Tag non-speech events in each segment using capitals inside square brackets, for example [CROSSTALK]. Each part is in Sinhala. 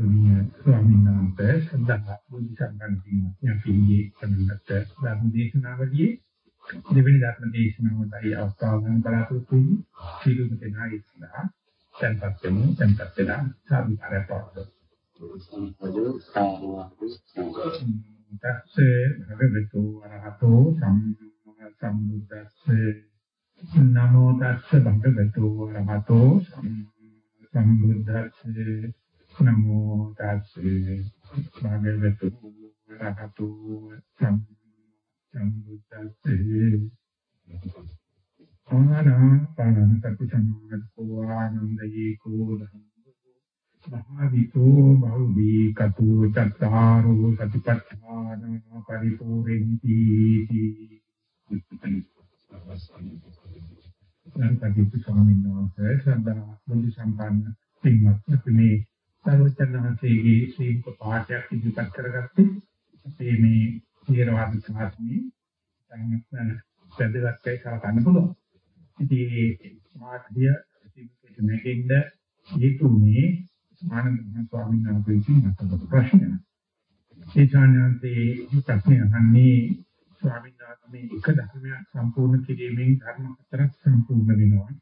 ගෞරවනීය ස්වාමීන් වහන්සේ සදා බුද්ධ සම්බන්ධින් යකින්ගේ කන්නට ධර්ම දේශනාවලියේ දෙවෙනි ධර්ම දේශනාවටයි අවස්ථාව ගන්න බලාපොරොත්තු වෙන්නේ. සීලුම දෙනා ඉස්සලා tempත් වෙමු tempත් වෙලා සාධිකාරය පාවද. තස්සේ භගවතු වරහතෝ සම්මා සම්බුද්දස්සේ නමෝ තස්සේ භගවතු වරහතෝ සම්බුද්දස්සේ නමෝ තස්සේ භගවතු වරහතෝ සම්බුද්දස්සේ ආනාපාන සති සම්පන්නෝ ආනන්දයේ කෝලං මහවිතෝ බහුවී කතු චත්තාරෝ සතිපට්ඨාන පරිපූර්ණති සංකල්පිත ස්වාමීන් වහන්සේ සඳහා බුද්ධ සම්පන්න පින්වත් අපි මේ සර්වචනහන්සේගේ ශ්‍රීක පාඨයක් ඉදිරිපත් කරගත්තේ අපේ මේ ථේරවාද සමාජයේ සංඥා වැදගත්කයි කරගන්න පුළුවන්. ඉතින් මේ මාධ්‍ය ඉතින් මේකෙන්ද හේතුනේ ආනන්ද මහ ස්වාමීන් වහන්සේ අහන ප්‍රශ්නය. ඒ ඥානන්තේ ප්‍රශ්නය අහන්නේ ස්වාමීන් වහන්සේ මේ එක ධර්මයක් සම්පූර්ණ කිරීමෙන් ධර්ම හතරක් සම්පූර්ණ වෙනවා.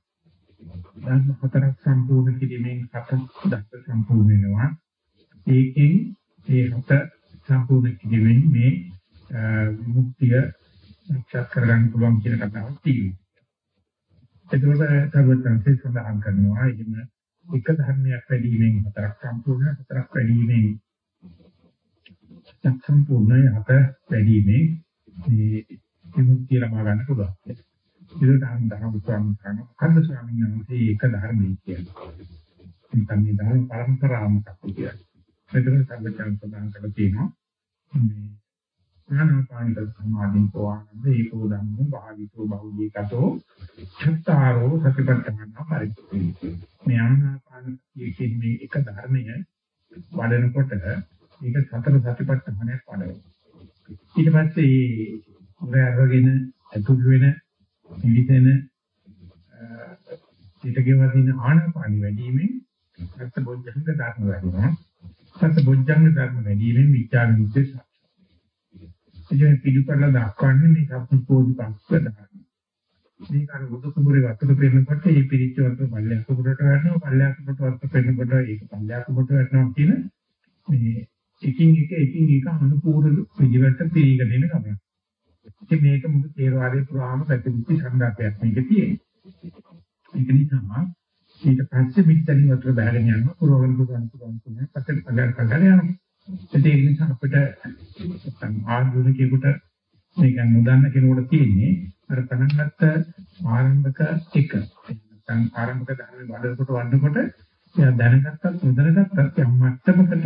ධර්ම හතරක් සම්පූර්ණ කිරීමෙන් හතක් ධර්ම සම්පූර්ණ වෙනවා. ඒකෙන් ඒ හත සම්පූර්ණ කිරීමෙන් මේ මුක්තිය සාක්ෂාත් කරගන්න පුළුවන් කියන කතාවක් තියෙනවා. ඒකවල සර්වඥාන්සේ සඳහන් කරනවා එහෙම එක ධර්මයක් වැඩිවීමෙන් හතරක් සම්පූර්ණ හතරක් වැඩිවීමෙන් සම්පූර්ණ හත වැඩිවීමෙන් මේ විමුක්තිය ලබා ගන්න පුළුවන්. ඒකට අන්තරම ස්වාමීන් වහන්සේ කන්ද ස්වාමීන් වහන්සේ එක ධර්මයේ කියන්නේ. ඉතින් මේ ධර්ම පරම්පරාවකට කියන්නේ. මෙතන සම්බන්ධයන් සඳහන් කරලා තියෙනවා. මේ ආනාපාන සමාධිය පවානන්ද ඒකෝ ධම්මෝ භාවිතෝ බහුලී කතෝ චත්තාරෝ සතිපට්ඨාන පරිපූර්ණයි. මේ ආනාපාන කියන්නේ එක ධර්මය වඩනකොට මේක සතර සතිපට්ඨානයක් වඩනවා. ඊට පස්සේ උරය අරගෙන අතුල් වෙන පිළිතෙන ඊටගේ වදින ආනාපානි වැඩිවීමෙන් සත්‍ය බොජ්ජංග ධර්ම වැඩිවෙනවා. සත්‍ය බොජ්ජංග ධර්ම වැඩිවීමෙන් විචාර නිද්දේශ. ඉතින් පිළිපරලා දක්වන්නේ මේ සම්පූර්ණ පස්ස ධර්ම. මේක අර බුදු කුඹුරේ වතුර පෙන්නකොට මේ පිරිච්ච වතුර පල්ලයක් කුඹුරට වැටෙනවා පල්ලයක් කුඹුරට වතුර පෙන්නකොට ඒක පල්ලයක් කුඹුරට වැටෙනවා කියන මේ එකින් එක එකින් එක අනුපූර්ව පිළිවෙලට පිළිගෙන යන ගමන. ඉතින් මේක මුළු තේරවාදයේ පුරාම පැතිරිච්ච සංගතයක් මේක තියෙන්නේ. ඒක නිසා ඊට පස්සේ පිටතලින් වතුර බහගෙන යනවා පුරවගෙන පුරවගෙන පුරවගෙන පස්සේ පල්ලයක් කල්ලා යනවා. ඒක නිසා අපිට නැත්නම් ආධුනිකයෙකුට මේක නොදන්න කෙනෙකුට තියෙන්නේ අර පණන් ගත්ත ආරම්භක එක. නැත්නම් ආරම්භක ධර්ම වඩනකොට වඩනකොට එයා දැනගත්තත් නොදැනගත්තත් යම් මට්ටමකට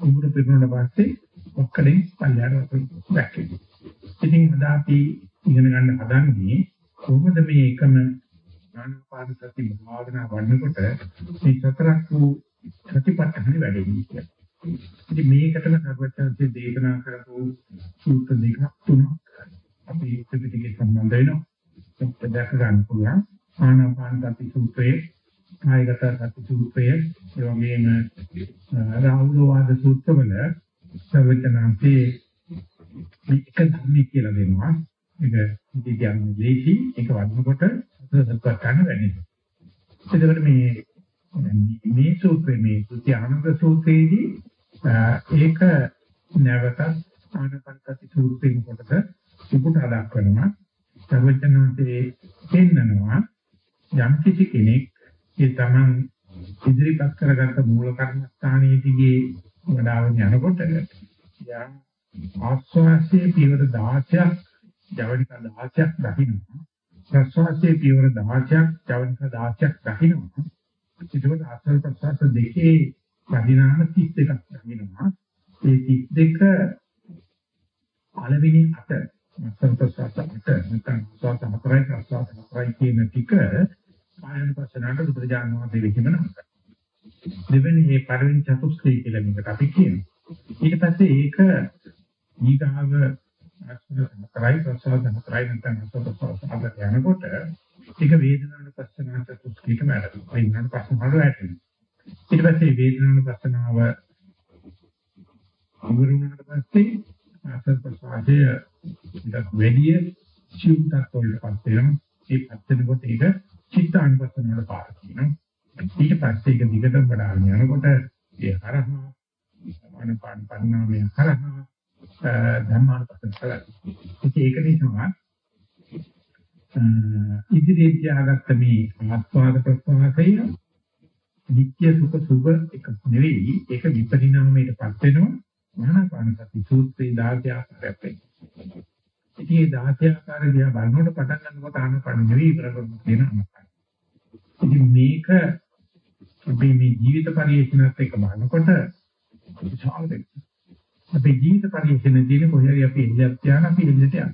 උඹට පිරුණාට පස්සේ ඔක්කොලෙන් පල්ලයට වැක්කෙනවා. ඉතින් අද අපි ඉගෙන ගන්න හදන්නේ කොහොමද මේ එකම ආනාපාන සති භාවනා වඩනකොට මේ සතරක් වූ ප්‍රතිපත්තහනේ වැඩෙන්නේ කියලා. ඉතින් මේකටම සර්වඥාන්සේ දේශනා කරපු සූත්‍ර දෙකක් තුනක් අපි පිටිකේ සම්බන්ධ වෙනවා. ඒක දැක ගන්න පුළුවන්. ආනාපාන සති සූත්‍රයේ කායගත සති සූත්‍රය ඒ වගේම රාහුලවාද සූත්‍රවල සර්වඥාන්සේ එක ධර්මයේ කියලා දෙනවා. ඒක ඉති කියන්නේ ලේසි ඒක වඩනකොට සත්‍යවත් ගන්න වෙන්නේ. එතකොට මේ මේ සූත්‍රයේ මේ සුත්‍ය ආනන්ද සූත්‍රයේදී ඒක නැවතත් ආනපනසති සූත්‍රයෙන් කොටස උපුට දක්වනවා. සර්වඥාන්සේ පෙන්නනවා යම් කිසි කෙනෙක් ඒ තමන් ඉදිරිපත් කරගත්ත මූල කර්මස්ථානයේදී වඩාවෙන් යනකොට යා ආස්වාසේ පියවර 16ක් ජවනික 16ක් දකින්නවා ප්‍රස්වාසයේ පියවර 16ක් ජවනික 16ක් දකින්නවා ඒකෝට ආස්වාද ප්‍රස්වාස දෙකේ පරිණාම 32ක් දකින්නවා ඒ 32 පළවෙනි අත ආස්වාද ප්‍රස්වාස අත නැත්නම් ආස්වාද හතරයි ප්‍රස්වාස හතරයි කියන ටික ආයන පස්සනට බුදුරජාණන් වහන්සේ විහිමන කරා. දෙවෙනි මේ පරිවින් චතුස්කී කියලා මේකට අපි කියනවා. ඊට පස්සේ ඒක ඊගාව අස්තරයි ප්‍රසාද හතරයි නැත්නම් අසෝතසෝත අද යනකොට ඒක වේදනාන පස්සන චතුස්කීට මැරෙනවා. වේදනාන පස්සනවල වැටෙනවා. ඊට පස්සේ වේදනාන පස්සනාව ඉවරුණාට පස්සේ ආසත් ප්‍රසාදය ටිකක් වැඩි චින්තක් වලටපත් වෙනවා. ඒ පැත්තෙනකොට ඒක චිත්තානුපස්සනාවට පාර කියනවා. ඊට පස්සේ ඒක දිගටම වඩාගෙන යනකොට ඒ හරහා සමාන පාන් පන්නාමය හරහා ධර්මානුපස්සන කරලා ඒක නිසා ඉදිරියට තියාගත්ත මේ ආස්වාද ප්‍රසවාසය නිත්‍ය සුඛ සුභ එක නෙවෙයි ඒක විපරිණාමයටපත් වෙනවා මහානාපානසති සූත්‍රයේ 16 ආකාරයක් වෙනවා. ඉතින් මේ 16 ආකාරය දිහා බලනකොට පටන් ගන්නකොට ආනපාන නෙවෙයි ඉවර කරන්න කියන ආනපාන. ඉතින් මේක අපි මේ ජීවිත පරිශ්‍රණයත් එක්ක බලනකොට විශාල දෙයක්. අපේ ජීවිත පරිශ්‍රණයේදී කොහේ අපි එළියට යන අපි එළියට යන.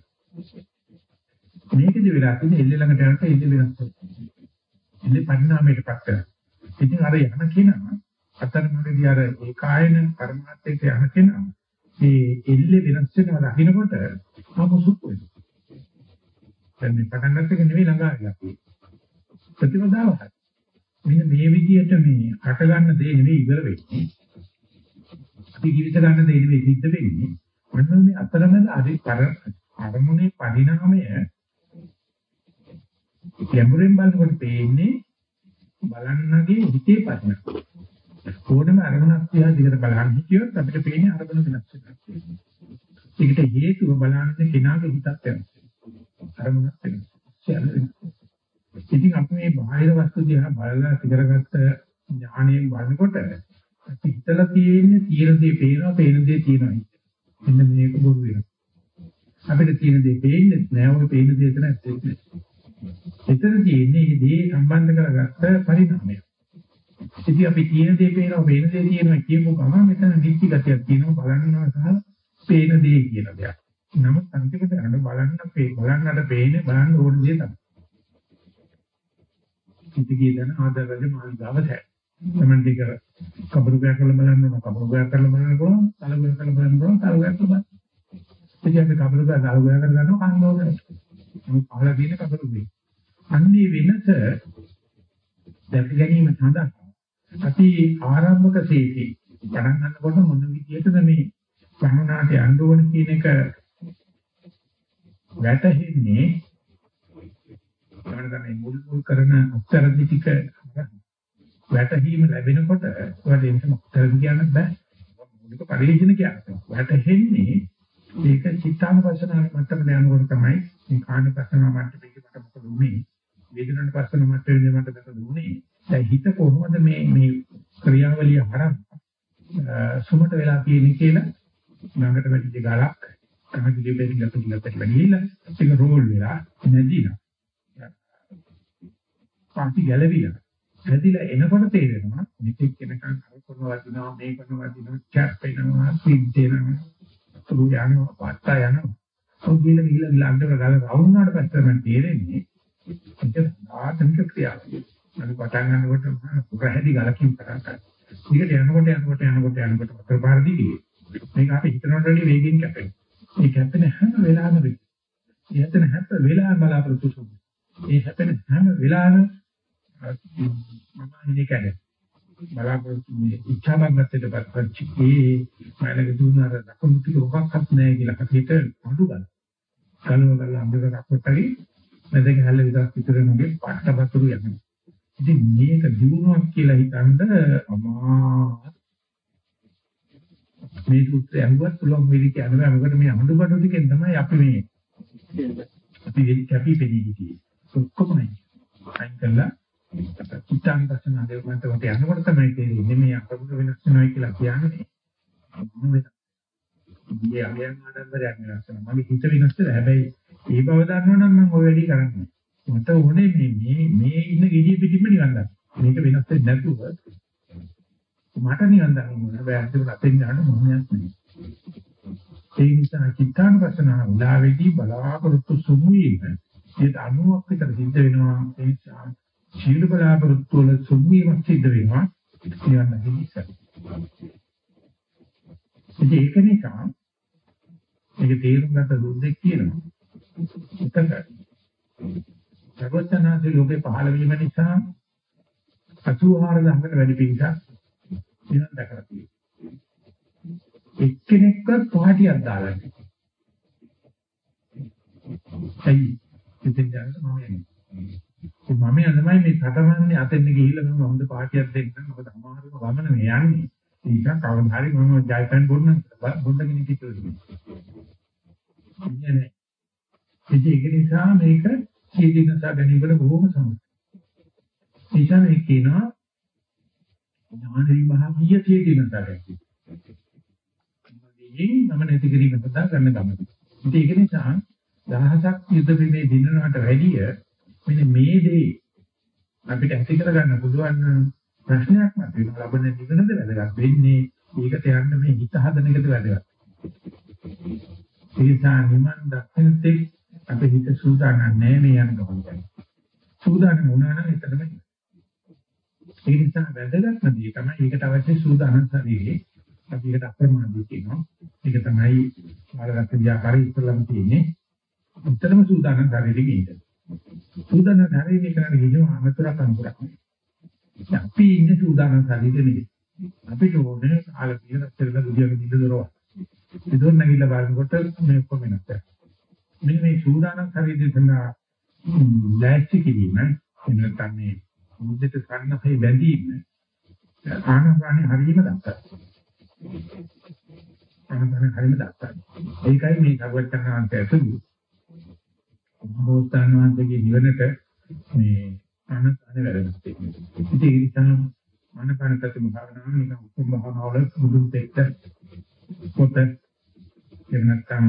මේකද වෙලා තියෙන්නේ එල්ල ළඟට යනකොට එල්ල වෙනස් වෙනවා. එල්ල පරිණාමයටපත් වෙනවා. ඉතින් අර යන කෙනා අතරමඟදී අර ඒකායන පරමාර්ථයට යන කෙනා මේ එල්ල වෙනස් වෙනවා දකින්නකොට මම සුඛ වෙනවා. දැන් මේ පටන් ගන්නත් එක නෙවෙයි ළඟා වෙලා තියෙන්නේ. ප්‍රතිපදාව හරි. මෙන්න මේ විදිහට මේ හට ගන්න දේ නෙවෙයි ඉවර වෙන්නේ. අපි ජීවිත ගන්න දේ නෙවෙයි සිද්ධ වෙන්නේ. මොනවා මේ අතරමැද අරි පර අරමුණේ පරිණාමය ගැඹුරෙන් බලනකොට පේන්නේ බලන්නගේ හිතේ පරිණාමය. ඕනම අරමුණක් දිහා දිගට බලන්න හිටියොත් අපිට පේන්නේ අරමුණ වෙනස් වෙනවා. ඒකට හේතුව බලන්නේ කෙනාගේ හිතක් වෙනස් අරමුණක් වෙනස්. ඉතින් අපි මේ බාහිර වස්තු දිහා බලලා ඉගෙන ඥාණයෙන් බලනකොට අපි හිතලා තියෙන්නේ තියෙන දේ පේනවා, පේන දේ තියෙනවා. මෙන්න මේක බොරු වෙනවා. අපිට තියෙන දේ පේන්නේ නැහැ, ඔය පේන දේ එතන ඇත්තේ. එතන තියෙන්නේ මේ දේ සම්බන්ධ කරගත්ත පරිණාමය. ඉතින් අපි කියන දේ පේනවා වෙන දේ තියෙනවා කියපු ගමන් මෙතන නිත්‍ය ගතියක් තියෙනවා බලන්නවා සහ පේන දේ කියන දෙයක්. නමුත් අන්තිමට අර බලන්න පේ බලන්නට පේන්නේ බලන්න ඕන දේ තමයි. ඉතිගේ දන ආදරද මාළිගාව දැයි. තමන් ටික කබරුගයක් කරලා බලන්න ඕන කබරුගයක් කරලා බලන්න පුළුවන් තලගයක් කරලා බලන්න පුළුවන් තලගයක් කරලා බලන්න. ඉතින් අපි කබරුගය තලගය කරලා ගන්නවා කන්නෝද. මොකද පහළ තියෙන කබරුගේ. අන්නේ වෙනස දැක ගැනීම සඳහා අපි ආරම්භක සීටි පටන් ගන්නකොට මොන විදිහටද මේ භවනාට යන්න ඕන කියන එක වැටහෙන්නේ ඊළඟට මුල් මුල් කරන උත්තර දිටික වැටහීම ලැබෙනකොට ඔයාලට එන්න උත්තර කියන්න බෑ. මුලික පරිශීලන කියන්නේ වැටහෙන්නේ ඒක චිත්තානුපස්සනාව මට්ටමට යනකොට තමයි. මේ කාණපස්සනාව මට්ටමේ මට මොකද උනේ? වේදනාන පස්සන මට්ටමේ මට මොකද උනේ? දැන් හිත කොහොමද මේ මේ ක්‍රියාවලිය හරහා සුමට වෙලා තියෙන්නේ කියලා ළඟට වැටිච්ච ගලක් කනදිලි බෙරින් ගත ගිලට වෙලිලා ඒක රෝල් වෙලා නැදිලා පාටි ගැලවිලා නැදිලා එනකොට තේරෙනවා මෙතෙක් කෙනකන් අර කරන වදිනවා මේ කරන වදිනවා චැප් වෙනවා ස්පීඩ් දෙනවා තුරු යනවා පාත්තා යනවා ඔය ගිල ගිල ළඟට ගල රවුනාට පස්සේ මම තේරෙන්නේ ඒක ආතන්ක ක්‍රියාවක් අර පටන් ගන්නකොට පැහැදිලි ගලකින් පටන් ගන්න. ඊකට යනකොට යනකොට යනකොට යනකොට වතර පාර දිගේ. මේක අපි හිතනට වඩා වේගෙන් කැපෙනවා. මේ කැපෙන හැම වෙලාවෙම වෙයි. ඒ හැපෙන හැම වෙලාවෙම බලාපොරොත්තු සුමු. ඒ හැපෙන හැම වෙලාවෙම මම ඉන්නේ කැඩේ. බලාපොරොත්තු මේ ඉච්ඡාමග්නත්වයට පත්පත් ඒ මයිලක දුන්නාර දකුණු ටික ඔකක්වත් නැහැ කියලා කටියට අඬු ගන්න. කලව ගල්ලා අඳුර රක්කොටරි නැදක හැල්ල විතරක් විතරනගේ පට්ටපතුරු යනවා. ඉතින් මේක දිනුවක් කියලා හිතනද අමා මේ සූත්‍රය අහුවත් පුළුවන් වෙලී කියනවා මොකද මේ අමුඩබඩු ටිකෙන් තමයි අපි මේ අපි වෙලී කැපි පෙදී හිටියේ ඔක්කොම නයි අයින් කළා චිත්තාන් දර්ශන දේවන්ත වට යනකොට තමයි තේරෙන්නේ මේ අපමුණ වෙනස් වෙනවා කියලා කියන්නේ මොනවද මේ අගයන් ආඩම්බරයක් වෙනස් වෙනවා මගේ හිත වෙනස් වෙලා හැබැයි ඒ බව දන්නවනම් මම ඔය වැඩි කරන්නේ මට ඕනේ මේ මේ මේ ඉන්න ගෙඩිය පිටින්ම නිවන් ගන්න. මේක වෙනස් වෙන්නේ නැතුව මට නිවන් ගන්න ඕනේ. හැබැයි අන්තිමට අතෙන් යන්න මොහොමයක් නෙමෙයි. ඒ නිසා චිත්තානුපස්සනාව උදාවේදී බලාපොරොත්තු සුමු වීම ඒත් අනුවක් විතර සිද්ධ වෙනවා. ඒ නිසා ශීල බලාපොරොත්තු වල සුමු වීමක් සිද්ධ වෙනවා. නිවන් නැති ඒක නිසා මේක තේරුම් ගන්න දුද්දෙක් කියනවා. උත්තර සර්වඥාන්සේ ලෝකේ පහළ වීම නිසා 84000කට වැඩි පිරිසක් නිවන් දැකලා තියෙනවා. එක්කෙනෙක්වත් පාටියක් දාලා නැහැ. ඇයි? ඉතින් දැන් මම යන්නේ. මම යනමයි මේ සටමන්නේ අතෙන් ගිහිල්ලා මම හොඳ පාටියක් දෙන්න මොකද අමාරුම වමන මේ යන්නේ. ඒක කවදාහරි මම ජයපන් බොන්න බොන්න කෙනෙක් කියලා. ඉන්නේ. ඒක නිසා මේක සීදීනසා ගැනීමට බොහොම සමහරයි. නිසා මේ කියනවා ඥාන විභාගීය සීදීනසා ගැනීම. මේ නම නැති කිරීම සඳහා ගන්න තමයි. ඉතින් ඒක නිසා දහසක් යුද මේ දිනනකට වැඩිය මෙන්න මේ දේ අපිට ඇති කරගන්න පුළුවන් ප්‍රශ්නයක් මතුවෙන ලබන නිවනද වැදගත් වෙන්නේ ඒකට යන්න මේ හිත හදන එකද වැදගත්. ඒ නිසා නිමන් දක්ෂිතේ අපේ හිත සූදානම් නැහැ මේ යන ගමන. සූදානම් වුණා නම් එතනම ඒ නිසා වැදගත්ම දේ තමයි ඒකට අවශ්‍ය සූදානම් ශරීරේ අපි ඒකට අප්‍රමාදී කියනවා. ඒක තමයි ආරගත ව්‍යාපාරය ඉස්සලම තියෙන්නේ. උත්තරම සූදානම් ශරීරෙක ඉන්න. සූදානම් ශරීරේ කරන්නේ කිසිම අමතරක් අනුකරක් නෑ. අපි ඉන්නේ සූදානම් ශරීරෙ නෙවෙයි. අපිට ඕනේ කාල පිළිවෙල ඉස්සරලා බුදියාගේ නිද දරව. ඒකෝ නැගිලා බලනකොට මේ ඔක්කොම වෙනස්. මෙන්න මේ සූදානම් ශරීරය සඳහා ලෑස්ති කිරීම එනකම් මේ මුද්දට සන්නහේ බැඳීම ආනපානේ හරියම දක්වනවා. ආනපානේ හරියම දක්වනවා. ඒකයි මේ සර්වඥාන්ත ඇතුළු බෝසතාණන් වහන්සේගේ නිවනට මේ ආනපානේ වැඩක් තියෙනවා. ඉතින් ඒ නිසා ආනපාන සති භාවනාව නිකන් උතුම් භාවනාවල මුදුන් දෙක්ක පොත එන්නත්තම්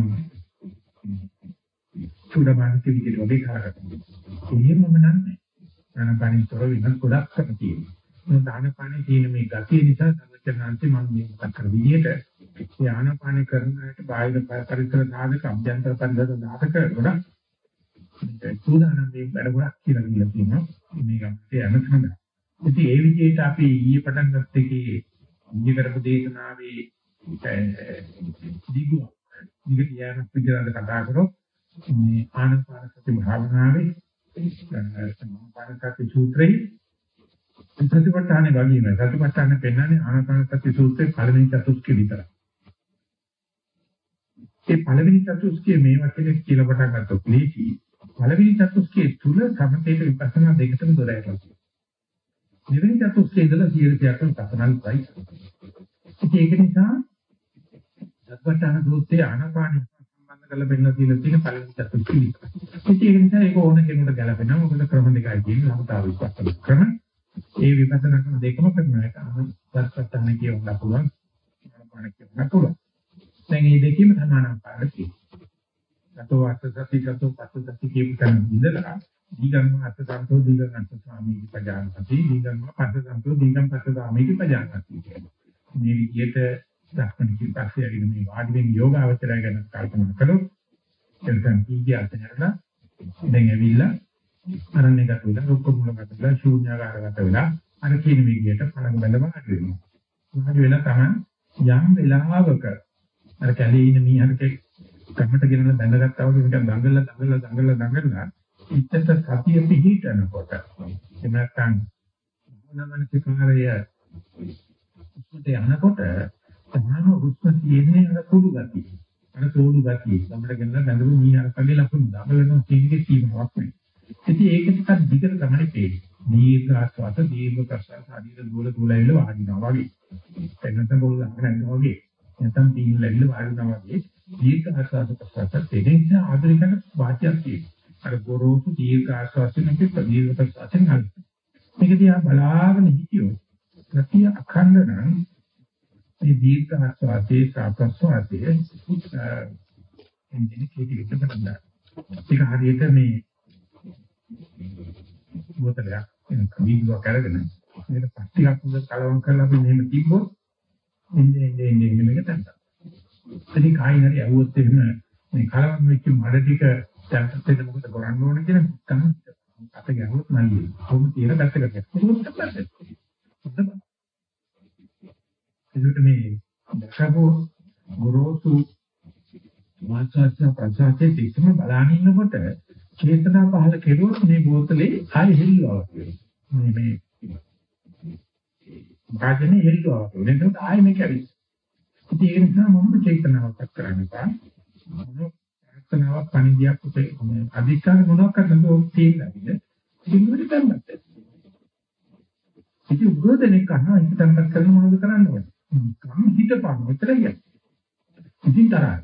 චුඩමාන කිවිදිට වගේ කරගන්න. එහෙමම නැහැ. ආනපානින් තොර වෙන ගොඩක් කම තියෙනවා. මේ ආනපානේ තියෙන මේ ගතිය නිසා සර්වඥාන්සේ මම මේ මතක් කර විදිහට ඒ ආනපානේ කරනකොට බාහිර පරිසර සාධක අභ්‍යන්තර පරිසර සාධක ගොඩක් සූදානම් මේ වැඩ ගොඩක් කියලා කියලා තියෙනවා. මේක අපේ යන සඳහා. ඉතින් ඒ විදිහට අපි ඊයේ පටන් ගත්ත එකේ ඊයේ කරපු දේශනාවේ දීගුව ඉතින් යාම පිටරඳ කතා කරොත් මේ ආනපාන සති භාවනාවේ සම්මාන සති සූත්‍රයේ සතිපට්ඨානේ වගේම සතිපට්ඨානේ පෙන්වන්නේ ආනාපාන සති සූත්‍රයේ පළවෙනි චතුස්කේ විතරයි. ඒ පළවෙනි චතුස්කේ මේ වචනේ කියලා පටන් ගත්තොත් ලේසි. පළවෙනි චතුස්කේ තුල සමතේට විපස්සනා දෙකටම දොර ඇරලා තියෙනවා. දෙවෙනි චතුස්කේ ඉඳලා 100ක් විපස්සනා කරයි. ඒක නිසා සතිපට්ඨාන සූත්‍රයේ ආනාපාන කරලා බෙන්නලා තියලා තියෙන පළවෙනි චතුර්ථ විතරයි. ඉතින් ඒක නිසා ඒක ඕන කෙනෙකුට ගැලපෙනවා. මොකද ක්‍රම දෙකයි තියෙන්නේ. ලබතාව විපස්සනා ක්‍රම. ඒ විපස්සනා ක්‍රම දෙකම කරන එක අහස්සත්තන කියවන්න පුළුවන්. මොනවාන කියවන්න පුළුවන්. දැන් මේ දෙකේම සමාන පාඩ තියෙනවා. සතෝ අත්ථ සති සතෝ පස්ස සති කියපු තැන ඉඳලා දීගම් අත්ථ සන්තෝ දීගම් අත්ථ ස්වාමී පජානති දීගම් පස්ස සන්තෝ දීගම් පස්ස ස්වාමී පජානති මේ විදිහට දක්වන කිපස්සේ ඇවිල්ලා මේ වාඩි වෙන යෝගාවචරය ගැන කල්පනා කළොත් එතන කීකිය අතනලා දැන් ඇවිල්ලා අරණ්‍යගත වෙලා රුක්ක මුලකට වෙලා ශූන්‍යාකාරගත වෙලා අර කියන විදිහට පළඟ බැලම වාඩි වෙනවා. වාඩි වෙලා තමයි යම් වෙලාවක අර කැලේ ඉන්න මීහරකේ කම්මට ගෙනලා බැඳගත්තා වගේ නිකන් දඟලලා දඟලලා දඟලලා දඟලලා ඉත්තට සතිය පිහිටනකොට එහෙම නැත්නම් මොනමනසිකාරය උස්මට යනකොට තමයි හුස්ම තියෙන්නේ අර කුඩු ගතිය. අර තෝඩු ගතිය. අපිට ගන්න බඳුරු මීහරකගේ ලකුණු දමලන තියෙන්නේ සීමාවක් නෙවෙයි. ඉතින් ඒක ටිකක් දිගට තමයි පේන්නේ. දීර්ඝ ආස්වාද දීර්ඝ ප්‍රසාර ශරීර දුර දුර ඇවිල්ලා වාඩිනවා වගේ. එන්නත බෝල ගන්නවා වගේ. නැත්නම් තීන් ලැබිලා වාඩිනවා වගේ. දීර්ඝ ආස්වාද ප්‍රසාර තේරෙන්න ආධුනිකකට වාක්‍යයක් තියෙනවා. අර ගොරෝසු දීර්ඝ ආස්වාද නැති ප්‍රදීර්ඝ ප්‍රසාරෙන් හරි. මේක දිහා බලාගෙන හිටියොත් ප්‍රතිය අඛණ්ඩ නම් මේ දීර්ඝ ආස්වාදයේ සාපස්වාදයේ එන්නේ කීටි විතර ගන්න. ඒක හරියට මේ බෝතලයක් එන කවිගුව කරගෙන මේක පස්තියක් උඩ කලවම් කරලා අපි මෙහෙම තිබ්බොත් එන්නේ එන්නේ එන්නේ මේක තත්ත. ඉතින් කායින් හරි ඇහුවොත් එහෙම මේ කලවම් වෙච්ච මඩ ටික දැක්කත් එතන මොකද කරන්න ඕන කියන තමයි අත ගැහුවොත් නල්ලි. කොහොමද තියෙන පැත්තකට. ඒක තමයි. ඒකට මේ දැකපු ගුරුතු වාචාච ප්‍රසාතේ දෙකම බලන ඉන්නකොට චේතනා පහල කෙරුවොත් මේ බෝතලේ ආයෙ හෙල්ලුවා මේ මේ වාජනේ හෙල්ලුවා වෙනකොට ආයෙ මේක ඇවිත් ඉතින් ඒ නිසා මොනම චේතනාවක් කරන්න බෑ. මොන චේතනාවක් පණිවිඩයක් උපේ අධිකාර මොනවක් කරන්නද ඕක තියෙන්නේ. ඉතින් උඩට තැන්නත්. ඉතින් උගදෙනෙක් අහනවා ඒක තැන්නත් කරන මොනවද කරන්න ඕනේ. කම් හිතපන් ඔතරයි. ඉතින් තරහයි.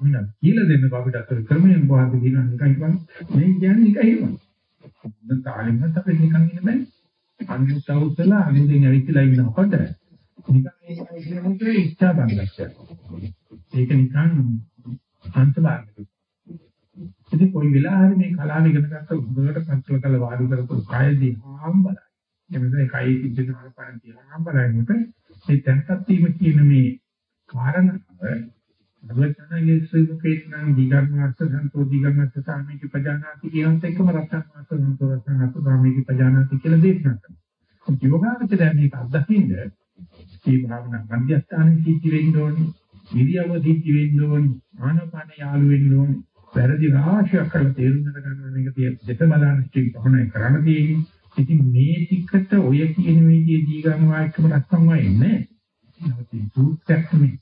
මොන කියලා දෙන්න අපිට අතර ක්‍රමයෙන් වහද කියන එකයි බලන්න. මේ කියන්නේ එකයි වුණා. දැන් තාලෙන්නත් අපි නිකන් ඉන්න බෑ. අනිත් අවුස්සලා අනිත් දෙන්නේ ඇවිත්ලා ඉන්නකොට නිකන් මේ කියන්නේ ඉච්ඡා බංගක්ෂය. ඒක නිකන් අන්තභාගයක්. ඉතින් කොයි වෙලාවරි මේ කලාව ඉගෙන ගත්ත උදේට පන්සල කළ වාඩි කරපු කයදී ආම් බලයි. එමෙතන කයි සිද්ධ කරන තියාම බලනකොට මේ තැන්පත් වීම කියන මේ කාරණාව අවචනයේ සුදුකේතන දීගර්මස්ස සන්තෝ දීගර්මස්ස සාමික පජානාති කියනත් එක්කම රත්නස්ස සන්තෝ රත්නස්ස සාමික පජානාති කියලා දේශනා කරනවා. යෝගාවචරය මේක අත්දකින්න මේ භාවනා මධ්‍යස්ථානයේ සිද්ධ වෙන්න ඕනේ. ඉරියව්ව සිද්ධ වෙන්න ඕනේ. ආනපාන යාළු වෙන්න ඕනේ. වැරදි රාශියක් කරලා තේරුම් ගන්න මේක දෙත බලන්න ස්ටීක් පහනයි කරන්න තියෙන්නේ. ඉතින් මේ ටිකට ඔය කියන විදිහේ දීගම් වාක්‍යම නැත්තම් වෙන්නේ නැහැ. සූත්‍රයක් මේ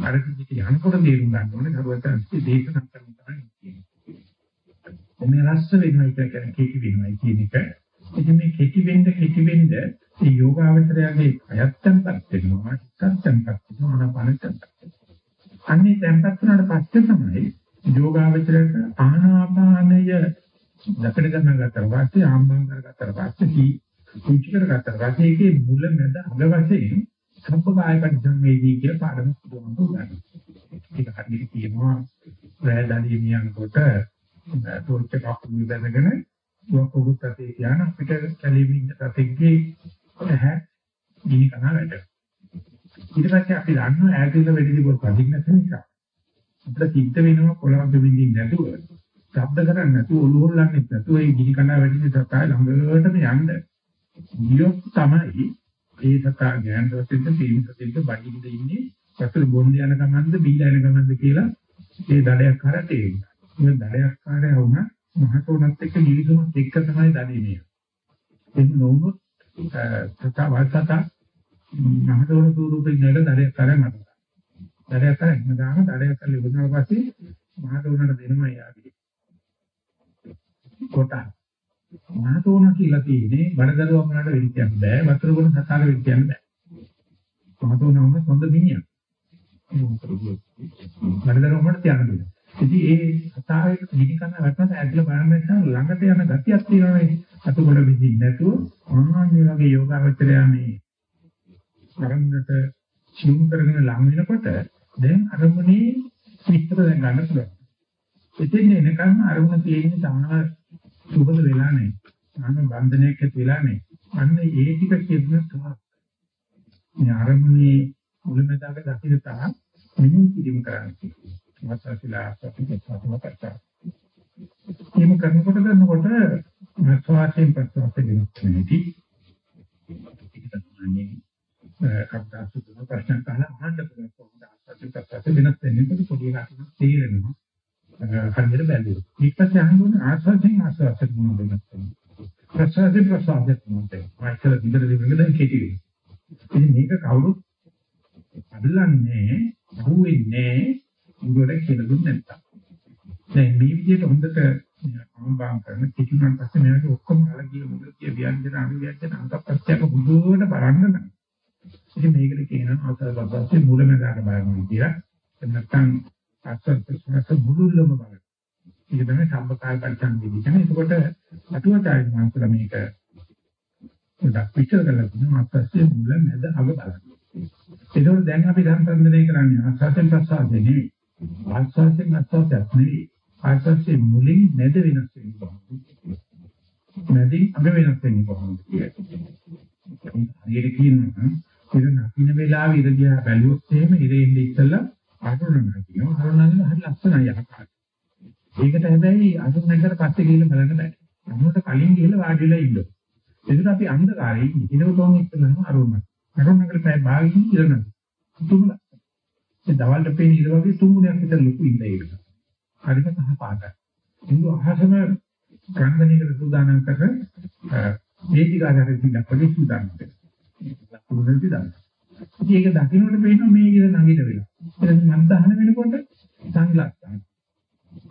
අර කිසි යනකොට තේරුම් ගන්න ඕනේ දරුවන්ට දේශනා කරන්න තමයි කියන්නේ. මේ රස්ස වෙනවා කියන්නේ කෙටි වෙනවා කියන එක. ඉතින් මේ කෙටි වෙන්න කෙටි වෙන්න මේ යෝගාවචරයගේ අයත්තන්පත් වෙනවා, සත්‍යන්පත් වෙනවා, අනපනත්පත් වෙනවා. අන්නේ තැන්පත් වුණාට පස්සේ තමයි යෝගාවචරයට ආනාපානය දකඩ ගන්න ගත්තා පස්සේ ආම්බම් කරගත්තා පස්සේ කුංචි කරගත්තා පස්සේ ඒකේ මුල මැද අග වශයෙන් සම්පකාය පරිසංවේදී කියලා පාඩම පුදුමම උගන්වනවා. ඒක හරියට කියනවා රැඳී මියනකොට තොරච්ච කපුණු බැඳගෙන වකුගත් අතේ තියාන අපිට කැලෙමින් තතෙක්ගේ ඇහැ ගිනි කන වැඩ. ඊට පස්සේ අපි දන්නවා ඈතින් වෙඩි දිගට පදින්න නිසා අපිට සිද්ධ වෙනවා කොළඹ බින්දින් නැතුව ශබ්ද කරන්නේ නැතුව ඔළුව හොල්ලන්නේ නැතුව ඒ ගිනි කන වැඩි සතා ළඟටම යන්න. ගියොත් තමයි ඒ සතා ඥානවත්ෙන්ද තීවිතෙන්ද බඩින්ද ඉන්නේ වතුර බොන්න යන ගමන්ද බීලා යන ගමන්ද කියලා ඒ දඩයක් කරට එන්නේ. මේ දඩයක් කාරය වුණා මහතෝනත් එක්ක නිවිසුමත් එක්ක තමයි මේ. එහෙම නොවුනොත් සතා වල්සතා මහතෝන ස්වරූපෙන් නේද කරා නතර. දඩයක් කරා එහෙම දාන දඩයක් කරලා ඉවරනවා පස්සේ මහතෝනට දෙනවා යාගේ. කොට මහතෝන කියලා තියෙන්නේ බඩදරුවා වුණාට කියන්න බෑ වතුර සතාට වෙන්න කියන්න බෑ. මහතෝනම හොඳ මිනිහා. බඩදරුවා වුණාට තියන්න බෑ. ඉතින් ඒ සතාවේ ගිනි කන වැටෙනට ඇදලා බලන්න නැත්නම් ළඟට යන ගතියක් තියෙනවානේ. අතකොඩ විදිහින් නැතුව ආන්නේ වගේ යෝගාවචරය මේ අරමුණට සිුම් කරගෙන ලඟ වෙනකොට දැන් අරමුණේ විස්තර දැන් ගන්න පුළුවන්. එතෙන් එනකන් අරමුණ තියෙන්නේ තමයි සුබද වෙලා නැහැ. අන්න බන්ධනයක් ඇති වෙලා නැහැ. අන්න ඒ ටික කියන තමයි. මේ අරමුණේ මුලමදාක දකින්න තරම් මෙන්න කිරීම කරන්නේ. මතසලා අපිට එහෙම කරනකොට කරනකොට ස්වාසයෙන් ප්‍රසවාසයෙන් වෙනස්කමදී ඒක තමයි කප්පා සුදුන ප්‍රශ්න කහලා අහන්න පුළුවන් කොහොමද ආස්වාද ප්‍රසවාස වෙනස් වෙන්නේ පොඩි එකක් තේරෙනවා හරියට බැලුවොත්. ඊපස්සේ අහන්නේ ආස්වාදයෙන් ආස්වාදයට මොනවද නැත්නම්. ප්‍රසාදයෙන් ප්‍රසාදයට මොනවද. මායිකල විතර දෙවිද දැන් කෙටි වෙයි. ඉතින් මේක කවුරුත් අදලන්නේ, අහුවෙන්නේ උඩට කියලා දුන්නේ නැත්තම්. දැන් මේ විදිහට හොඳට අම්බාම් කරන කිතුනන් පස්සේ මේක ඔක්කොම අලගිය මුලකිය ව්‍යංජන අනුව්‍යංජන අංගප්‍රත්‍යක බුදුවට බලන්න නම්. ඉතින් මේකට කියනවා ආසාවපස්සේ මුලමදාට බලනවා කියලා. නැත්තම් අත්‍යන්ත මුළුල්ලම බලන. ඒක තමයි සම්පකාය පරිසංවේදී කියන්නේ. එතකොට අටුවචාරින් වහන්සේලා මේක පොඩක් විචාර කරලා තියෙනවා අත්‍යස්සේ මුල මැද අග බලන්න. ඒකෝර දැන් අපි සංසන්දනය කරන්නේ ආස්වාදයෙන් ප්‍රසආදේ නෙවෙයි. ආස්වාදයෙන් අත්‍යස්සයක් නෙවෙයි. ආස්වාදයේ මුලින් මැද වෙනස් වෙන්නේ කොහොමද? මැදින් අග වෙනස් වෙන්නේ කොහොමද කියන්නේ. හරියට කියනවා ඉර නකින වෙලාවේ ඉර දිහා බැලුවොත් එහෙම ඉරේ ඉඳි ඉස්සලා අරුණනා කියනවා. අරුණනාගෙන හරි ලස්සනයි අහකට. ඒකට හැබැයි අරුණනකට පස්සේ ගිහිල්ලා බලන්න බෑ. අරුණට කලින් ගිහිල්ලා වාඩි වෙලා ඉන්න. ඒකට අපි අන්ධකාරයේ ඉන්නේ. ඒක කොහොම ඉස්සනම අරුණ. අරුණනකට පැය භාගින් ඉරනවා. තුමුල. ඒ දවල්ට පේන ඉර වගේ තුමුණක් විතර ලොකු ඉන්න ඒක. හරිම සහ පාටයි. ඉන්න අහසම ගන්ධනයකට සූදානම් කර වේදිකාගාරේ ඉඳලා පොඩි සූදානම් වෙනවා. ලකුණු දෙකක් දාන්න. ඉතින් ඒක දකින්නට පේනවා මේ ඉර නගිට වෙලා. ඊට මන් දහන වෙනකොට සංලක්ෂණ.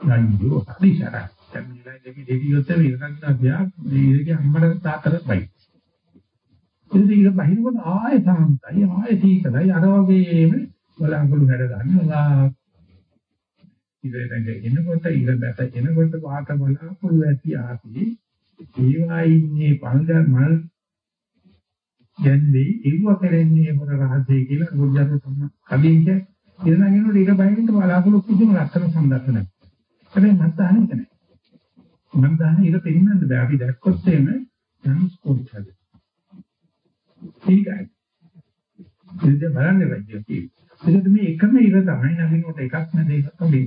ගන්නේ හරිසරා. කැමිලා දෙවි දෙවියොත් විරකන්නා ගියා මේ ඉරගේ අම්මට තාතර බයි. ඉතින් ඉර බහිනකොට ආයෙ සාන්තයි ආයෙ සීතලයි අර වගේම බලංගුළු වැඩ ගන්නවා. ඉරෙන් එනකොට ඉර බැස එනකොට වාත බලාපොරොත්තු ඇති ආපි ඒවා ඉන්නේ පල්ගල් මල් යන්නේ ඒව කරන්නේ මොන රහසේ කියලා ගොජ්ජත් සම්ම කලින් කිය ඉරණගෙනුට ඊට බහින්නට බලාපොරොත්තු කිසිම ලක්ෂණ සම්දර්ශනයක්. හැබැයි මත් දහන්නේ නැහැ. මම දහන්නේ ඉර පෙන්නන්න බෑ අපි දැක්කොත් එම ට්‍රාන්ස්පෝර්ට් හද. ඒකයි. ඉතින් බලන්න වෙන්නේ. ඒකද මේ එකම ඉර තමයි නගිනකොට එකක් නැද එකක් තමයි.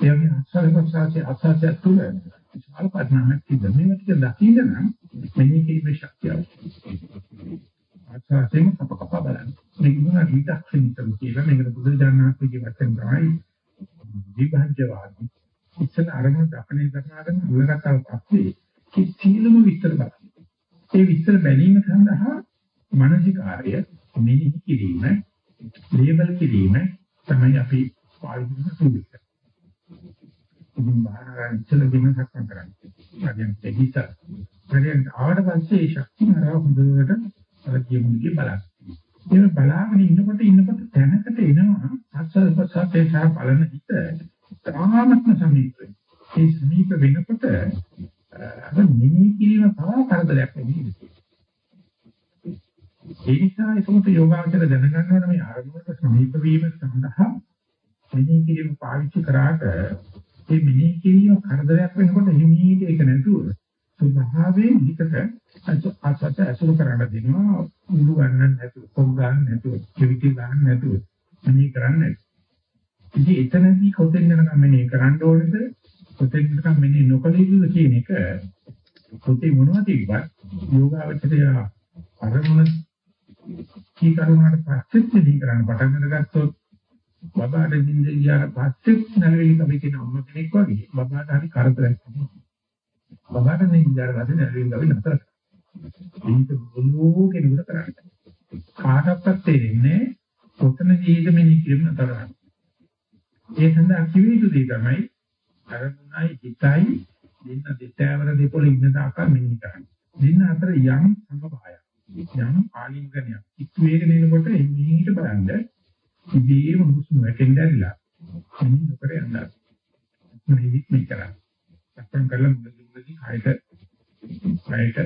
ඒ වගේ අස්සල ප්‍රසාරයේ අස්සය තුල විශාල පරිණාමයක් තිබෙනවා. මේක ටික දකින්න නම් මෙන්න කීප ශක්තිය අවශ්‍යයි. ආස්වාදයෙන් කප කප බලන්න. මේක මොනවා රිඩක්ෂන් කියලා මේකට බුදුජානනාථගේ වචන තමයි විභජ්‍යවාදී. ඉස්සෙල් අරමුණ දක්නේ කරනාගෙන උලකතාව පස්සේ කිසිලම විස්තර බලන්න. ඒ විස්තර බැලීම සඳහා මානසිකාර්ය මෙනෙහි කිරීම, ලේබල් කිරීම තමයි අපි පාවිච්චි කරන සුදුසු. ඉතින් බාහිර ඉස්සෙල් වෙනසක් කරන්නේ. හරියට දෙහිත. හරියට ආවට පස්සේ ඒ ශක්තිය අර හොඳට අර කියමුගේ බලන්න. ඒක බලාගෙන ඉන්නකොට ඉන්නකොට දැනකට එනවා අත්සල් පසතේ සහ බලන හිත තාමත්ම සමීපයි. ඒ සමීප වෙනකොට අර මිනී කිරීම පවා කරදරයක් වෙන්නේ. ඒ නිසා ඒකට යෝගාචර දැනගන්න ඕන මේ ආරම්භක සමීප වීම සඳහා මිනී කිරීම පාවිච්චි කරාට ඒ මිනී කිරීම කරදරයක් වෙනකොට හිමීට ඒක නැතුව ස්වභාවයෙන් හිතට අසත අසුර කරන්න දෙනවා. උළු ගන්න නැතුව පොම් ගන්න නැතුව කිවිති ගන්න නැතුව මෙනි කරන්නේ. ඉතින් එතනදී කොතෙන් යනකම් මෙනි කරන්න ඕනද? කොතෙන් යනකම් මෙනි නොකළ යුතුද කියන එක. කොතේ මොනවද තිබ්බත් යෝගාවචරය අරමුණ කී කරුණාට පස්සෙත් මෙනි කරන්න පටන් ගත්තොත් බබාට දින්දියාට පස්සෙත් නැලවිලි කවි කියන අම්ම කෙනෙක් වගේ බබාට හරි කරදරයක් තියෙනවා බබාට මේ ඉඳලා ගන්න නැරෙන්න අපි නතර. මේක බොලෝ කෙනෙකුට කරන්න. කාටවත් තේරෙන්නේ කොතන ජීවිත මෙනි කියන නතර. ඒ සඳහා කිවි යුතු දේ තමයි අරමුණයි හිතයි දෙන්න දෙතෑවර දෙපොළ ඉන්න තාක්කල් මෙනි කරන්නේ. දෙන්න අතර යම් සංගභායක්. යම් ආලිංගනයක්. ඉක්ු වේගන එනකොට එන්නීට බලන්න ඉබේම හුස්ම වැටෙන්න ඇරිලා මෙනි නොකර යනවා. මෙනි මේ කරන්නේ. සක්මන් කරලා මුලදී කයට කයට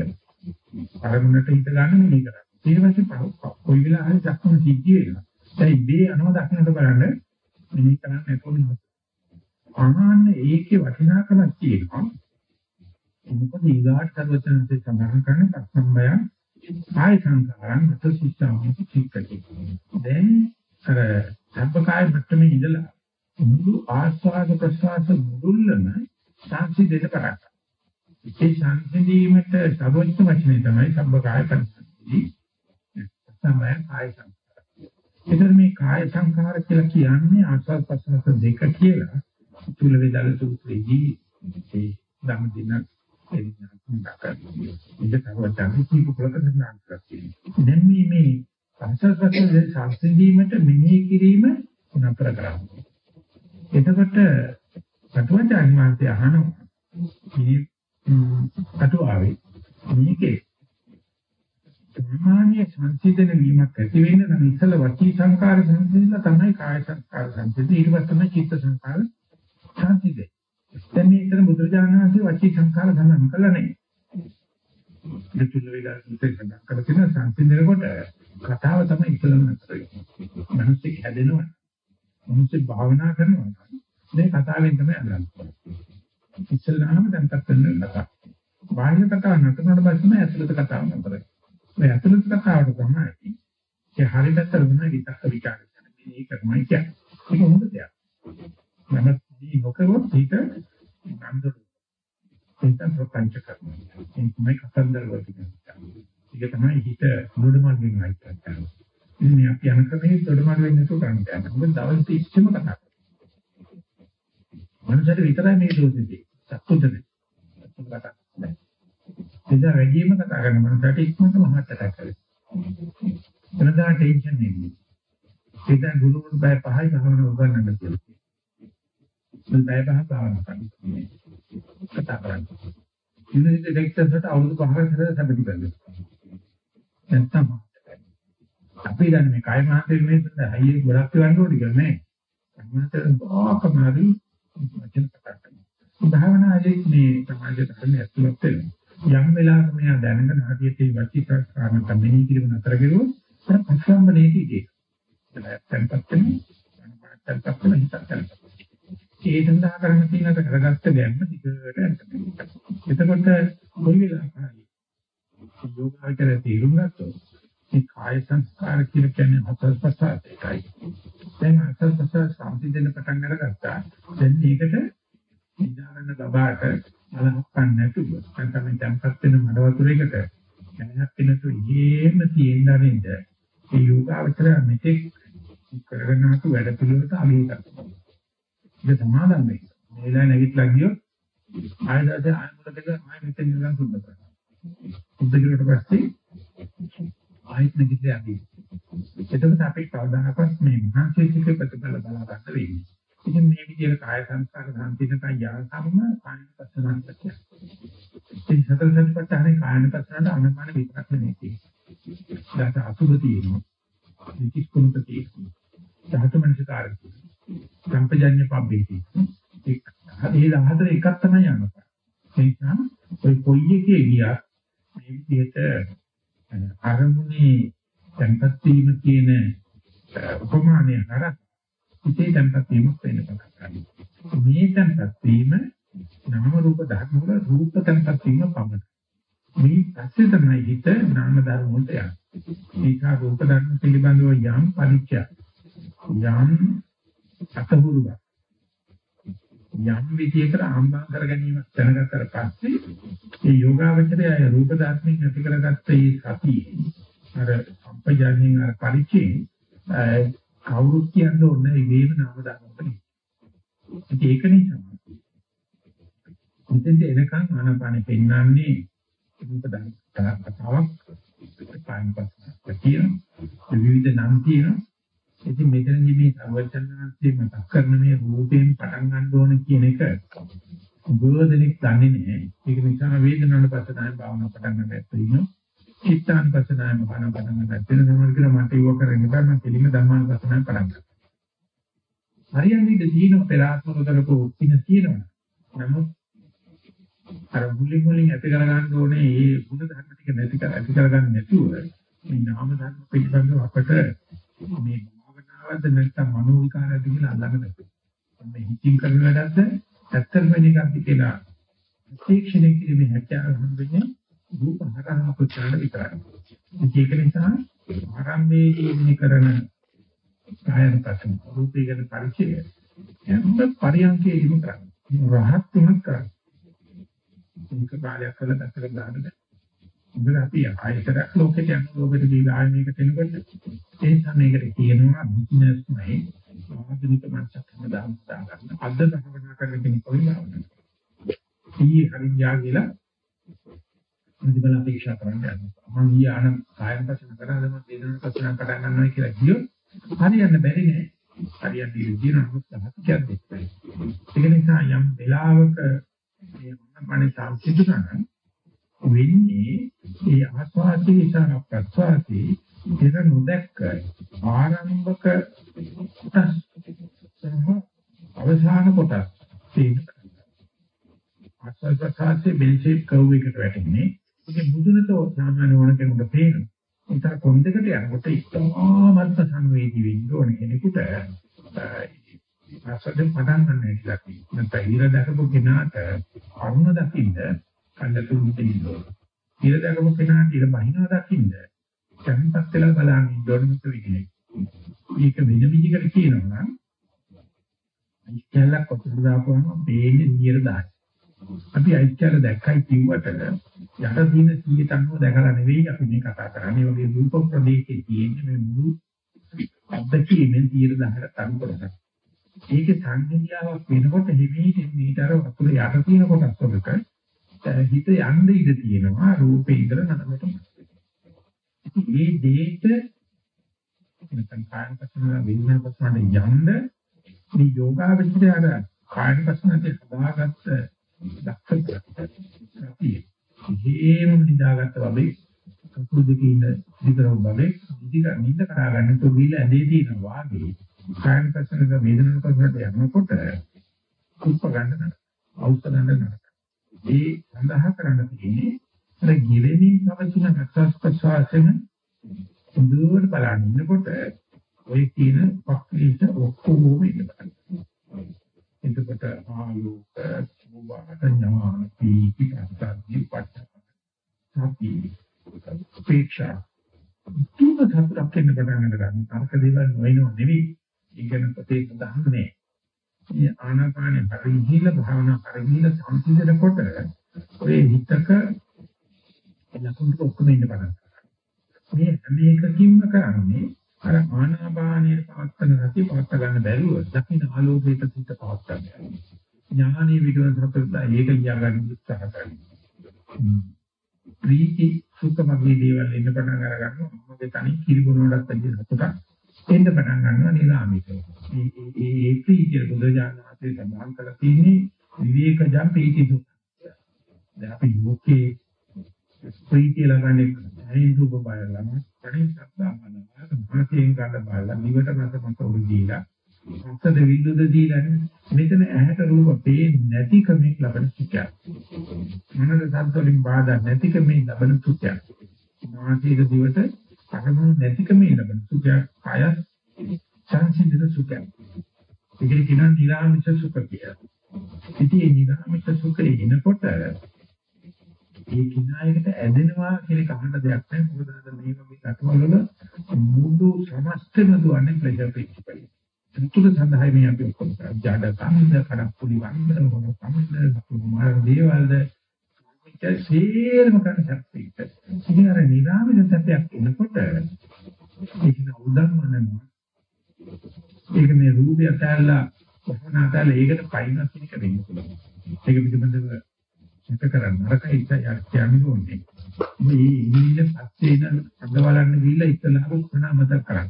අරමුණට හිත ගන්න මෙහෙ කරා. ඊට පස්සේ කොයි වෙලාව හරි සක්මන් සිද්ධ වෙනවා. දැන් ඉබේ අනව දක්නට බලන්න මෙහෙ කරන්න නැතුව ආනන්න ඒකේ වටිනාකමක් තියෙනවා. මොකද ඊගාට සර්වචනසේ සඳහන් කරන සම්බය කාය සංකාරං මත සිස්සාමති චිත්තකේ. දැන් අර සබ්බකාය මට්ටමේ ඉඳලා මුළු ආස්වාද ප්‍රසආස මුදුල්ලම සංසිඳෙන්න පටන් ඒ සංසිඳීමට සර්වඥ වචනේ තමයි සම්බකාය පරිසංසිදී. සම්මය කාය සංකාර. එතන මේ කාය සංකාර කියලා කියන්නේ ආස්වාද ප්‍රසආස දෙක කියලා. තුල වේදල සූත්‍රයේදී ඒ ධම්ම දින ඉන්න සර්වඥ කීප ප්‍රකටන අන්තරතියි. දැන් මේ මේ ආස්වාද ප්‍රසආස සංසිඳීමට මෙනෙහි කිරීම නතර කරනවා. එතකොට අටුවාචාර්ය මහත්තය අහනවා මේ අටුවාවේ මේකේ සාමාන්‍ය සංසිඳන වීමක් ඇති වෙන්න නම් ඉස්සල වචී සංකාර සංසිඳලා තමයි කාය සංකාර සංසිඳෙන්නේ ඊට පස්සේ තමයි චිත්ත සංකාර සංසිඳෙන්නේ. දැන් මේ ඉතන බුදුරජාණන් වහන්සේ වචී සංකාර ගණන් කළා නේ. දෙතුන් වේලා ඉතින් ගණන් කරලා තියෙන සංසිඳනකොට කතාව තමයි ඉතලම නතර වෙන්නේ. මිනිස්සු හැදෙනවා. මිනිස්සු භාවනා කරනවා. මේ කතාවෙන් තමයි අදහන්නේ. ඉස්සෙල්ලාම දැන් කතා කතා. බාහිර කතාව නතරනට පස්සේ ඇතුළත කතාව නතරයි. මේ ඇතුළත කතාවට තමයි ඒ හරි පැත්තට වෙන විතක්ක විචාර කරන මේක තමයි කියන්නේ. ඒක හොඳ දෙයක්. මම මේ නොකරොත් හිත නන්දරු. හිතන් ප්‍රපංච කරනවා. ඒ තමයි කතන්දර වගේ. ඒක තමයි හිත මුළුමල් වෙනවා කියන්නේ. ඉතින් අපි යන ක්‍රමයේ දොඩමල් වෙන්නේ නැතුව කරන්නේ. මොකද දවස් 30ම කතා කරනවා. මනුස්සයට විතරයි මේ දෝෂෙදී. සත්තුන්ට නෑ. සත්තුන්ට කතා නෑ. එදා වැඩිම කතා කරන මනුස්සයට ඉක්මනට මහත් කතා කරේ. වෙනදා ටෙන්ෂන් නෙමෙයි. ඒක ගුරුවරු බය පහයි භාවනා උගන්වන්න කියලා. මම බය පහ භාවනා කරන්නේ. කතා කරන්නේ. යුනිවර්සිටි ලෙක්චර්ස්ට අවුරුදු පහකට විතර සැපටි කරනවා. නැත්තම් අපි දන්නේ මේ කය මහන්සිය මේ හයිය ගොඩක් ගන්න ඕනේ කියලා නෑ. අන්නතර බාකමාරි වචන කතා කරනවා. භාවනාවේ මේ සමාජ ධර්ම ඇතුළත් වෙනවා. යම් වෙලාවක මෙයා දැනගෙන හදිසියේ වචික කාරණා තමයි කිරීම නතර කරුවොත් අර පස්සම්බනේදී ඒක. දැන්පත් වෙනවා. දැන්පත් වෙන හිතක් ඒ සඳහා කරන්න තියෙන කරගත්ත ගැම්ම දිගට එතකොට කොයි වෙලාවකයි යෝගාචරය තීරුම් ගත්තොත් මේ කාය සංස්කාර කියලා කියන්නේ හතර පස්සටයි. දැන් හතර පස්ස සම්පින්දන පටන් අරගත්තා. දැන් මේකට ඉඳාරන්න බබාට බලහක්කන් නැතුව නැත්නම් tempත් වෙන මඩ වතුරයකට දැනගත් වෙනතු ඉහෙම තියෙන්න අරින්ද ඒ යෝගාචරය මෙතෙක් කරගෙන ආපු වැඩ පිළිවෙලට අලිය කරනවා. ඒක සමාදම් වෙන්න. මේලා නැගිටලා ගියොත් ආයදාද ආයමුලක ආය මෙතන ඉඳන් සුද්ධ කරනවා. සුද්ධ කරුවට පස්සේ ආයත් නැගිටලා යන්නේ. එතකොට අපි කවදාකවත් මේ මහන්සියක ප්‍රතිඵල බලා ගන්න වෙන්නේ. ඉතින් මේ විදිහට කාය සංස්කාර සම්පීඩකයි යාසම කායන පස්සනාන්තය. ඉතින් සතර සතිපට්ඨානේ කායන පස්සනාට අනුමාන විතරක් නෙමෙයි. ඊට අසුබ තියෙනවා. විචිකුණක තියෙනවා. ධාතු මනසකාරකයි. සම්පජඤ්ඤ පබ්බේති. ඒක ඒ 14 එකක් තමයි යනවා. ඒ නිසා ඔය කොයි එකේ ගියා මේ විදිහට අරමුණේ tempat වීම කියන උපමානය කරා ඉතේ tempat වීමක් වෙන්න පටන් ගන්නවා. මේ tempat වීම නාම රූප ධර්ම වල රූප tempat වීම පමණයි. මේ පස්සේ තමයි හිත නාම ධර්ම වලට යන්නේ. ඒක රූප ධර්ම පිළිබඳව යම් පරිච්ඡය යම් අතහුරුවක් යම් විදියකට ආම්බම් කර ගැනීමක් දැනගත්තට පස්සේ මේ යෝගාවචරය රූප ධර්මයෙන් ඇති කරගත්ත මේ සතිය අර සම්පජානින් අර පරිචයෙන් කවුරුත් කියන්න ඕනේ මේ වේම නාම ධර්මවලින් ඒක නිසා මෙතෙන්ට එනකන් ආනාපානෙ පෙන්වන්නේ රූප ධර්ම කතාවක් පායන් පස්සේ තියෙන විවිධ නම් තියෙනවා ඉතින් මෙතනදී මේ සර්වඥාන්සේ මතක් කරන මේ රූපයෙන් පටන් ගන්න ඕන කියන එක ගෝධනෙක් දන්නේ නැහැ. ඒක නිසා වේදනාවට පස්සේ තමයි භාවනා පටන් ගන්න ඇත්තේ. චිත්තාන් පස්සේ තමයි භාවනා පටන් ගන්න ඇත්තේ. සමහර කියලා මට ඉව කරගෙන බෑ මම කෙලින්ම ධර්මාන පස්සේ තමයි පටන් ගන්නේ. හරියන්නේ දීන පෙරාත්මක කරපු ඉන්න තියෙනවා. නමුත් අර මුලින් මුලින් ඇති කරගන්න ඕනේ මේ ගුණ ධර්ම ටික නැති කර ඇති කරගන්න නැතුව මේ නාම ධර්ම පිළිබඳව අපට මේ මොකද්ද නැත්නම් මනෝ විකාරයක්ද කියලා අල්ලගෙන නැහැ. මේ හිතින් කරන වැඩක්ද ඇත්තම වෙන එකක්ද කියලා ප්‍රත්‍යක්ෂණය කිරීමේ හැකියාව හම්බෙන්නේ රූප හරහා පුච්චන විතරයි. ඒක නිසා ආරම්භයේදී කරන කායන පස්සෙන් රූපී ගැන පරිචය යම් පරියන්කේ ඉමු කරන්නේ. රහත් තුනක් කරන්නේ. මේක කාලයක් කළා දැක්කම දාන්න මොකද අපි ආයතරක් ලෝකෙට යන ලෝකෙට ගිහලා ආයෙ මේක තෙනකොට ඒ සමයකට කියනවා බිස්නස් මයි ආධුනික මනසක් හදාගන්න ගන්න. අද භවනා කරගෙන කොයිලාවද? ඊයේ හරින් යා කියලා ප්‍රතිබල අපේක්ෂා කරන්නේ නැහැ. මම ඊයේ ආන කායන පස්සන කරාද මම දේනන පස්සන පටන් ගන්නවා කියලා කිව්වොත් හරියන්න බැරි නෑ. හරියට දින නමුත් සහතිකයක් දෙන්නේ. ඒක නිසා යම් වෙලාවක මේ මොනමනේ සාංශික ගන්න වෙන්නේ ඒ ආස්වාදයේ සහ ප්‍රස්වාදයේ ඉර නොදැක්ක ආරම්භක කොටස් සහ අවසාන කොටස් තියෙනවා. ආස්වාද ප්‍රසආසයේ බෙල්ෂේප් කර්ව් එකට වැටෙන්නේ. ඒක මුදුනට සාමාන්‍ය වුණ කෙනෙකුට පේනවා. ඒක කොන් දෙකට යනකොට ඉතාමත් සංවේදී වෙන්න ඕන කෙනෙකුට ආස්වාදෙන් පටන් ගන්න හැටි දකින්න. නැත්නම් ඉර දැකපු කෙනාට අරුණ දකින්න කල්ලතුන් දෙන්න. ඉර දැකපු කෙනාට ඉර බහිනවා දකින්න. දැන්පත් වෙලා බලන්න ඉන්නොත් විදිහේ. මේක වෙන විදිහකට කියනවා නම් අයිස්කල්ලක් කොටු දාපුවම බේන්නේ 110. අපි අයිස්කල්ල දැක්කයි කිව්වට යට තියෙන 190 දැකලා නෙවෙයි අපි මේ කතා කරන්නේ. වගේ රූප ප්‍රදේශයේ තියෙන මේ මුළු අද්දකීමෙන් 110කට අඩු කරගන්න. ඒකේ සංහිඳියාවක් වෙනකොට හිමීට මීටර වතුර යට තියෙන කොටස් වලට හිත යන්න ඉඩ තියෙනවා රූපේ ඉඳලා නරකට. මේ දේට නැත්නම් කායන පස්සන වේදනා පස්සනට යන්න මේ යෝගාවචරය අර කායන පස්සනට හදාගත්ත දක්ෂතාවය. හේම නිදාගත්ත වගේ කකුල් දෙකේ ඉන්න විතරක් වගේ නිදික නිද කරා ගන්න તો ගිල ඇඳේ තියෙන වාගේ කායන පස්සනට වේදනා පස්සනට යනකොට කුප්ප ගන්න අවුත් ගන්න ඒ සඳහා කරන්න තියෙන්නේ අර ගිලෙමින් පවතින රක්ෂස් ප්‍රසවාසයෙන් හොඳට බලන්න ඉන්නකොට ඔය කියන පක්ලීට ඔක්කොම ඉන්න බලන්න. එතකොට ආලෝක සුභාත ඥාන පීති අත්‍යන්ත පට්ඨ සති උපේක්ෂා තුන සතුටක් වෙන්න පටන් ගන්න. තරක දේවල් නොවනව නෙවෙයි. ඉගෙන පොතේ සඳහන් නෑ. මේ ආනාපාන පරිහිල භාවනා පරිහිල සම්පූර්ණකොට ඔය හිතක ලකුණු ඔක්කොම ඉන්න පටන් මේ හැම එකකින්ම කරන්නේ අර ආනාපානයේ පවත්තන සතිය පවත්ත ගන්න බැරුව දකින්න ආලෝකයට සිත පවත්ත ගන්න. ඥානීය විදිහට සතරදා ඒක කියා ගන්න උත්සාහ කරනවා. ප්‍රීති සුඛ වගේ දේවල් එන්න පටන් අර ගන්නවා. මොකද තනි කිරිබුණුවටත් වැඩි සතුටක් එන්න පටන් ගන්නවා නිරාමිත. මේ ඒ ප්‍රීතිය බුදුජානනාථේ සඳහන් කරලා තියෙන්නේ විවේකජම් ප්‍රීති සුඛ. දැන් අපි මොකේ ප්‍රීතිය ලබන්නේ ඇයි රූප බලලා කණින් ශබ්ද අහනවා මනසෙන් ගන්න බලලා නිවට රස මත උඩ දීලා අත්ද විදුද දීලා මෙතන ඇහැට රූප පේන්නේ නැති කමෙන් ලබන සුඛය මනස සද්ද වලින් බාධා නැති කමෙන් ලබන සුඛය මානසික දිවට අරමුණු නැති කමෙන් ලබන සුඛය කය සංසිඳන සුඛය ඒකේ කියන නිරාමිෂ සුඛ කියලා ඉතින් මේ නිරාමිෂ සුඛේ එනකොට ඒ කිනායකට ඇදෙනවා කියන එක අහන්න දෙයක් නැහැ. මොකද අද මේ වගේ රටවල මුළු සමස්තම දුවන්නේ ප්ලෙජර් ප්‍රින්සිපල්. තුතුල සඳහා මේ අපි ඔක්කොම ජාඩ කන්ද කරපුලි වන්ද මොන කන්ද මාර දේවල්ද මේක සේරම කරන සත්‍යිත. ඉතින් අර නිරාමිත සත්‍යයක් එනකොට ඒක උදම්මනනවා. ඒක මේ රූපය ඇතැල්ලා කොහොමද ඇතැල්ලා ඒකට පයින්නවා කියන එක වෙන්න පුළුවන්. ඒක පිළිබඳව හිත කරන්න නරකයි ඉතින් කියන්නේ ඕනේ. මේ ඉන්නේ පස්සේ ඉන්න අඳ බලන්න ගිහිල්ලා ඉතලාම කොන අමතක කරන්න.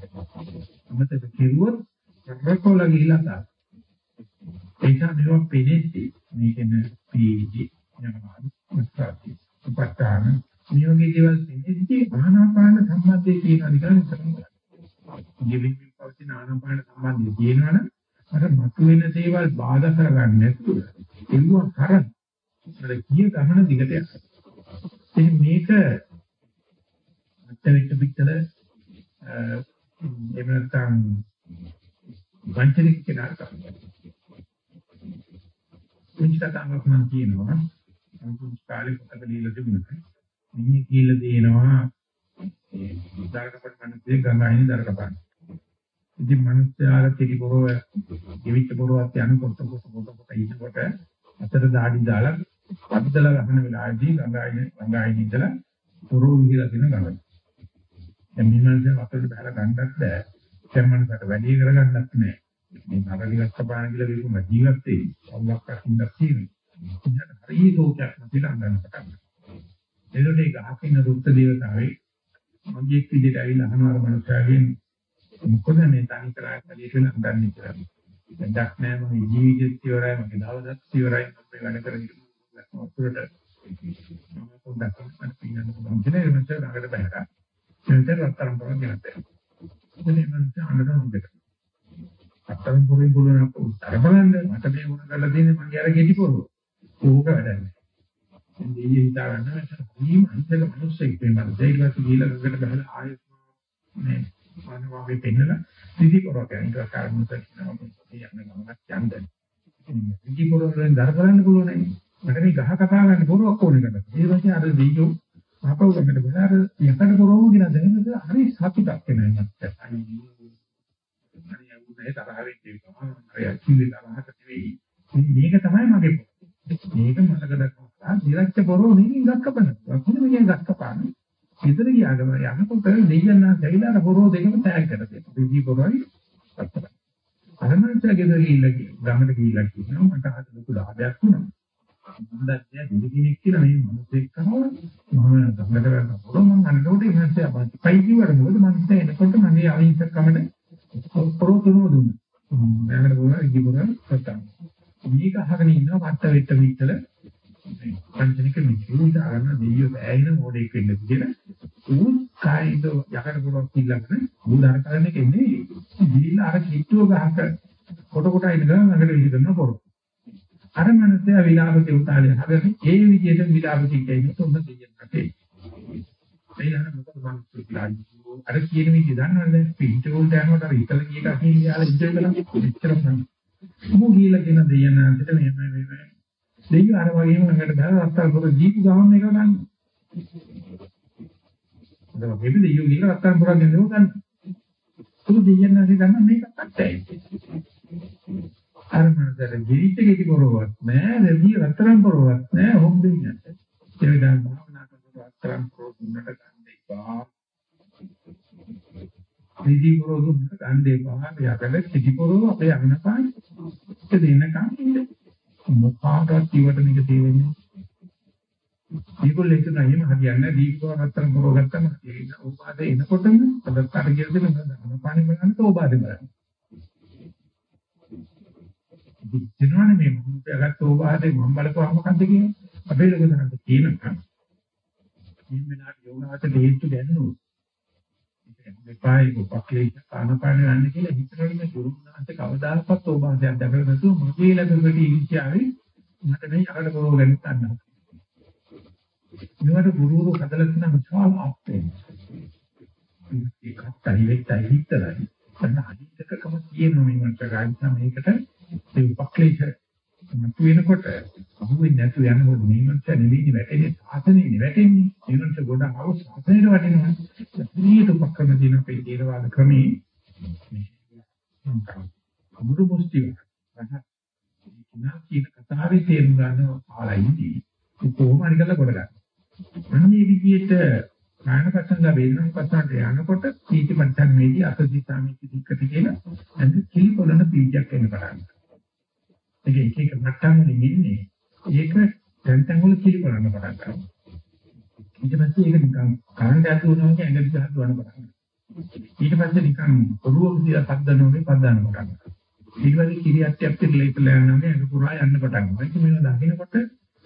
අමතක කෙරුවොත් රකෝල ගිහිල්ලා තා. ඒක මේවා පෙනෙද්දී මේකෙන පීජි යනවා මුස්සාති උපස්ථාන මේ වගේ දේවල් පෙනෙද්දී ආනාපාන සම්බන්ධයේ තියෙන නිකන් කරනවා. ජීවිතේ පවතින ආනාපාන සම්බන්ධය තියෙනවනම් අර මතුවෙන දේවල් බාධා කරගන්න නැතුව ඒව කරන්නේ අර කිය ගමන දිගට යනවා. එහෙනම් මේක අත්‍යවිච්ච පිටතල එහෙම නැත්නම් වංචනික කෙනාට කරන්නේ. පුංචිතාවක් මම කියනවා අනුකුත් කාලේ පොතක දීලා තිබුණා. මිනිහ කියලා දෙනවා ඒ දරකපට මනසේ ගංගායිනේ දරකපන්න. ඉතින් මනුස්සයාල තිරි පොරව ගෙවිච්ච පොරවත් යනකොට කොට කොට කොට ඉන්නකොට අතට දාඩි දාලා පද්දලා ගන්න වෙලාවේදී ගංගායිනේ ගංගායිනේ ඉඳලා පොරෝ විහිලා තියෙන ගඟ. දැන් මේ මනසේ අපිට බහලා ගන්නත් බෑ. දැන් මනසට වැඩි කරගන්නත් නෑ. මේ නරලි ගත්ත බාන කියලා විකුම ජීවත් වෙයි. සම්ලක් අකින්නක් තියෙනවා. ඉන්නට හරිය සෝචයක් නැතිලා ගන්න පටන් ගන්නවා. එතකොට ඒක අකින්න රුක්ත දේවතාවේ මගේ විදිහට ඇවිල්ලා අහනවා මනුස්සයාගෙන් මොකද මේ තනි කරා කලියට නන්දන්නේ කියලා. දැක්ක් නෑ මගේ ජීවිතේ ඉවරයි මගේ දවසක් ඉවරයි. මම වැඩ කරගෙන වතුරට පොඩ්ඩක් මට පින්නන්න පුළුවන් කියලා ඒ මනස ළඟට බහැලා එතන රත්තරන් පොරක් ගෙනත් එතන මේ මනස අඬන හොඳට රත්තරන් පොරෙන් පුළුවන් උත්තර බලන්න. මට මේ වුණ කරලා දෙන්නේ මගේ අර ගෙඩි පොරව. ඕක වැඩන්නේ දැන් දෙයිය හිතා ගන්න මේ මනසක මිනිස්සෙක් මේ මනස දෙයිලත් ගිහලා ළඟට බහැලා ආයෙත් මේ මානවාගේ පෙන්නලා දිදි පොරක් යන කාරණා කරනවා මේ යන ගමනක් යන්න දිදි පොරෙන් දර බලන්න පුළුවන් නේ මට මේ ගහ කතා ගන්න බොරුවක් ඕනේ කරලා. ඒ වගේ අර දීයෝ ආපහු ගමකට බලා අර යකට බොරුවම කියන දැනනද හරි සතුටක් වෙනවා මට. අනිත් හරි යන්නේ තරහ වෙන්නේ තමයි. හරි අකිලි තරහට නෙවෙයි. මේක තමයි මගේ පොත. මේක මතක දක්වා දිරච්ච බොරුව නෙවෙයි ගක්කපන. කොහොමද මේ ගක්කපන්නේ? ඉතින් ගියාම යනකොට දෙයයන් නැගිලා බොරුව දෙකම තෑග් කරලා තියෙනවා. දෙවි බොරුවයි අත්තර. අරමන්තගේ දෙවිලා ගමකට ගිහිල්ලා කියනවා මට හද ලොකු ලාභයක් වුණා. දැන් දෙවියෙක් කියලා මේ මොනසෙක් කරනවා මම ගඟට ගන්න පොරොම මම අන්නෝට ඉන්නත් අපයි කිව්වට මොකද මම එනකොට මගේ අහිංසකමට පොරොතුනෝ දුන්නා මම ගානට ගිහින් ඉතිපොර සත්තා මේක අහගෙන ඉන්නවා වට වෙට්ට විතර පංචනික මිත්‍රුද අරන දෙයියෝ බෑයින මොඩේක් වෙන්න කියලා. ඌ කායිද යකට පුරක් කිල්ලගෙන උදාර කරන එක ඉන්නේ දීලා අර කිට්ටුව ගහක කොට කොට ඉඳලා ළඟට විහි කරන පොරොත් අර මනසේ විලාපකේ උතාලේ හදන්නේ ඒ විදිහට විලාපකේ කියන්නේ තොන්න දෙයක් ඒ යන මොකද මම කියලා අර කියන විදිහ දන්නවද? පිට උන්ට යනකොට අර ඉතල කීක අකින් යාලා ඉඳලා කරලා එච්චරම නෑ මොකෝ කියලා කියන දෙයනාන්ට මෙහෙම මෙහෙම දෙයියෝ අර වගේම ළඟට දාලා අත්තල් පොර දීපු ගමන් මේක ගන්න. ඒක මෙහෙම දෙයියෝ කියලා අත්තල් පොරක් ගෙනව ගන්න. ඒක දෙයියන් නැති ගන්න මේක අත්තයි. අර මනසට ජීවිතේකේ පොරවක් නෑ, රෙදි රත්තරන් පොරවක් නෑ, හොම්බෙන්නේ නැහැ. ඒ විදිහට භාවනා කරනකොට රත්තරන් පොර දුන්නට ගන්න එපා. රෙදි පොර දුන්නට ගන්න එපා. යකඩ කිසි පොරව අපේ අන්නපාන. ඒක දෙන්නකම් ඉන්නේ. මොකාටවත් ඉවට මේක තේරෙන්නේ මේගොල්ලෝ හිතන එහෙම හරියන්නේ දීපුව නැත්තම් කරව ගත්තම ඒක ඕපාද එනකොටම අදත් අර කියන දේ මම පාණි බලන්න තෝබාද බලන්න. දිනවනේ මේ මොහොත අගත් ඕපාදේ මම බලපුවා මොකද්ද කියන්නේ. අපේ ලොකු දහන්න කියනකම් මේ වෙනාට යෝගාවට හේතු දැනුනොත් මෙපායි උපක්ලේශ කානපාන යන්නේ කියලා හිතනකොට මේ ගුරුනාන්ත කවදාකවත් ඕබාසයක් දැකලා නැතුව මගේ ළඟට ඉන්දියාවේ මට මේ අකට කරව ගන්න ගන්නවා. මේවට ගුරුවරු හදලා තියෙන විශාල ආස්තේ. ඒකත් අනිවෙක්ටයි හිතලායි. අන්න අනිත්‍යකම තියෙනවා මේ මන්ට ගන්න මේකට ඒ උපක්ලේශ මතු වෙනකොට අහුවෙන්නේ නැතු යනකොට මේකට නෙවෙයි වැටෙන්නේ සාසනෙන්නේ වැටෙන්නේ. ඒකට ගොඩ ආව සාසනෙට වටිනවා. මේකට උපක්‍රම දින අපේ දේරවාද ක්‍රමේ අමුරු මොස්තිය රහ කියන කතාවේ තේරුම් ගන්න ආලයිදී කොහොම හරි කරලා කොට ගන්න. අන්නේ විදිහට කායනපස්සන වේදනාපස්සනට යනකොට පීති පච්චන් මේදී අසදිතාමිති දික්කති කියලා අන්ති කිලිපොළන පීජයක් එන්න පටන් ගන්නවා. ඒක එක එක මට්ටම් වලින් ඉන්නේ. ඒක දැන් තැන් වල කිලිපරන්න පටන් ගන්නවා. ඊට පස්සේ ඒක නිකන් කරන්ට් එකක් දුවනවා වගේ ඇඟට ගහලා දුවන පටන් ගන්නවා. ඊට පස්සේ නිකන් ඔරුව විදියට පද්දනවා වගේ පද්දන්න පටන් ගන්නවා. ඊට පස්සේ කිරියට්ටයක් පිළිලා ඉපලා යනවා වගේ ඇඟ පුරා යන්න පටන් ගන්නවා. ඒක මේවා දකිනකොට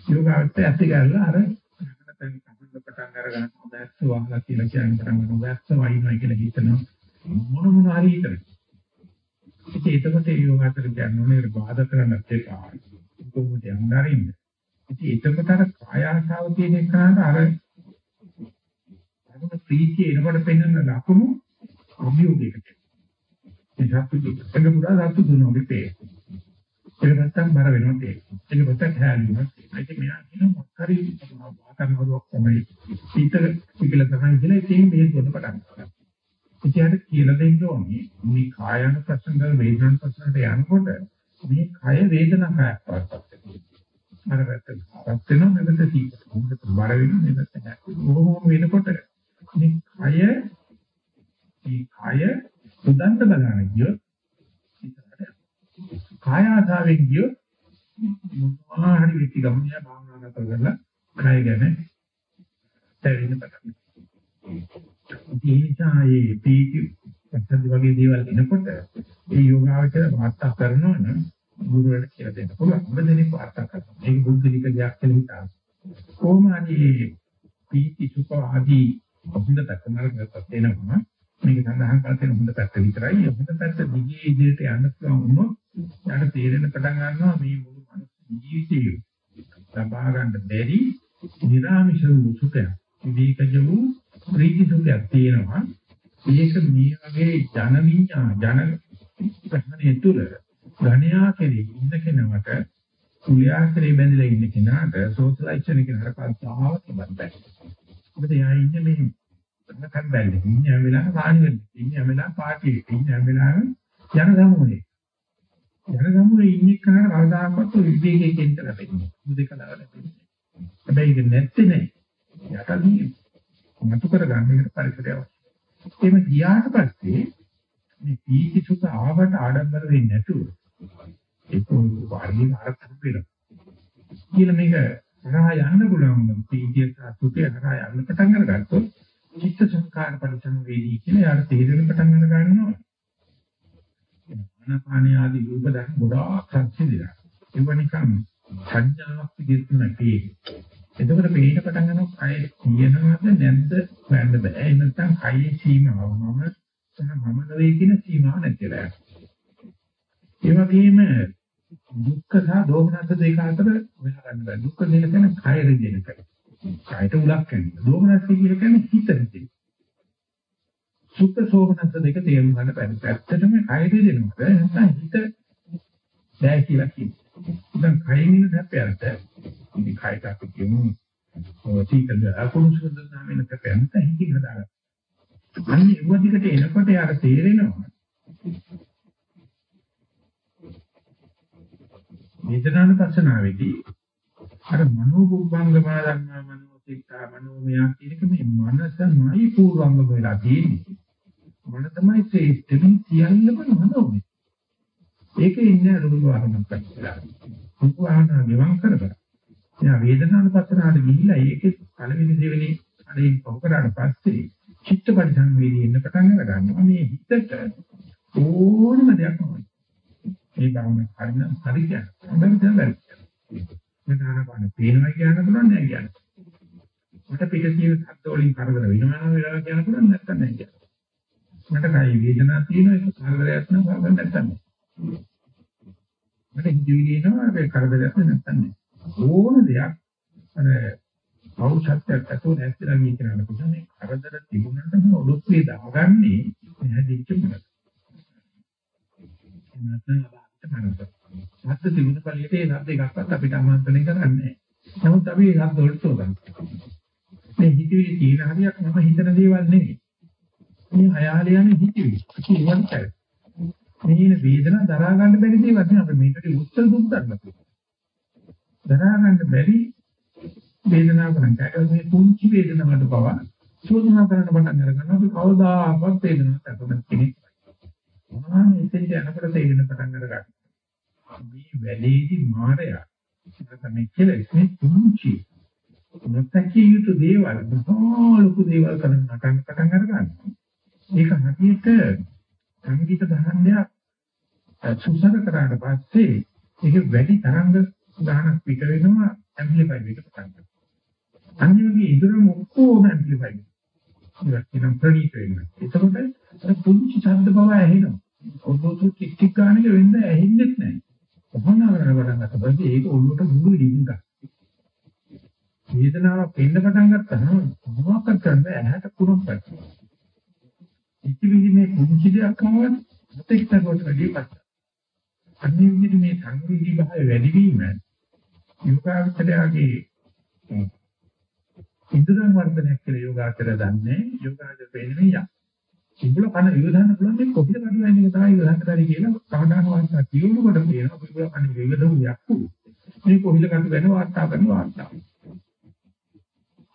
යෝගාවචරය ඇති ගාලා අර නැත්නම් කපන්න පටන් අර ගන්න දැස්ස වහලා කියලා කියන තරම දැස්ස වයින්නවා කියලා හිතනවා. මොන මොන හරි හිතනවා. ඉතින් එතකොට ඒ යෝගාචර කියන්නේ ඒක බාධා කරන්නත් එපා. කොහොමද යන්නරින්ද? ඉතින් එතකොට අර කාය ආශාව තියෙන එකට අර අර ප්‍රීතිය එනකොට පෙන්වන ලකුණු අභියෝගයකට. ඒ සත්තු දෙක පුරා සත්තු දුනෝගේ තේ. ඒක නැත්තම් බර වෙනවා තේ. ඒක නැත්තම් හැලුණා. ඒක මෙයා කියන මොකරි වාතාවරණයක් තමයි. ඊතර පිළිල තමයි කියලා ඉතින් මේ දෙන්න පටන් ගන්නවා. ඉතින් කියලා දෙන්න ඕනේ මේ කායන ප්‍රශ්න වල වේදනන ප්‍රශ්නට යනකොට මේ කය වේදනා කයක් වත්පත් වෙනවා. අර වැත්තට වෙනවා නැත්නම් තීක. මොකද බර වෙනවා නැත්නම් ඕම වෙනකොට මේ කය මේ කය උදන්ත බලන ගිය කාය ආධාවෙන් ගිය මොනවා හරි විචි ගමනිය භාවනා කරලා කය ගැන තේරෙන්න පටන් ඒ නිසා මේ පීති පස්සද්ධි වගේ දේවල් එනකොට ඒ යෝගාවචර වාර්තා කරනවා නම් ගුරුවරට කියලා දෙන්න පුළුවන්. ඔබ දෙනේ වාර්තා කරනවා. මේක බුද්ධිලික දෙයක් කියලා හිතා. කොහොම හරි පීති සුඛ ආදී හොඳ පැත්තකට එනවා. මේක සඳහන් කරලා තියෙන හොඳ පැත්ත විතරයි. හොඳ පැත්ත දිගේ ඉදිරියට යන්න පුළුවන් වුණොත් යාට තේරෙන පටන් ගන්නවා මේ මුළු මනුස්ස ජීවිතේ ලබා ගන්න බැරි නිර්ආමිෂ වූ සුඛය. විවේකජ වූ ප්‍රීති සුඛයක් තියෙනවා. ඒක මේ වගේ ජන විඤ්ඤා ජන ප්‍රශ්නේ තුල ගණ්‍යා කෙරෙහි ඉන්න කෙනාට කුලියා කෙරෙහි බැඳලා ඉන්න කෙනාට සෝෂලයිසේෂන් කෙනාට කල්තාවක් තිබන්නේ. මොකද එයා ඉන්නේ මේ නැකන් බැල්ලේ. ඉන්නේ හැම වෙලාවෙම වාණි වෙන්නේ. ඉන්නේ හැම වෙලාවෙම පාටියේ. ඉන්නේ හැම වෙලාවෙම යන ගමුනේ. යන ගමුනේ ඉන්නේ කෙනාට කවදාකවත් විවේකයේ කෙන්ට ලැබෙන්නේ. දෙක ලැබෙන්නේ. හැබැයි ඒක නැත්තේ නෑ. යටදී මතු කරගන්න එක පරිසරය අවශ්‍යයි. එහෙම ගියාට පස්සේ මේ පීති සුඛ ආවට ආඩම්බර වෙන්නේ නැතුව ඒක වාරියෙන් අරතර වෙනවා. කියලා මේක හරහා යන්න පුළුවන් පීතිය සතුටේ හරහා යන්න පටන් අරගත්තොත් චිත්ත සංකාර පරිසංවේදී කියලා යාට තේරෙන පටන් අර ගන්නවා. ආනාපානිය ආදී රූප දැන් ගොඩාක් සංසිඳිලා. ඒව නිකන් සංඥාවක් විදිහට නැති. එතකොට මේක පටන් ගන්නවා කය කියනවාද නැද්ද හොයන්න බෑ. ඒ නැත්නම් කයේ සීමාව මම සහ මම නෙවෙයි කියන සීමාව නැතිලා. ඒ වගේම දුක්ඛ සහ දෝමනස්ස දෙක අතර හොයා ගන්න බෑ. දුක්ඛ දෙක කියන්නේ කය රිදෙන එක. කයට උලක් කරනවා. දෝමනස්ස කියන්නේ හිත රිදෙන. සුඛ සෝමනස්ස දෙක තේරුම් ගන්න බැරි. ඇත්තටම කය රිදෙනවා. නැත්නම් හිත බෑ කියලා කියනවා. දැන් කයින් ඉන්න සැපයන්ට ඉතින් කයට අපි කියමු සීතල අකුණු සුද්ධ නාමෙන් සැපයන්ට හිතින් හදාගන්න. අන්නේ ඒව දිගට එනකොට යාර තේරෙනවා. වේදනානුපස්සනාවේදී අර මනෝබුද්ධංගම ධර්මා මනෝ සිතා මනෝමය කියන මේ මනසමයි පූර්වංගම වෙලා තියෙන්නේ. මන තමයි ශ්‍රේෂ්ඨම සියල්ලම මනෝමය. ඒකේ ඉන්නේ රුදු වාහනක් කරලා. රුදු වාහන නිවන් කරබර. එයා වේදනානුපස්සනාවට ගිහිල්ලා ඒකේ පළවෙනි දෙවෙනි අනේ පහු කරාට පස්සේ චිත්ත පරිසංවේදී එන්න පටන් ගන්නවා. මේ හිතට ඕනම දෙයක් නොවයි. මේ භාවන හරින හරි කියන්නේ. හොඳට දැනගන්න. මට ආනපාන පේනවා කියන්න පුළුවන් නෑ කියන්න. මට පිට තියෙන ශබ්ද වලින් කරදර වෙනවා නම් වෙලාව කියන්න පුළුවන් නැත්තම් නෑ කියන්න. මට කයි වේදනාවක් තියෙනවා ඒක කරදරයක් නෑ කරදරයක් නැත්තම් නෑ. මට හිතවිලි එනවා ඒක කරදරයක් නැත්තම් නෑ. ඕන දෙයක් අර පෞෂත්වයක් ඇතුව නැතිලා ගිය කෙනාට පුළුවන් මේ කරදර තිබුණාට මේ ඔලොප්පේ දාගන්නේ නැහැදිච්ච මොනද. එන්නත් අබාහිත මනස. සත්‍ය තිබුණ පළියට ඒ සද්ද එකක්වත් අපිට ආමන්ත්‍රණය කරන්නේ නැහැ. නමුත් අපි ඒ සද්ද වලට සෝදන්නේ. මේ හිතවිලි තියෙන හරියක් මම හිතන දේවල් නෙවෙයි. මේ හයාලේ යන හිතවිලි. කිව්වන් කරේ. මේන වේදනාව දරා ගන්න බැරි දේවල් නේ අපි මේකට උත්තර දුන්නා. දරා ගන්න බැරි වේදනාව කරන්නේ මේ පුංචි වේදනාවට පවා චෝදනා කරන්න පටන් අරගන්නවා අපි කවදාකවත් වේදනාවක් අතන කෙනෙක්. මොනවා මේ ඉතින් යනකොට තේරෙන පටන් අරගන්නවා. මේ වැඩේදී මායя තමයි කියලා මේ පුංචි නොතකිය යුතු දේවල් බොහෝ ලොකු දේවල් කරන නටන පටන් අරගන්නවා. ඒක හදියට සංගීත දහන්නයක් සුසර කරාට පස්සේ ඒක වැඩි තරංග ගානක් පිට වෙනවා ඇම්ප්ලිෆයි වෙන්න පටන් ගන්නවා. අනිවාර්යයෙන් ඉදරම ඔක්කොම ඇම්ප්ලිෆයි වෙනවා. ඒක නම් ප්‍රණීත වෙනවා. එතකොට පුංචි ශබ්ද බව ඇහෙනවා. ඔතොතු ටික් ටික් ගානක වෙන්න ඇහෙන්නේ නැහැ. භවනා කරන පටන් ගත්ත පස්සේ ඒක ඔළුවට මුළු ඉදින්න. වේදනාව පෙන්න පටන් ගත්තාම මොනවක්ද කරන්නේ ඇහැට කුණක් පැටලෙනවා. ඉතිවිලි මේ කුංචි දෙයක් ආවම මුතෙක්තකට වැඩි පස්ස. අන්නේ විදිහට මේ සංවේදී භාවය වැඩි වීම යෝගාවචරයාගේ ඉන්ද්‍රිය වර්ධනයක් කියලා යෝගාචරය දන්නේ යෝගාචර වෙන්නේ යක්. සිඹුල කන ඉවදන්න පුළුවන් මේ කොපිට කඩු වෙන එක තමයි ඉවදන්න බැරි කියලා කවදාන වාර්තා කියනකොට කියනවා. සිඹුල කන ඉවදමු යක්කු මේ කොහිල කඩු වෙන වාර්තා කරන වාර්තා.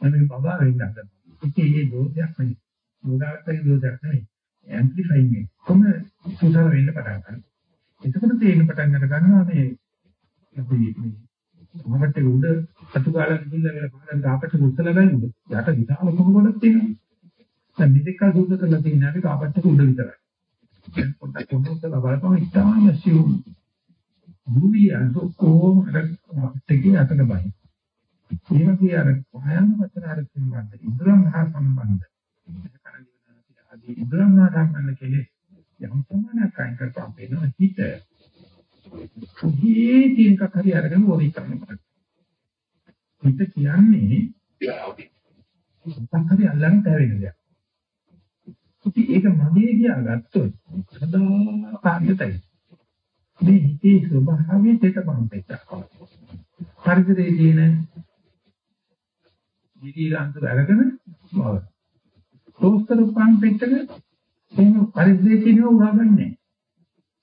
අනේ බබා වෙන්න හදන ඉතින් මේ දෝෂයක් නෙවෙයි යෝගාවචරයේ දෝෂයක් නෙවෙයි ඇම්ප්ලිෆයින් මේ කොහොම සුසාර වෙන්න පටන් ගන්නවා? එතකොට තේරෙන්න පටන් අර ගන්නවා මේ අපි මේ මොකට උඩ අතු ගාලා ගිහිල්ලා වෙලා පාරෙන් අපට මුස්සලා ගන්නේ යට විශාල කොහොමද තියෙනවා දැන් මෙතෙක් සූත්‍ර කරලා තියෙන අපි කාපට්ටක උඩ විතරයි. දැන් පොඩ්ඩක් කොහොමද බලපං ඉතාලම සිවුම්. බුවියන් කොහොම අර කාපට්ටකේ අතට බයි. ඒ වගේ අර කායන වචන අර සම්බන්ධ ඉදරන් හා සම්බන්ධ. ආදී ඉදරන් හා සම්බන්ධ කෙලෙස් යම් ප්‍රමාණයක් අයින් කරපම් වෙනවා හිත. පුහේ තින්ක හරි අරගෙන වරි කරනවා. හිත කියන්නේ මොකක් හරි අල්ලන්න තැවෙන දෙයක්. ඉතින් ඒක මගේ කියා ගත්තොත් සදා කාර්යතයි. මේ හිතේ ස්වභාවය දෙක බම්පෙට. පරිසරයේ තියෙන විදිලාන්ත අරගෙන බව. තෝස්තර බම්පෙටක එහෙම පරිසරයේ තියෙන උරාගන්නේ.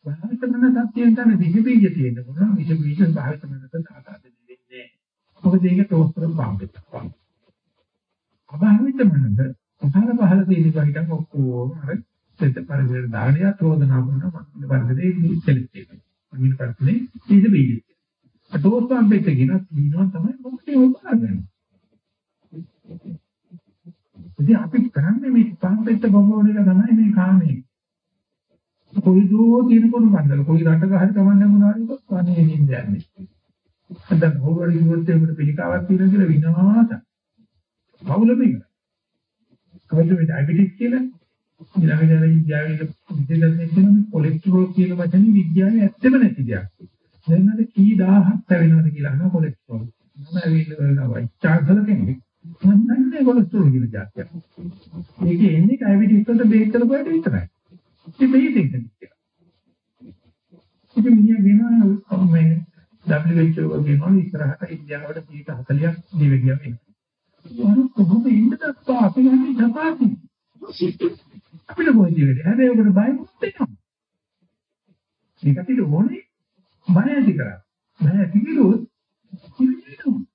භාවිතමන සත්‍යයෙන් තමයි විජ බීජ තියෙන මොනවා විජ බීජ භාවිතමනට දාලා දෙන්නේ. මොකද ඒක තෝස්තර බම්පෙට. අභාවිතමනද පහළ පහළ තියෙන පිටක් ඔක්කොම අර සෙත් පරිසරයට දාණය චෝදනා කරන මනින පරිසරයේ ඉස්සෙල්ලා තියෙනවා. මනින පරිසරයේ ඉඳ බීජ. ඩෝස් පම්පෙත් කියන තියනවා තමයි මොකද ඔය බලන්නේ. ඉතින් අපි කරන්නේ මේ පම්පෙත් බොම්බෝන එක තමයි මේ කාමේ. කොයි දෝ තියෙන කොන බන්දල කොයි රටක හරි තමන්නේ මොනවාරි කන්නේ නින්ද යන්නේ. දැන් හොවරි කිව්වොත් ඒකට පිළිකාවක් තියෙන කියලා විනාශ. බවුල මේක. කොහෙද මේ ඩයබටිස් කියලා? ඊළඟට විද්‍යාවේ විද්‍යාවේ කියන කොලෙස්ටරෝල් කියන වචනේ විද්‍යාවේ ඇත්තම නැති දෙයක්. දැන් අර කී දහහක් වෙනවද කියලා අහන කොලෙස්ටරෝල්. මම ඇවිල්ලා වයිචාර්ජල කෙනෙක්. මම දන්නේ කොලෙස්ටරෝල් කියන જાතියක්. මේකේ එන්නේ ඩයබටිස් වලට බේත් කරපුවාට විතරයි. ඉතින් මේ දෙයක් නෙවෙයි. ඉතින් මිනිහ වෙනවා මේ WHO වගේ මොන ඉස්සරහට ඉන්දියාවට 40ක් දිවෙදියා වෙනවා. මොන කොහොමද ඉන්නද අප්පා අපි ගන්නේ ජපාති. අපිට මොකද වෙන්නේ? හැබැයි උකට බය මොකද වෙනවා? මේක අපිට ඕනේ බය ඇති කරා. බය ඇති කිරුවොත් ඉතිරිනවා.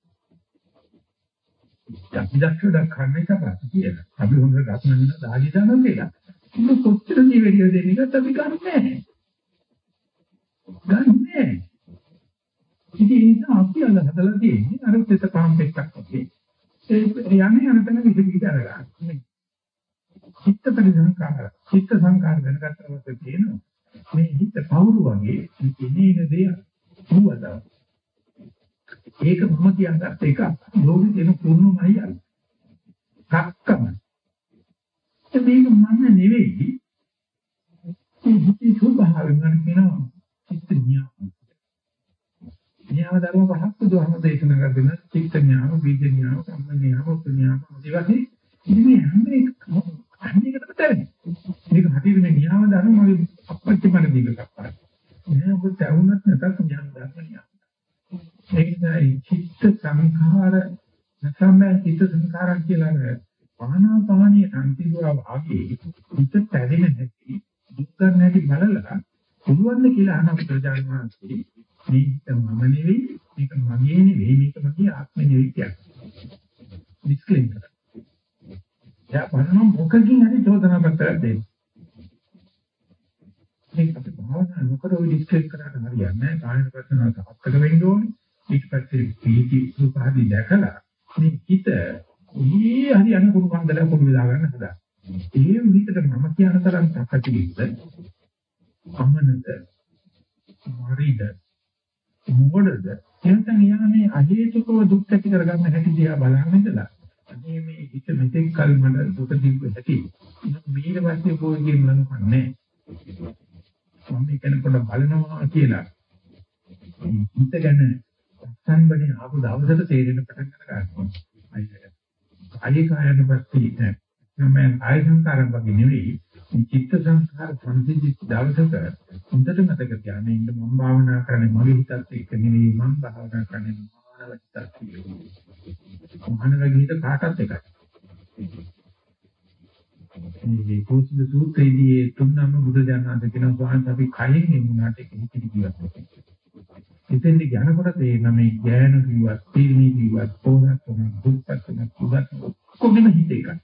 අපි දැක්කද කන්නේ තමයි කියලා. අපි හොඳට ගස්මන්න දාලි දානවා කියලා. ඒක කොච්චර ජීවිතය දෙන්නේවත් අපි ගන්නෑ. ගන්නෑ. ඉතින් ඒ නිසා අපි අද හදලා තියෙන්නේ අර තෙත පාම් පෙට්ටක් වගේ. ඒ යන්නේ යන තැන විසිරී කරගන්න. චිත්ත පරිසංකාර. චිත්ත සංකාර දැනගත්තම තියෙනවා. මේ හිත පවුරු වගේ ඉන්නේ දේ වුවදා. ඒක මම කියන්නත් එක ලෝකෙ තියෙන කුරුණුමයි අර. කක්කම. මේක මම නෙවෙයි. මේ හිතේ ස්වභාවයෙන් ගන්න කියනවා චිත්ත ඥාන. ඥාන ධර්ම පහක් බුදුහාම දේශනා කරගෙන චිත්ත ඥාන, බීජ ඥාන, කම්ම ඥාන, උප ඥාන, මොදිවදී ඉතින් මේ හැම එකම අන්නේකට තරන්නේ. මේක හරියට මේ ඥාන ධර්ම මගේ අපච්චි මන දීලා කප්පා. නෑ ඔබ තවුනත් නැතත් ඥාන ධර්ම ඥාන. ඒක තමයි චිත්ත සංඛාර නැත්නම් චිත්ත සංඛාරක් කියලා පානාපානිය අන්තිදුවා වාගේ හිත පැදෙන්නේ නැති දුක් නැති බලලා පුළුවන් ද කියලා අහන ප්‍රජාන වහන්සේ මේක මම නෙවෙයි මේක මගේ නෙවෙයි මේක මගේ ආත්මෙ නෙවෙයි කියන්නේ. ඩිස්ක්ලේමර්. යා බලන්න මොකකින් හරි චෝදනා පත්‍රයක් දෙන්න. මේක අපි භාවනා නොකර ඔය ඩිස්ක්ලේමර් කරන්න හරියන්නේ නැහැ. කායන ප්‍රශ්න තාත්තක වෙන්න ඕනේ. ඊට පස්සේ පීටි සුඛාදී දැකලා මේ හිත ඊ හරි අනුකුරු කන්දල පොඩි වෙලා ගන්න හදා. ඒ විදිහට මම කියන තරම් සකටිවිද අමනද මරිද මොකටද? එතන යානේ අහේතුකව දුක් ඇති කරගන්න හැටි දිහා බලන්න ඉඳලා. අනේ මේ හිත මෙතෙක් කල මට දුක දීපු හැටි. ඊට පස්සේ පොයිගේ මම කන්නේ. මම කෙනෙකුට බලනවා කියලා. හිත ගැන සංබනේ ආපු දවසට තේරෙන පටන් ගන්නවා. අයියෝ. කායේ කායන පස්සේ මම ආය සංකාරම් වගේ නෙවෙයි චිත්ත සංස්කාර සංසිද්ධි දවසක හොඳට මතක තියාගන්න ඉන්න මම භාවනා කරන්නේ මගේ හිතත් එක්ක නෙවෙයි මම භාවනා කරන්නේ මානව හිතත් එක්ක. මානව හිත කාටත් එකයි. මේ කෝසිද සූත්‍රයේදී තුන්නම බුදු දඥාන්ත කියන ස්වාමීන් අපි කයින් එන්නාට ඒක හිතේ ජීවත් වෙනවා. ඉතින් ඥානකොට තේරෙන මේ ඥාන කිව්වත්, තීරණී කිව්වත්, පොහොසත් වෙන, දුක්පත් වෙන, කුඩත් කොහොමද හිතේ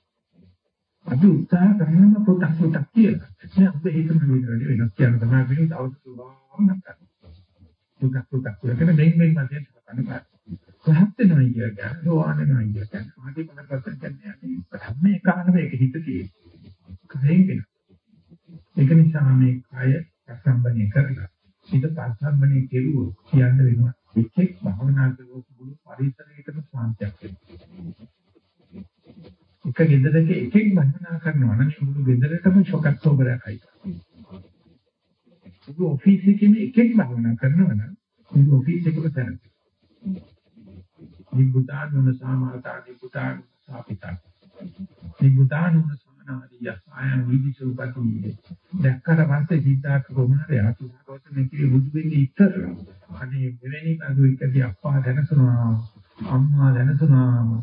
අපි උත්සාහ කරනම පොඩක් පොඩක් කියලා. මේ අපේ හිතන විදිහට වෙනස් කියන තමයි වෙන දවස් තුනක් නැත්නම්. පොඩක් පොඩක් කියලා දෙයින් මේ මැදට කරන්න බෑ. කොහොමද නෝ කියන්නේ? දෝවාන නෝ කියන්නේ. ආදී මොනවද කියන්නේ? මේ කාරණේ මේක හිත තියෙන්නේ. කයෙන් ඒක නිසා මේ කය සම්බන්ධය කරලා හිත සම්බන්ධය කෙරුවොත් කියන්න වෙනවා. එක්ෙක් භවනා කරනකොට මුළු පරිසරයකම ශාන්තියක් වෙනවා. එක ගෙදරක එකෙක් භවනා කරනවා නම් මුළු ගෙදරටම ෂොක් ඇබ්සෝබරයක් හයි. මුළු ඔෆිස් එකේම එකෙක් භවනා කරනවා නම් මුළු ඔෆිස් එකම තැනක්. නිබුතානුන සමාතා නිබුතාන සාපිතා. නිබුතානුන සමනාදී යසයන් විදිසුපති. දැක්කට පස්සේ සිතාක කොමාරයා තුනකට මේකේ බුදු වෙන්නේ ඉතර. අනේ මෙවැනි අදු එකදී අප්පා දැනසනවා අම්මා දැනසනවා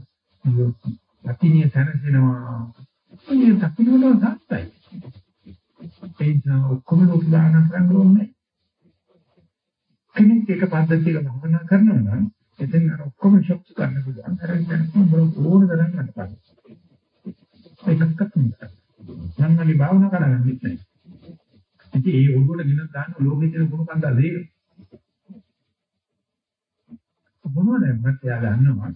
අතිනිය සැනසෙනවා. මේ දකින්නට සාත්තයි. ඒ නිසා ඔක්කොම ලෝක දාන කරන්න ඕනේ. කෙනෙක් එක පද්ධතියක භවනා කරනවා නම් එතෙන් අර ඔක්කොම ෂොක් ගන්න පුළුවන්. අර දැන් ඕන තරම් ගන්න. ඒකත් තමයි. යන්නලි භාවනා කරන්නේ නැහැ. ඉතින් ඒ ඔළුවට ගෙන දාන ලෝකෙ තියෙන කුණු කන්දල් ඒක. මොනවද මත් එයා දන්නවා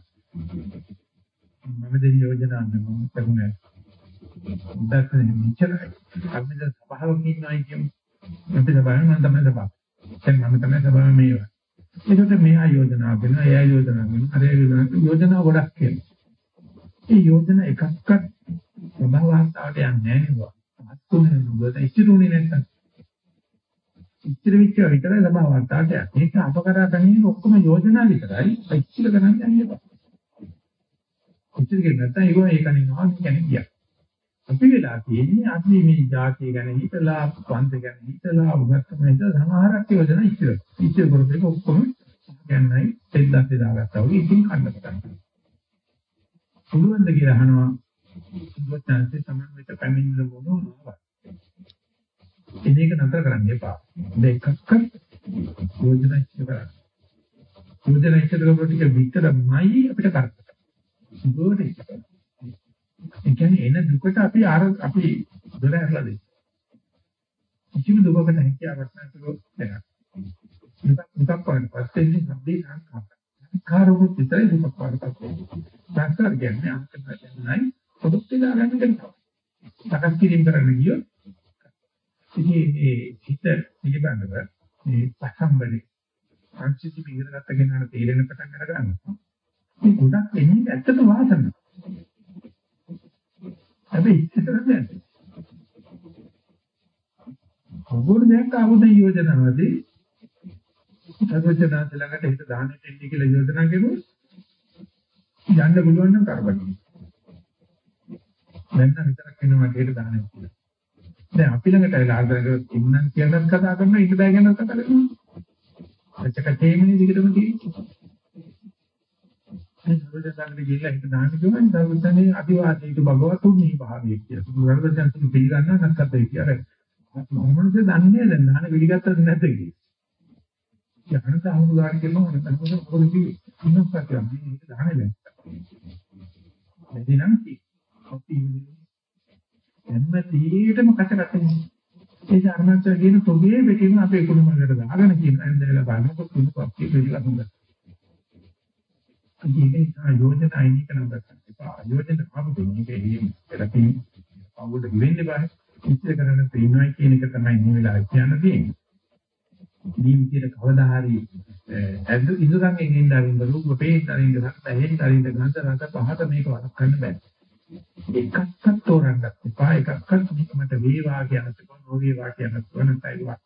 මම දෙන යෝජනා මම කරුණා දැක්කනේ මෙච්චරයි අපි දැන් සභාවක ඉන්නයි කියමු අපි සභාවේ මම තමයි සභාව දැන් මම තමයි සභාවේ මේවා ඒකට මෙහා යෝජනා කරනවා එයා යෝජනා කරනවා අර යෝජනා යෝජනා ගොඩක් කියනවා ඒ යෝජනා එකක්වත් සභාව වාස්තාවට යන්නේ නැහැ නේද අත්තුනේ නුඹට ඉතිරුනේ නැත්තම් ඉතිරි විච්ච විතරයි සභාව වාස්තාවට යන්නේ ඒක අප කරා ගන්නේ ඔක්කොම යෝජනා විතරයි ඉතිරි ගණන් යන්නේ බෑ ඉතිරි ගණන් නැත්තම් ඒක ඒකනේ නෝ කියන්නේ කිය. අපි වෙලා තියෙන්නේ අපි මේ જાතිය ගැන හිතලා පන්ත ගැන හිතලා උගත්තම හිතලා සමහරක් යෝජනා ඉතිරි. ඉතිරි කරපු එක ඔක්කොම ගන්නයි දෙද්දක් දාගත්තා වගේ ඉතින් කන්න පටන් ගන්නවා. පුළුවන් ද කියලා අහනවා බුද්ධාංශේ සමන්විත පැමිණෙන මොනවා එනේක නතර කරන්න එපා. දෙකක්ක යෝජනා ඉස්සර කරන්න. යෝජනා ඉස්සර කරපු ටික විතරමයි අපිට කරන්න. සුබෝධි. ඒ කියන්නේ එන දුකට අපි ආර අපි දොර ඇරලා දෙන්න. කිසිම දුකකට හැකියාවක් නැතුව දෙන්න. දුක දුක පාඩපත් දෙන්නේ සම්දී සංකාර. සංකාරොත් විතරයි දුක පාඩපත් වෙන්නේ. සංකාර කියන්නේ අන්තර්ගතයි පොදුත් වෙලා ගන්න කෙනා. සකස් කිරීම කරන්න ගියොත් ඉතින් මේ හිත පිළිබඳව මේ පසම්බලේ සංසිද්ධි පිළිගත්ත කෙනාට තේරෙන පටන් අර ගන්නවා. මේ ගොඩක් එන්නේ ඇත්තට වාසන. හැබැයි ඉස්සරහ දැන්. කවුරුද දැන් ආවද යෝජනාවදී? සර්වඥාන්ත ළඟට හිත දාන්න දෙන්නේ කියලා යෝජනා කරුවොත් යන්න පුළුවන් නම් කරබඩි. දැන් නම් විතරක් වෙනවා දෙයට දාන්න කියලා. දැන් අපි ළඟට ඇවිල්ලා ආදරක ඉන්නන් කියනත් කතා කරනවා ඉන්න බෑ කියනත් කතා කරනවා. අච්චක තේමිනේ දිගටම තියෙන්නේ. මේ සර්වඥාන්තට ගිහිල්ලා හිත දාන්න කියනවා සර්වඥානේ අදිවාසීට භගවතුන් මේ භාවයේ කියලා. සර්වඥාන්තට පිළිගන්නා නැත්නම් කියලා. මොනවද දන්නේ දැන් දාන පිළිගත්තද නැද්ද කියලා. යහනත අහුරු ගන්න කියනවා නැත්නම් මොකද කිව්වේ? ඉන්නත් කියලා මේ දාන්නේ දැන්. මෙදිනම් කි. අපි හැමදේටම කටකටනේ. ඒ ධර්මචර්ය කියන තොගේ පිටින් අපේ කුණුමලට දාගෙන කියන ඇන්දලා බලනකොට කුණු පස්සේ පිළිලා හොඳයි. ඒක නිසා යෝජනා අයින් කරන බස්සක් එපා. යෝජනා ආපු දෙන්නේ ඒක එළියෙන් පවුලට වෙන්නේ බෑ. ඉච්ඡා කරන තේිනවයි කියන එක තමයි මේ වෙලාවේ කියන්න තියෙන්නේ. ජීවිතේට කවදා හරි ඇද්ද ඉඳුරන් එකින් දරින්න රූප පේන දරින්න සත්ත ඇහෙන් දරින්න ගන්ධ රස පහත මේක වරක් කරන්න බෑ. එකක්වත් තෝරන්නත් එපා. එකක්වත් මට වේවා කියන්නත් එපා. නොවේවා කියන්නත් නැත්නම්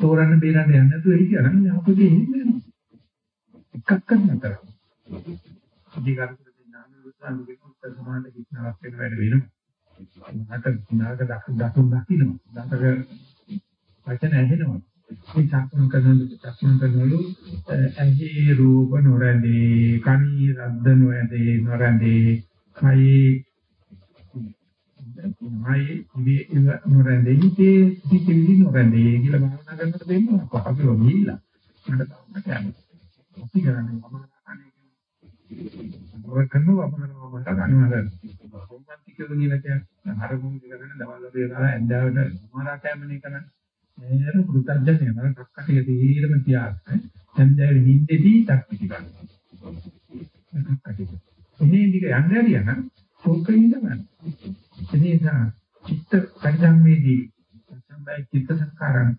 තෝරන්න බේරන්න යන්න නැතුව එයි කියනනම් අපිට ඉන්නේ එකක්වත් නැතර. අධිකාරකෙන් නාම රූපයන් විකුත් සමාන කිච්නාවක් වෙන වැඩ වෙනවා. මට නාග දක්ු දකුන් දකින්න. දතක වචන ඇහෙනවා. මේ සාකම් කරන සාකම් කරනලු ඇහි රූප නොරැඳේ, කනී රද්ද නොඇදේ නොරැඳේ, කයි නයි ඉවි නොරැඳේ, ඉතේ සිතිවිලි නොරැඳේ කියලා භාවනා කරනකොට දෙන්නවා. අපිව ගිහිල්ලා මට තාම යන්නේ. අපි කරන්නේ අපමාන කරනවා අපමාන කරනවා රොමන්ටික් කියලා කියන්නේ හරගුම් කරගෙන දවල් වගේ කරලා ඇඳාවට සමහරා කැමනේ කරන්නේ නේද පුරුතඥය මම කක්කටිය තීරම තියාගන්න ඇඳාවේ නිින්දෙදී ටක් පිටි ගන්න. කක්කටිය එනේ දිග යන්න හරියන සෝකෙන් ඉඳගන්න ඒ නිසා චිත්ත පරිධම්මේදී සම්බයි චිත්ත සංකාරණ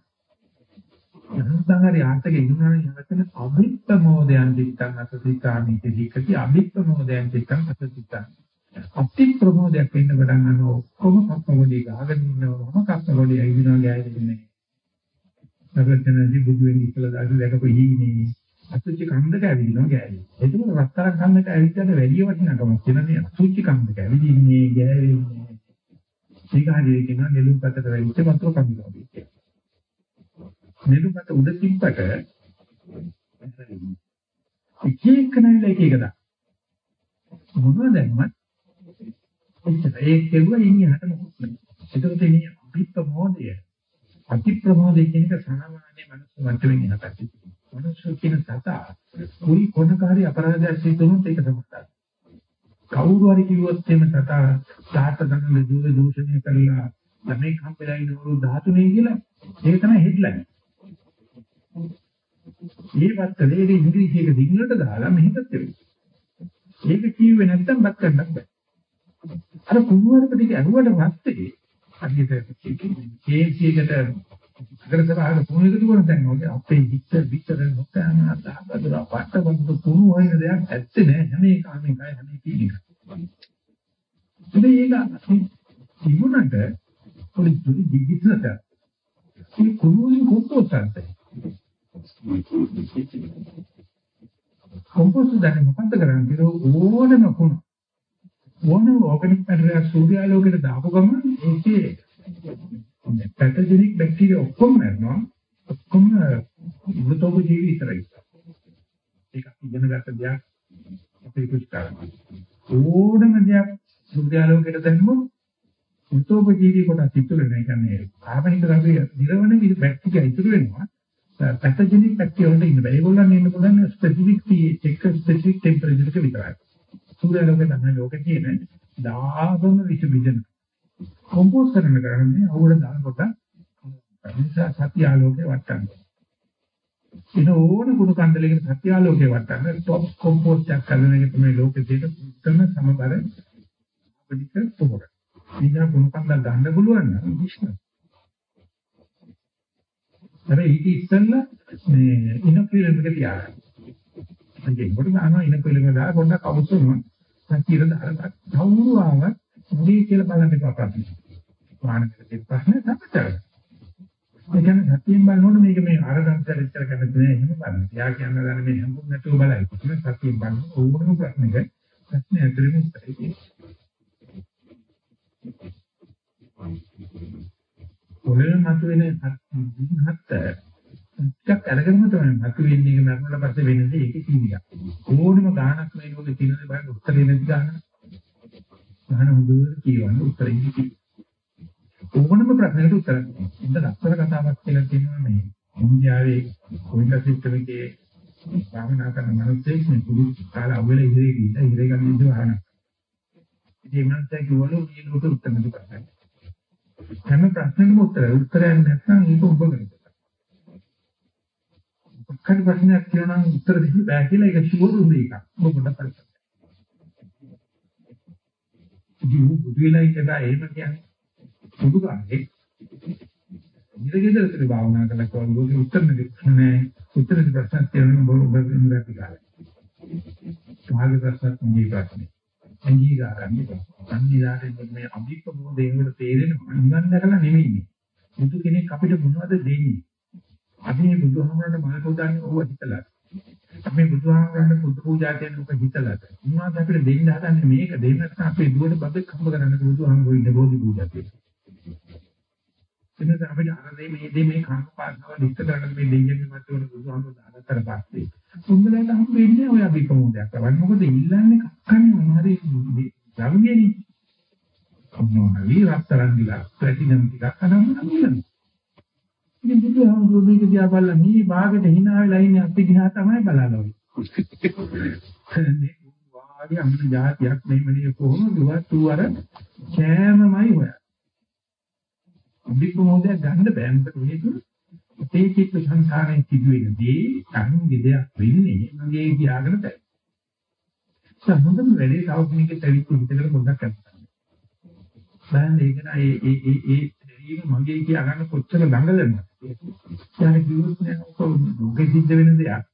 යන්තම් හරි ආතක ඉන්නවා යවතන අභිප්‍රමෝදයන් දිත්තං අසසිතාමි තීකති අභිප්‍රමෝදයන් දිත්තං අසසිතාමි අති ප්‍රමෝදයක් වෙන්න පටන් ගන්නවා. ඔක්කොම කප්පවලි ගහගෙන ඉන්නවා. මම කප්පවලි ඇවිදිනවා ගෑවෙන්නේ නගතනදී බුදු වෙන ඉස්සලා දාලා දැකපු හීනේ. අසුචි කන්දක ඇවිදිනවා ගෑවෙන්නේ එතකොට රත්තරන් කන්දක ඇවිද්දාට වැඩි වටිනකමක් තියෙනනේ අසුචි කන්දක ඇවිදින්නේ ගෑවෙන්නේ. ඒක හරියට කියනවා නෙළුම් පැත්තට වැඩිච්ච වතුර කන්දක වගේ නෙළුමට උඩ තිබ්බට එක එක නැවිල එක එක දා. මොනවද දැම්මත් එච්චර. ඒක කෙරුවා ඉන්නේ හට මොකක්ද. ඒකට ඉන්නේ අභිප්‍රමෝදය. අතිප්‍රමෝදය කියන එක සාමාන්‍ය මනුස්ස වර්තවෙන්නේ නැතත්. මනුස්ස කියන සතා කුයි කොනකාරී අපරාධයක් සිදුනොත් ඒක සමස්තයි. කවුරු හරි කිව්වොත් එimhe සතා තාත්ත දඟල දුර දූෂණය කරලා ළමයි කම්පලා ඉන්න වරු 13 කියලා ඒක තමයි හෙඩ්ලයින්. ඒ වත්තලේ ඒක ඉංග්‍රීසියක සිංහලට දාලා මෙහෙට දෙනවා. ඒක කිව්වේ නැත්තම් බත් ගන්නත් බෑ. අර කුණුවරක ටික ඇහුවට පස්සේ හරියට කේසියකට අගරසරහක කුණුවකට කරන දැන් ඔය අපේ හිත විතර නොකෑම අදහදර වට වන්ද කුණු වයින් දෙයක් ඇත්තේ නෑ. හැම එකම එකයි හැම එකම එකයි. ඒක තිබුණට පොඩි දුරි දිගිසට මේ කුණුවලින් කොටොස්සන්ට කොම්පෝස්ට් දැන් මොකක්ද කරන්නේ? ඕනම කුණු. ඕනම ඕගනික් මැටරයක් සූර්යාලෝකයට දාපු ගමන් ඒකේ පැතජෙනික් බැක්ටීරියා ඔක්කොම මරනවා. ඔක්කොම මෘතෝප ජීවි විතරයි ඒක ඉගෙන ගන්න දෙයක්. අපේ කුස්කාරන ඕනම දෙයක් සූර්යාලෝකයට දැම්මොත් මෘතෝප ජීවි කොට ඉතුරු වෙන එක කියන්නේ කාබනික ද්‍රව්‍ය නිරවන බැක්ටීරියා ඉතුරු වෙනවා. පැතජෙනික් බැක්ටීරියා වල ඉන්න බෑ. ඒගොල්ලන් ඉන්න පුළුවන් ස්පෙસિෆික් එක ස්පෙસિෆික් ටෙම්පරේචර් එක විතරයි. සූර්යාලෝකය තමයි ලෝකේ තියෙන දාගම විස බිඳන කොම්පෝස් කරන කරන්නේ අවුල දානකොට නිසා සත්‍ය ආලෝකේ වටන්නේ ඉන ඕන කුණු කන්දලයකට සත්‍ය ආලෝකේ වටන්න টොප් කොම්පෝස්ට් එකක් කරන එක තමයි ලෝකේ තියෙන උත්තම සමබර අපිට පොර. ඉතින් කුණු කන්දල් ගන්න පුළුවන් නම් විශ්න. හැබැයි ඊට ඉස්සෙල්ලා මේ ඉනොක්‍රියම් එක තියාගන්න. ඒකෙන් කොට දානවා ඉන පිළිම දාලා පොඩ්ඩක් අවුස්සනවා. සතියර දාලා කවුරු ආවත් මුදී කියලා බලන්න එපා ප්‍රශ්න. මානසික ප්‍රශ්න තමයි. ඒ කියන්නේ සතියෙන් බලනකොට මේක මේ ආරම්භය ඉස්සර කරන්න දෙන්නේ එහෙම බලන්න. යා කියන්න ගන්න මේ හැම්බුත් නැතුව බලයි. කොහොමද සතියෙන් බලන ඕනම ප්‍රශ්නක ප්‍රශ්න ඇතුළේම උත්තරේ තියෙනවා. පොළේ මතුවෙන හත් ටිකක් අරගෙනම තමයි මතු වෙන්නේ ඒක මරණයට පස්සේ වෙන්නේ ඒක කීවියක්. ඕනම ගානක් මේ ලෝකේ තියෙන දේ බලන්න උත්තරේ නැති ගාන. ගාන හොඳට කියවන්න උත්තරේ ඉති. ඕනම ප්‍රශ්නකට උත්තර. ඉන්න ලස්සන කතාවක් කියලා කියනවා මේ ඉන්දියාවේ කොයින්ද සිස්ටම් එකේ භාවනා කරන මිනිස්සෙක් මේ පුදු කාල අවුල ඉහිරේ ගිහින් ඉහිරේ ගන්න ඉඳ වහන. ඉතින් මම කිව්වලු මේ ලෝකෙ උත්තර නැති ප්‍රශ්න. හැම ප්‍රශ්නෙකම උත්තරයි. උත්තරයක් නැත්නම් ඒක ඔබ ගන්න. මොකක්ද ප්‍රශ්නයක් කියනවා නම් උත්තර දෙන්න බෑ කියලා ඒක ෂුවර් උනේ එකක්. ඔබ පොඩ්ඩක් බලන්න. ඉතින් බුදු වෙලා ඉඳලා එහෙම කියන්නේ බුදු ගන්නේ. ඉරගෙදරට භාවනා කළා කවුරුද උත්තර දෙන්නේ උත්තර දෙන්න ප්‍රශ්න කියනවා ඔබ ඔබ ඉඳලා කියලා. මාර්ග ප්‍රශ්න නිදි ප්‍රශ්නේ. අංගීකාර කරන්නේ. අන්නිදාට මේ අභිප්‍රමෝදයෙන් වල තේරෙනවා නිවන් දැකලා නෙමෙයි. බුදු කෙනෙක් අපිට මොනවද දෙන්නේ? අපි මේ බුදුහාමරට මල් පොදාන්නේ ඕව හිතලා. අපි බුදුහාමරට පුදු පූජා කියන එක හිතලා. උන්වහන්සේ අපිට දෙන්න හදන්නේ මේක දෙන්න නැත්නම් අපේ දුවට බබෙක් හම්බ කරන්න බුදුහාමරෝ ඉන්න බෝධි පූජා කියලා. එනද අපිට අරදී මේ දේ මේ කර්ම පාඩනවල ඉස්ත කරගෙන මේ දෙයියන්ගේ මත වල බුදුහාමරෝ දානතර පස්සේ. උන්දලට හම්බ වෙන්නේ ඔය අභිප්‍රමෝදයක් කරවන්න. මොකද ඉල්ලන්නේ කක්කන්නේ මොනවාරි ධර්මයේනේ. මොනවාරි රත්තරන් දිලා ප්‍රතිනම් ටිකක් අනම්ම නම්ලන්නේ. ඉතින් බුදුහාමුදුරුවෝ මේක දිහා බලලා මේ භාගෙට hina වෙලා ඉන්නේ අපි දිහා තමයි බලනවා. [LAUGHS] වාගේ අමුතු જાතියක් නෙමෙයි කොහොමද වත් අර කෑමමයි හොය. අභිප්‍රමෝදය ගන්න බෑ මොකද හේතුව? අපේ චිත්ත සංසාරයෙන් සිදුවෙන දේ අනුන්ගේ දෙයක් වෙන්නේ මගේ කියාගෙන බෑ. සම්මුදම වැඩි සෞඛ්‍යනික තැවිච්ච හිතකට පොඩ්ඩක් අත්දැකීම. බලන්න ඒක නෑ ඒ ඒ ඒ කීම මගේ කියා ගන්න කොච්චර දඟලනද යන කිව්වොත් නෑ ඔක ලෝකෙ සිද්ධ වෙන දෙයක්.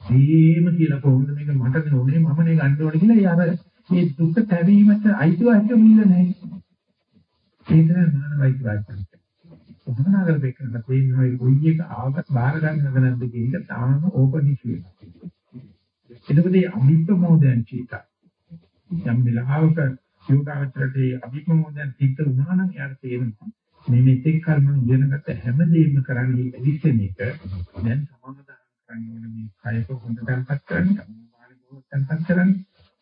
සීම කියලා කොහොමද මේක මට දෙනුනේ මම නේ ගන්න ඕනේ කියලා ඒ අර මේ දුක තැවීමට අයිතිවාසිකම නිල නැහැ ඒතර මානවයික වාස්තුව උපනාගර දෙකන තේිනවයි කොයි එක ආවත් බාර ගන්නද නැද්ද කියන තාම ඕපන් ඉෂුව එක එතකොට මේ අභිප්‍රමෝදයන් චීතා යම් වෙලාවක යෝගාවචරයේ අභිප්‍රමෝදයන් චිත්ත වුණා නම් යාර තේරෙනවා. මේ මෙතෙක් කල මම ඉගෙනගත්ත හැමදේම කරන්නේ එදිස්සෙන එක. දැන් සමාදාන කරන්න ඕනේ මේ කයක හොඳ තැන්පත් කරන්න මානසික තැන්පත් කරන්න.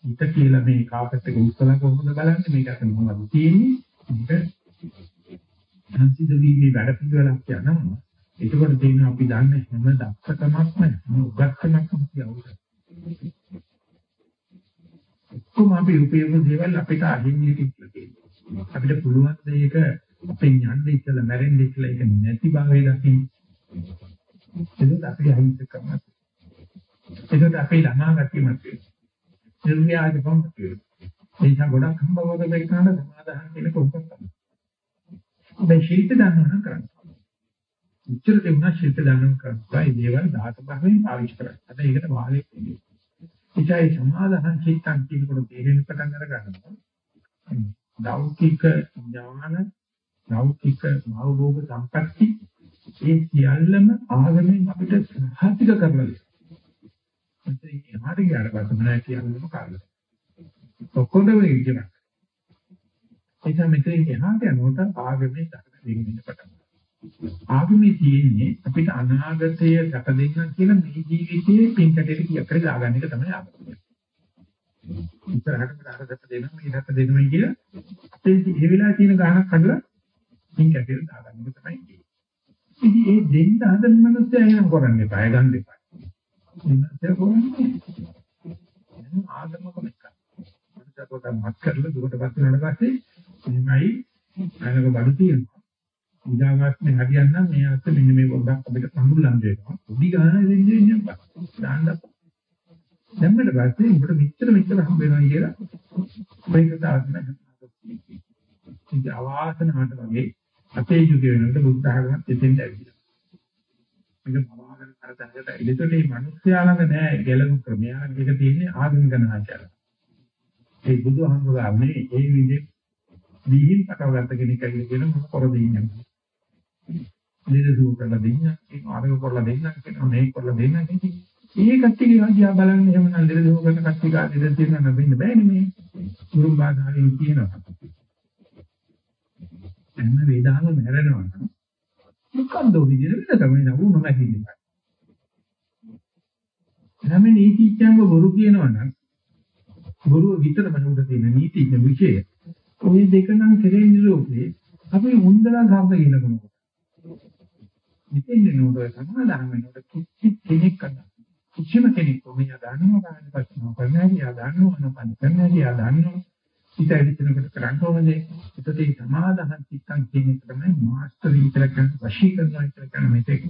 හිත කියලා මේ කාපට් එක උස්සලා කොහොමද බලන්නේ? මේක අතන මොනවද තියෙන්නේ? මේක සංසිද්ධ වීමේ වැඩ පිළිවෙලක් යනවා. එතකොට තියෙන අපි දන්නේ හැම දක්ෂකමක්ම හැම උගත්කමක්ම කියවුද ඔක්කොම අපි උපයෝග දේවල් අපිට අහිමියට කියලා තියෙනවා අපිට පුළුවන් මේක අපෙන් යන්න ඉස්සලා මැරෙන්න ඉස්සලා ඒක නැති භාවය දකින්න. ඒකත් අපේ අහිංසකම. ඒකත් අපේ ළමා ගැටීමක් තියෙනවා. නිර්ව්‍යාජකම තියෙනවා. ඒ නිසා ගොඩක් හම්බවද දෙකනට සමාදාන කියන කොම්පක් තමයි. මේ ශිල්ප දන්නවනම් කරන්න. උච්චර දෙන්නා ශිල්ප දන්නවනම් කරන්න. ඒ දේවල් දහස පහෙන් පාවිච්චි කරන්න. අද ඒකට වාලේ තියෙනවා. ඒචයි සමාදාන චිත්තන් කියනකොට තේරෙන පටන් අර ගන්නවා. ලෞකික ඥාන ලෞකික භවභෝග සම්පatti ඒ සියල්ලම ආගමෙන් අපිට සහතික කරලා දෙනවා. මෙතන එහාට ගියාට පස්සේ මොනවද කියන්නේ කාලේ. ඔක්කොම වෙන්නේ කියන. ඒක මෙතන එහාට යනකොට ආගමේ ධර්ම දෙන්නේ පටන් ආගමේ තියෙන්නේ අපිට අනාගතය සැප දෙන්න කියලා මේ ජීවිතයේ පින්කටේට කියක් කරලා දාගන්න එක තමයි ආගම. ඉතරහට අර සැප දෙන්න මේ සැප දෙන්න කියලා අපේ මේ වෙලාවේ තියෙන ගානක් හදලා පින්කටේට දාගන්න එක තමයි කියන්නේ. ඉතින් ඒ දෙන්න හදන මිනිස්සු එහෙනම් කරන්න එපා. ඒ ගන්න එපා. මිනිස්සු කරන්නේ එහෙනම් ආගමකම එක. මිනිස්සු කොට මත් කරලා දුරට පත් වෙනාට පස්සේ මෙහෙමයි අනක බඩු තියෙනවා. ඉඳාගත්නේ හරියන්නම් මේ අත මෙන්න මේ පොඩ්ඩක් අපිට සම්මුලම් දෙනවා. උඩි ගන්න දෙන්නේ නෑ. දාන්න. දැම්මට පස්සේ උඹට මෙච්චර මෙච්චර හම්බ වෙනවා කියලා මේක තාක්ෂණ. ඉතින් අවාසනාවට වගේ අපේ යුගය වෙනකොට බුද්ධ ආගමත් එතෙන්ට ඇවිල්ලා. මේක පවාගෙන කරතනකට එතකොට මේ මිනිස්යා ළඟ නෑ ගැලවු ක්‍රමය. මේක තියෙන්නේ ආගමික නාචාර. ඒ බුදුහාමුදුරනේ ඒ විදිහේ දීහින් පටවගත්ත කෙනෙක් කියලා කියන මොන කරදින්නේ. නිරසු කරලා දෙන්න, ඒ ආරෝප කරලා දෙන්න, කියන මේක කරලා දෙන්න කිසි. ඒ කට්ටියගේ රාජ්‍ය බලන්න එහෙම නම් නිරසු කරන කට්ටිය ගා නිරසු කරන බෙන්න බෑනේ මේ. ගුරුම් බාධාවෙන් කියනවා. හැම වේදාම මැරෙනවා නම් මොකන්ද විදිහට වෙන තමයි නෝ නොමැකින්නේ. හැම නීතිඥයන්ව බොරු කියනවා නම් බොරුව විතරම උඩ තියෙන නීතිඥ විෂය. ওই දෙක නම් කෙරෙන්නේ නිරෝපේ අපි මුන්දලා ගන්න කියන කෙනෙක්. මෙතෙන් නෝඩ සමාදාන වෙනකොට කිසි කෙනෙක් කරන්න. කිසිම කෙනෙක් කොහොමද දන්නව ගන්න පස්සම කරන්නේ යා දන්නව නපන් කරන්නේ යා දන්නව හිත ඇවිදිනකොට කරන්න ඕනේ. ඒකත් ඒ සමාදාන චිත්තං කියන එක තමයි මාස්ටර් කියලා කියන්නේ වශී කරනවා කියලා කියන්නේ මේක.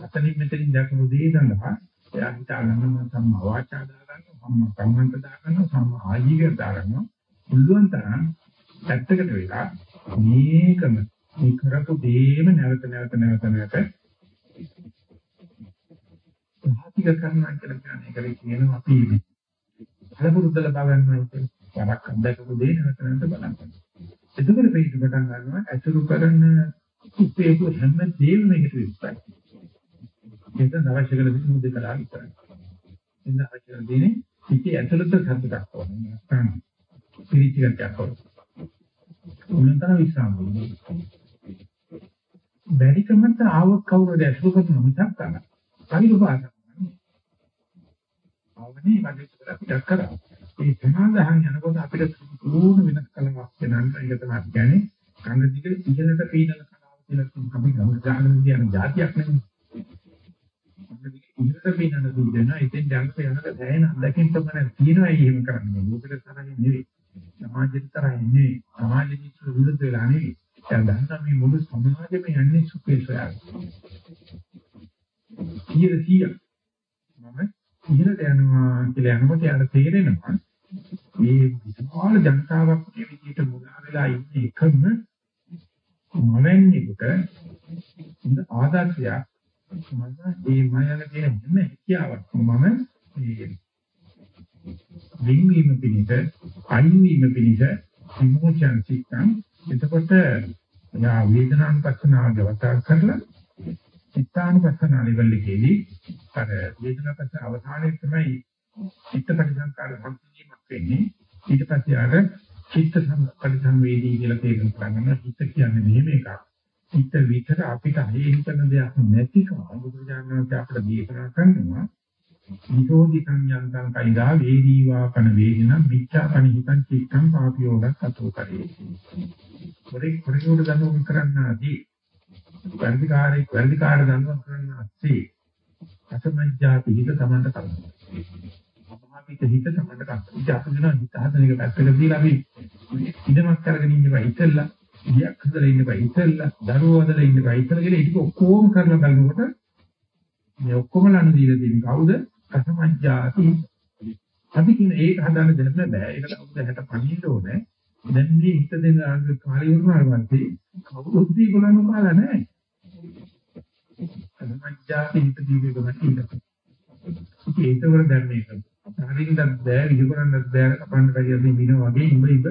අතනින් මෙතනින් දක්වපු දේ සඳහා එයා හිතා ගන්නවා සම්මා වාචා දාගන්නවා සම්මා කම්මන්ත දාගන්නවා සම්මා ආජීවය දාගන්නවා. මුළුන් තරම් පැත්තකට වෙලා මේකම මේ කරපු දේම නැවත නැවත නැවත නැවත ප්‍රාතික කරනවා කියලා කියන්නේ ඒකේ කියනවා අපි හලපුරුද්ද ලබා ගන්නවා කියන්නේ වරක් අත්දකපු දේ නැවත නැවත බලන්න. එතකොට පිට පටන් ගන්නවා අසුරු කරන උපේක හැම දෙයක්ම මේකට විස්තරයි. ඒක අවශ්‍ය කරන දේ මුදේ කරා විතරයි. එන්න අවශ්‍ය කරන දේ පිටේ ඇතුළත සතුටක් ඕනේ. නැත්නම් පිළිචිකක් ඕනේ. උනතන විශ්‍රාම වෙනවා. බැරිකමත් ආවොත් කවුරුද ඇසුරු කරන මිසක් ගන්න. පරිලෝපාත. ආවනේ වගේ අපිට කරා. ඒ සමාදාහන් යනකොට අපිට පූර්ණ වෙනස් කලමක් වෙනන්න ඒක තමයි කියන්නේ කංග දිග ඉහළට පීනන කලාව කියලා අපි ගමන ගන්න කියන જાතියක් නෙමෙයි. කංග දිග ඉහළට පීනන දුන්නා ඉතින් ජනක යනක දැනෙන අත්දැකීම් තමයි තියෙනවා එහෙම කරන්නේ. ලෝකෙට තරහින් නෙවෙයි. සමාජෙට තරහින් නෙවෙයි. සමාජෙට විරුද්ධ වෙලා නෙවෙයි. දැන් දන්නා මේ මුළු සමාජෙම යන්නේ සුඛේ සොයාගෙන. කීයද 100 මම ඉහළට යනවා කියලා යනකොට යාට තේරෙනවා මේ විශාල ජනතාවක් මේ විදිහට මුලා වෙලා ඉන්න එකම මොනෙන්නිකට ඉන්න ආදර්ශයක් මම මේ මයන කියන හැම හැකියාවක් මම මේ වින්වීම පිණිස අයින්වීම පිණිස විමෝචන සිත්තම් එතකොට යා වේදනාන් පස්සනාව ගවතා කරලා චිත්තාන පස්සනාව ලෙවල් එකේදී අර වේදනා පස්ස අවසානයේ තමයි චිත්ත පරිසංකාර සම්පූර්ණයක් වෙන්නේ. ඊට පස්සේ ආර චිත්ත පරිසංවේදී කියලා තේරුම් ගන්න හිත කියන්නේ මෙහෙම එකක්. හිත විතර අපිට හේතු කරන දෙයක් නැතිකම බුදුරජාණන් වහන්සේ අපිට දීපනා කරනවා. නිරෝධි සංයන්තං කයිදා වේදීවා කන වේදින මිච්ඡා පනිහිතං චිත්තං පාපියෝඩක් අතෝ කරේ. පොරේ පොරේ උඩ දන්නව කරන්නාදී වැඩිකාරයෙක් වැඩිකාර දන්නව කරන්නාදී අසමජ්ජාති හිත තමන්ට කරනවා අපිට හිත තමයි කක්ක අපි වෙනවා හිත හදන එක පැත්තක දාලා අපි ඉදමක් කරගෙන ඉන්නවා හිතලා ගියක් හදලා ඉන්නවා හිතලා දරුවෝ හදලා ඉන්නවා හිතලා කියලා ඒක ඔක්කොම කරලා බලනකොට මේ ඔක්කොම ලනු දීලා තියෙන කවුද? කසමජ්ජාති. අපි කියන ඒක හදාන්න දෙන්න බෑ. ඒකට අවුරුදු 60 පණින්න ඕනේ. දැන් මේ හිත දෙන කාර්ය වුණාට පස්සේ කවුරුත් දීගොල්ලෝ කාලා නැහැ. කසමජ්ජාති හිත දීගොල්ලෝ ඉන්න. ඒකවල දැන් මේක. හරියට බෑ විහිකරන්නත් බෑ කපන්න බැරියදී මින වගේ ඉඹ ඉඹ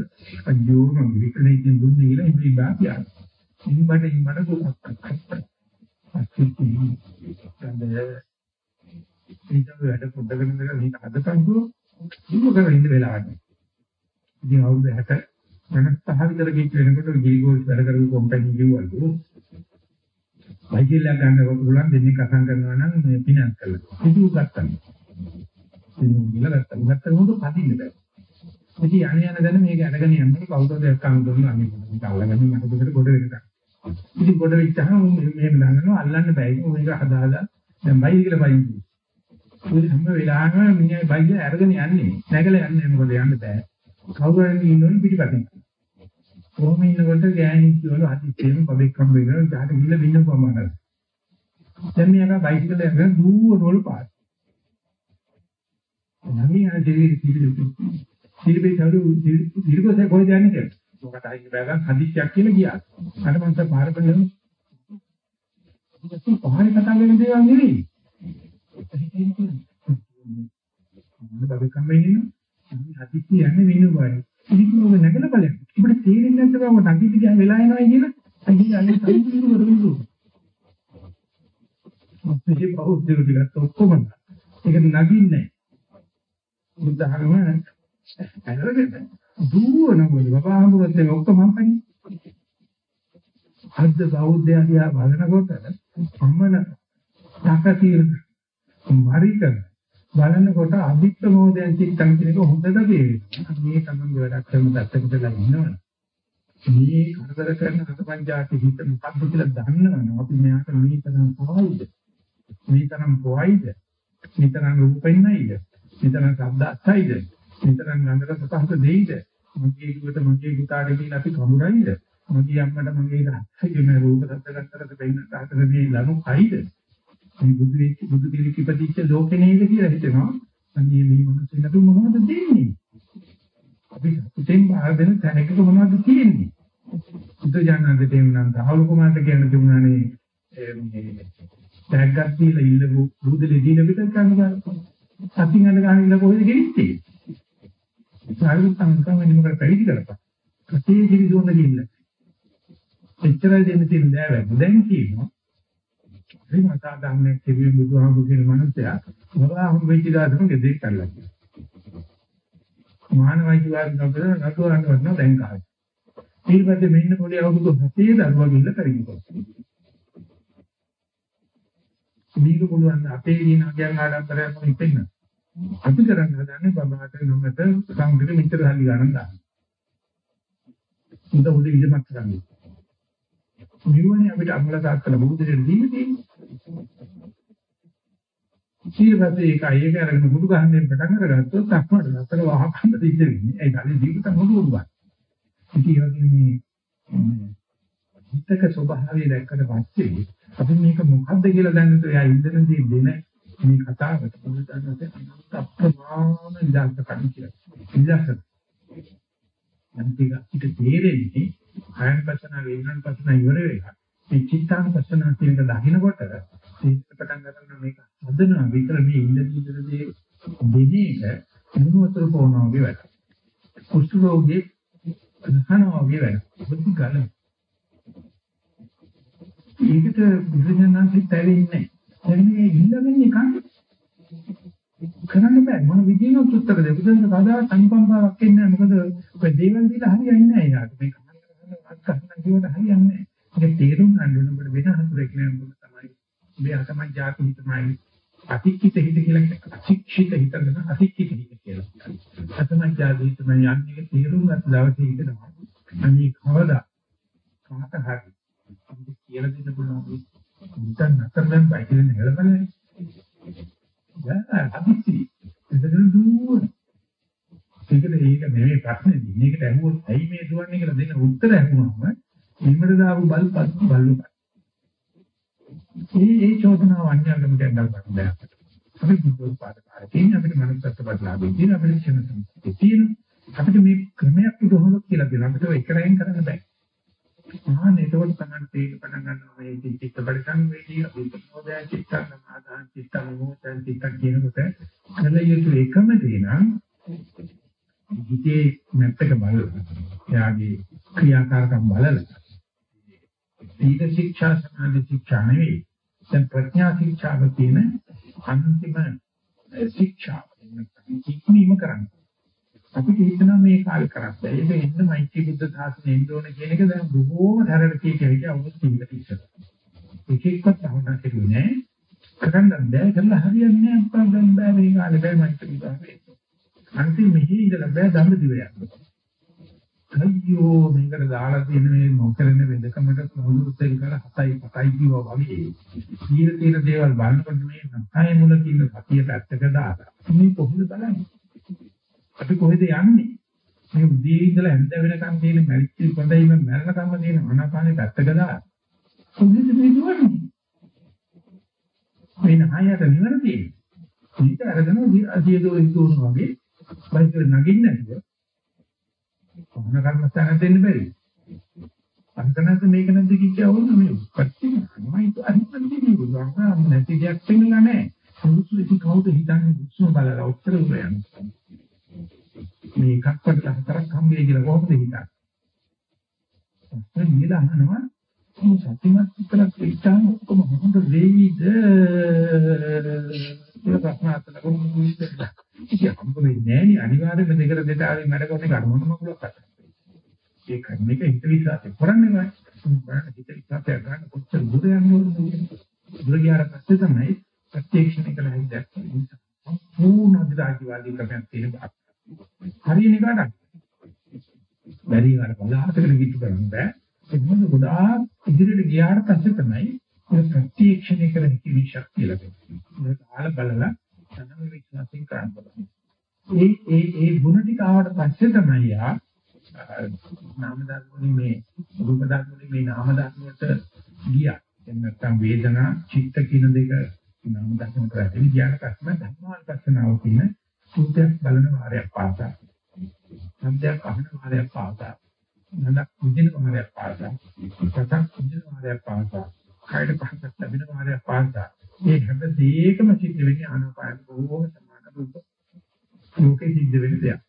අජෝ මම විකලෙකින් දුන්නේ කියලා ඉඹ ඉඹ ආපියා. ඉඹට ඉඹට දුක්ක්. අස්තිති. ගන්දේ ඒක වැඩ පොඩ්ඩකට ඉඳලා මේක හදපන්කෝ දුක කරලා ඉන්න වෙලාවට. ඉතින් අවුරුදු 60 වෙනස්තහ විතර ගිහින් වෙනකොට ගිරිගෝල් වැඩ කරපු කම්පැනි කිව්වලු. බයිකල්ලා ගන්න පුළුවන් දෙන්නේ කසම් කරනවා නම් මේ ෆිනන්ස් කරලා. ඉතින් ගත්තා. ඉතින් ගිහලා ගත්තා. ගත්තා මොකද පදින්න බෑ. ඉතින් යණ යන දැන මේක අරගෙන යනකොට කවුරුද එක්කම දුන්නා අනේ මේක අල්ලගෙන මට දෙකට ගොඩ වෙනකම්. ඉතින් ගොඩ වෙච්චහම මෙහෙම දානවා අල්ලන්න බෑ. මේක හදාලා දැන් බයිකල බයින් ඒ හැම වෙලාවෙම මිනිහා බයිය අරගෙන යන්නේ. නැගලා යන්නේ මොකද යන්න බෑ. කවුරු හරි ඉන්නවනේ පිටිපස්සෙන්. කොහොම ඉන්නකොට ගෑණි කියවල හදිස්සියෙන් බබෙක් හම්බ වෙනවා. ජාට ගිහලා බින්න පමණයි. දැන් මෙයාගේ බයිසිකල් එකෙන් දුවනවලු පාත්. නමියා දෙවි පිළිදු. ඉල්බේ තරු ඉල්බේ කොහෙද යන්නේ කියලා. මොකට හරි බෑගන් හදිස්සියක් කියලා ගියා. අර මන්ට පාර බලන. ඉතින් පහරේ කතා කරන දේවල් නෙවෙයි. බබේ කම්මෙන්නේ නෝ හදිස්සි යන්නේ වෙන බාරේ ඉතින් ඔබ නැගලා බලන්න ඔබට තේරෙන්නේ නැත්නම් ඔබ නැගිට ගියා වෙලා යනවා කියලා අයියේ අනේ සම්පූර්ණ වරුදු මේ බෞද්ධ ටිකත් ඔක්කොම ඒක නගින්නේ බුද්ධ ධර්ම අරගෙන දුවන මොකද බබා හමුවත් මේ ඔක්කොම හම්පන්නේ හද්ද බෞද්ධයා දිහා බලනකොට අම්මන තාකතිර මරිකන බලනකොට අභිප්‍රමෝදයන් චිත්තං කියන එක හොඳට තේරෙනවා. මේ තමයි වැඩක් කරන පැත්තකටලා ඉන්නවනේ. මේ කරදර කරන අතපංචාති හිත මොකක්ද කියලා දන්නවනේ. අපි මෙයාට මේ තරම් පොයිද? මේ තරම් පොයිද? මේ තරම් රූපෙන්නයිද? මේ තරම් ශබ්ද අස්සයිද? මේ තරම් ගන්ධක සතහත දෙයිද? මගේ දුකට මගේ පුතාට කියලා අපි කමුරයිද? මගේ අම්මට මගේ තාත්තට මේ රූප සද්ද ගන්නකොට වෙන්න තාත්තට මේ ලනු කයිද? මේ බුදු වෙච්ච බුදු පිළික ඉපදිච්ච ලෝකේ නේද කියලා හිතෙනවා. අනේ මේ මොනසෙන්නට මොනවද දෙන්නේ? අපි හිතෙන් බාර දෙන තැනක මොනවද තියෙන්නේ? බුදු ජානන්ද දෙන්නම් දහවල් කුමාරට කියන්න දුන්නානේ මේ ටැග්ගක් දීලා ඉල්ලපු බුදුලේ දීන විතර ගන්න බෑ. අතින් අඬ ගන්න ඉන්න කොහෙද ගෙනිත්තේ? සාරිපුත් අංකම නිමකට පැවිදි කරපන්. කටේ කිරිසොන්න ගිහිල්ලා. එච්චරයි දෙන්න තියෙන දෑවැද්ද. දැන් කියනවා හරි මතා ධම්මයේ කිවි බුදුහාමුදුරු කියන මනුස්සයා වරා හම් වෙච්ච දාතම ගෙදේ කරලා කියනවා. මානවයික වාද නතර නතුරන්න වන්න දැන් කාලේ. ඊට පස්සේ මෙන්න පොඩි අවුරුදු 7 දරුවා ගිල්ල කරිනවා. මේක පුළුවන් අපේ දින අගයන් ආඩම්බරයක් ඉපෙන්න. අපි කරන්න හදන්නේ බබාට නමත සංගිත මිත්‍ර හරි ගන්න දාන්න. උද උද ඉඳමත් කරන්නේ. මෙවනේ අපිට අම්මලා තාත්තලා බුදුදෙන දීලා තියෙන්නේ. ඊළඟට ඒක අයේක අරගෙන මුඩු ගහන්නේ පටන් අරගත්තොත් අක්මඩ අතර වහකන්න දෙන්න වෙන්නේ. ඒ කාලේ ජීවිත මුඩු උරුවා. ඉතින් ඒ වගේ මේ හිතක ස්වභාවය දැක්කට පස්සේ අපි මේක මොකද්ද කියලා දැනගන්න එයා ඉන්දනදී දෙන මේ කතාවට බුදුදහමේ අනන්ත අප්‍රමාණ ඉඳන් කණ කියලා. ඉඳන් යන්තික පිට තේරෙන්නේ ආයන පසන වේනන් පසන ඉවර වෙලා මේ චිත්තාන පසන කියන දකින්නකොට තේිට පටන් ගන්න මේක හදනවා විතර මේ ඉන්න විතරදී දෙන එක මුණුවතර පොනවා වගේ වැඩ. කුෂ්ඨ රෝගේ අනහනවා වගේ වැඩ. බුද්ධ ගල. ඒකට බුදුජානනාංශිත ඇවින්නේ නැහැ. එන්නේ ඉන්නගෙන නිකන් කරන්න බෑ මොන විදියෙන්වත් උත්තර දෙන්න. බුදුන් කවදාවත් අනුකම්පාවක් එන්නේ නැහැ. මොකද ඔය දේවල් දීලා හරියන්නේ නැහැ යාට. මේක අත්කහන කියවට හරියන්නේ නැහැ. ඒක තේරුම් ගන්න ඕන ඔබට වෙන හඳුරක් නෑ මොකද තමයි. මේ තමයි ಜಾති හිතමයි අතික්කිත හිත කියලා කියන්නේ අශික්ෂිත හිත නේද අතික්කිත හිත කියලා. අතමයි ಜಾති හිතමයි යන්නේ තේරුම් ගන්න දවසේ හිතනවා. අනේ කවදා කාට හරි අපි කියලා දෙන්න පුළුවන්. මුතන් නැතරෙන් බයිකෙන් හෙලපන්නේ. යා අදිසි. එතන දුර. ඒකද ඒක නෙමෙයි ප්‍රශ්නේ. මේකට ඇහුවොත් ඇයි මේ දුවන්නේ කියලා දෙන්න උත්තර ඇහුවම එන්නට දාපු බල්පත් බල්ලු. ඒ ඒ චෝදනාව අන්‍යගමට යනවා බෑ. අපි බුද්ධ පාදකාරය තියෙන අපිට මනුස්සත්ව බදලාවේ තියෙන අපිට ක්ෂණ සම්පතිය තියෙන අපිට මේ ක්‍රමයක් උදහොල කියලා දෙනවා. අපිට ඒක රැයින් කරන්න බෑ. ආ එතකොට තමයි තේක පටන් ගන්නවා මේ චිත්ත පරිසං වේදී අපිපෝදය චිත්තං සමාදාන චිත්තං මොහොතං චිත්තං කියනකොට කල යුතු එකම දේ නම් හිතේ නැත්තක බලලා එයාගේ ක්‍රියාකාරකම් බලලා. සීල ශික්ෂා සමාධි ශික්ෂා නෙවෙයි. දැන් ප්‍රඥා ශික්ෂාව තියෙන අන්තිම ශික්ෂාව. ඉක්මීම කරන්නේ. අපිට හිතනවා මේ කාලේ කරත් ඒක එන්න මෛත්‍රී බුද්ධ සාසනය එන්න ඕන කියන එක දැන් බොහෝම සරල කීකෙවිද අවුරුදු 30කට ඉස්සර. එක එක්කත් අහුණා කෙරුවේ නෑ. කරන්න බෑ. කරලා හරියන්නේ නෑ. අප්පා දැන් බෑ. මේ කාලේ බෑ මෛත්‍රී බුද්ධ අන්තිම මෙහි ඉඳලා බෑ දඹ දිවයක්. අයියෝ මේකට දාලා තියෙන මේ මොකරන වෙදකමට මුළු දෙල් කරලා හතයි පතයි කිව්වා වගේ. ඊට තියෙන දේවල් බලනකොට මේ නැතයි මුල තියෙන සතිය පැත්තක දාලා. මේ කොහොමද බලන්නේ? අපි කොහෙද යන්නේ? මේ උදේ ඉඳලා හැන්ද වෙනකන් තියෙන මැරිච්ච පොඩයිම මැරෙනකම්ම තියෙන අනාපානේ පැත්තක දාලා. කොහෙද මේ දුවන්නේ? මේ නහයට නිවන තියෙන්නේ. ඊට අරගෙන අධියදෝ ඉතුරුන වගේ බයිකල් නගින්න නැතුව කොහොම කර්මස්ථාන දෙන්න බැරි. අන්තනත් මේක නැද්ද කිච්චවුන මේ උපත්ති නමයි તો අනිත් දෙන්නේ බුදුහාම නැති දෙයක් පෙන්නලා නැහැ. සුදුසු ඉති කවුද හිතන්නේ බුදුසම බලලා උත්තර උරයන්. මේ එකක්වත් හතරක් හම්බෙයි කියලා කොහොමද හිතන්නේ? අපිට නිල අහනවා මේ සත්‍යමත් විතරක් ඉස්සන් ඔක්කොම හොඳ වෙයිද? ඒක ප්‍රශ්න අහලා කොහොමද ඉස්සෙල්ලා? ඉතින් හම්බෙන්නේ නෑනේ අනිවාර්යයෙන්ම දෙකට දෙට ආවේ මඩ කොට ගන්න මොනම මොකක් අත. ඒ කර්ම එක හිත විශ්වාසය කරන්නේ නැහැ. බලන්න හිත විශ්වාසය ගන්න කොච්චර දුර යනවද? දුර ගියාට පස්සේ තමයි ප්‍රත්‍යක්ෂණය කළ හැකි දැක්කේ. පූර්ණ අධිරාජ්‍යවාදී ක්‍රමයක් තියෙන බාක්. හරියන එකට බැරි වල බලහතකට කිට්ටු කරන්න බෑ ඒක මොකද ගොඩාක් ඉදිරියට ගියාට පස්සේ තමයි ඒ ප්‍රත්‍යක්ෂණය කර හැකි මේ ශක්තිය ලැබෙන්නේ ඒක ආල බලලා තනම විශ්වාසයෙන් කරන්න බලන්න ඒ ඒ ඒ ගුණ ටික ආවට පස්සේ තමයි යා නාම ධර්මනේ මේ රූප ධර්මනේ මේ නාම ධර්ම වලට ගියා. එහෙනම් නැත්නම් වේදනා චිත්ත කියන දෙක නාම ධර්ම වලට ඇතුළේ ගියාට පස්සේ ධර්මානුපස්සනාව කියන සූත්‍රයක් බලන වාරයක් පාසා. සම්දයක් අහන වාරයක් පාසා. නලක් විදින වාරයක් පාසා. සතක් විදින වාරයක් පාසා. කයද පහසක් ලැබෙන වාරයක් පාසා. මේ හැම දෙයකම සිද්ධ වෙන්නේ ආනාපාන බොහෝම සමාන රූප ලෝකෙ සිද්ධ වෙන දෙයක්.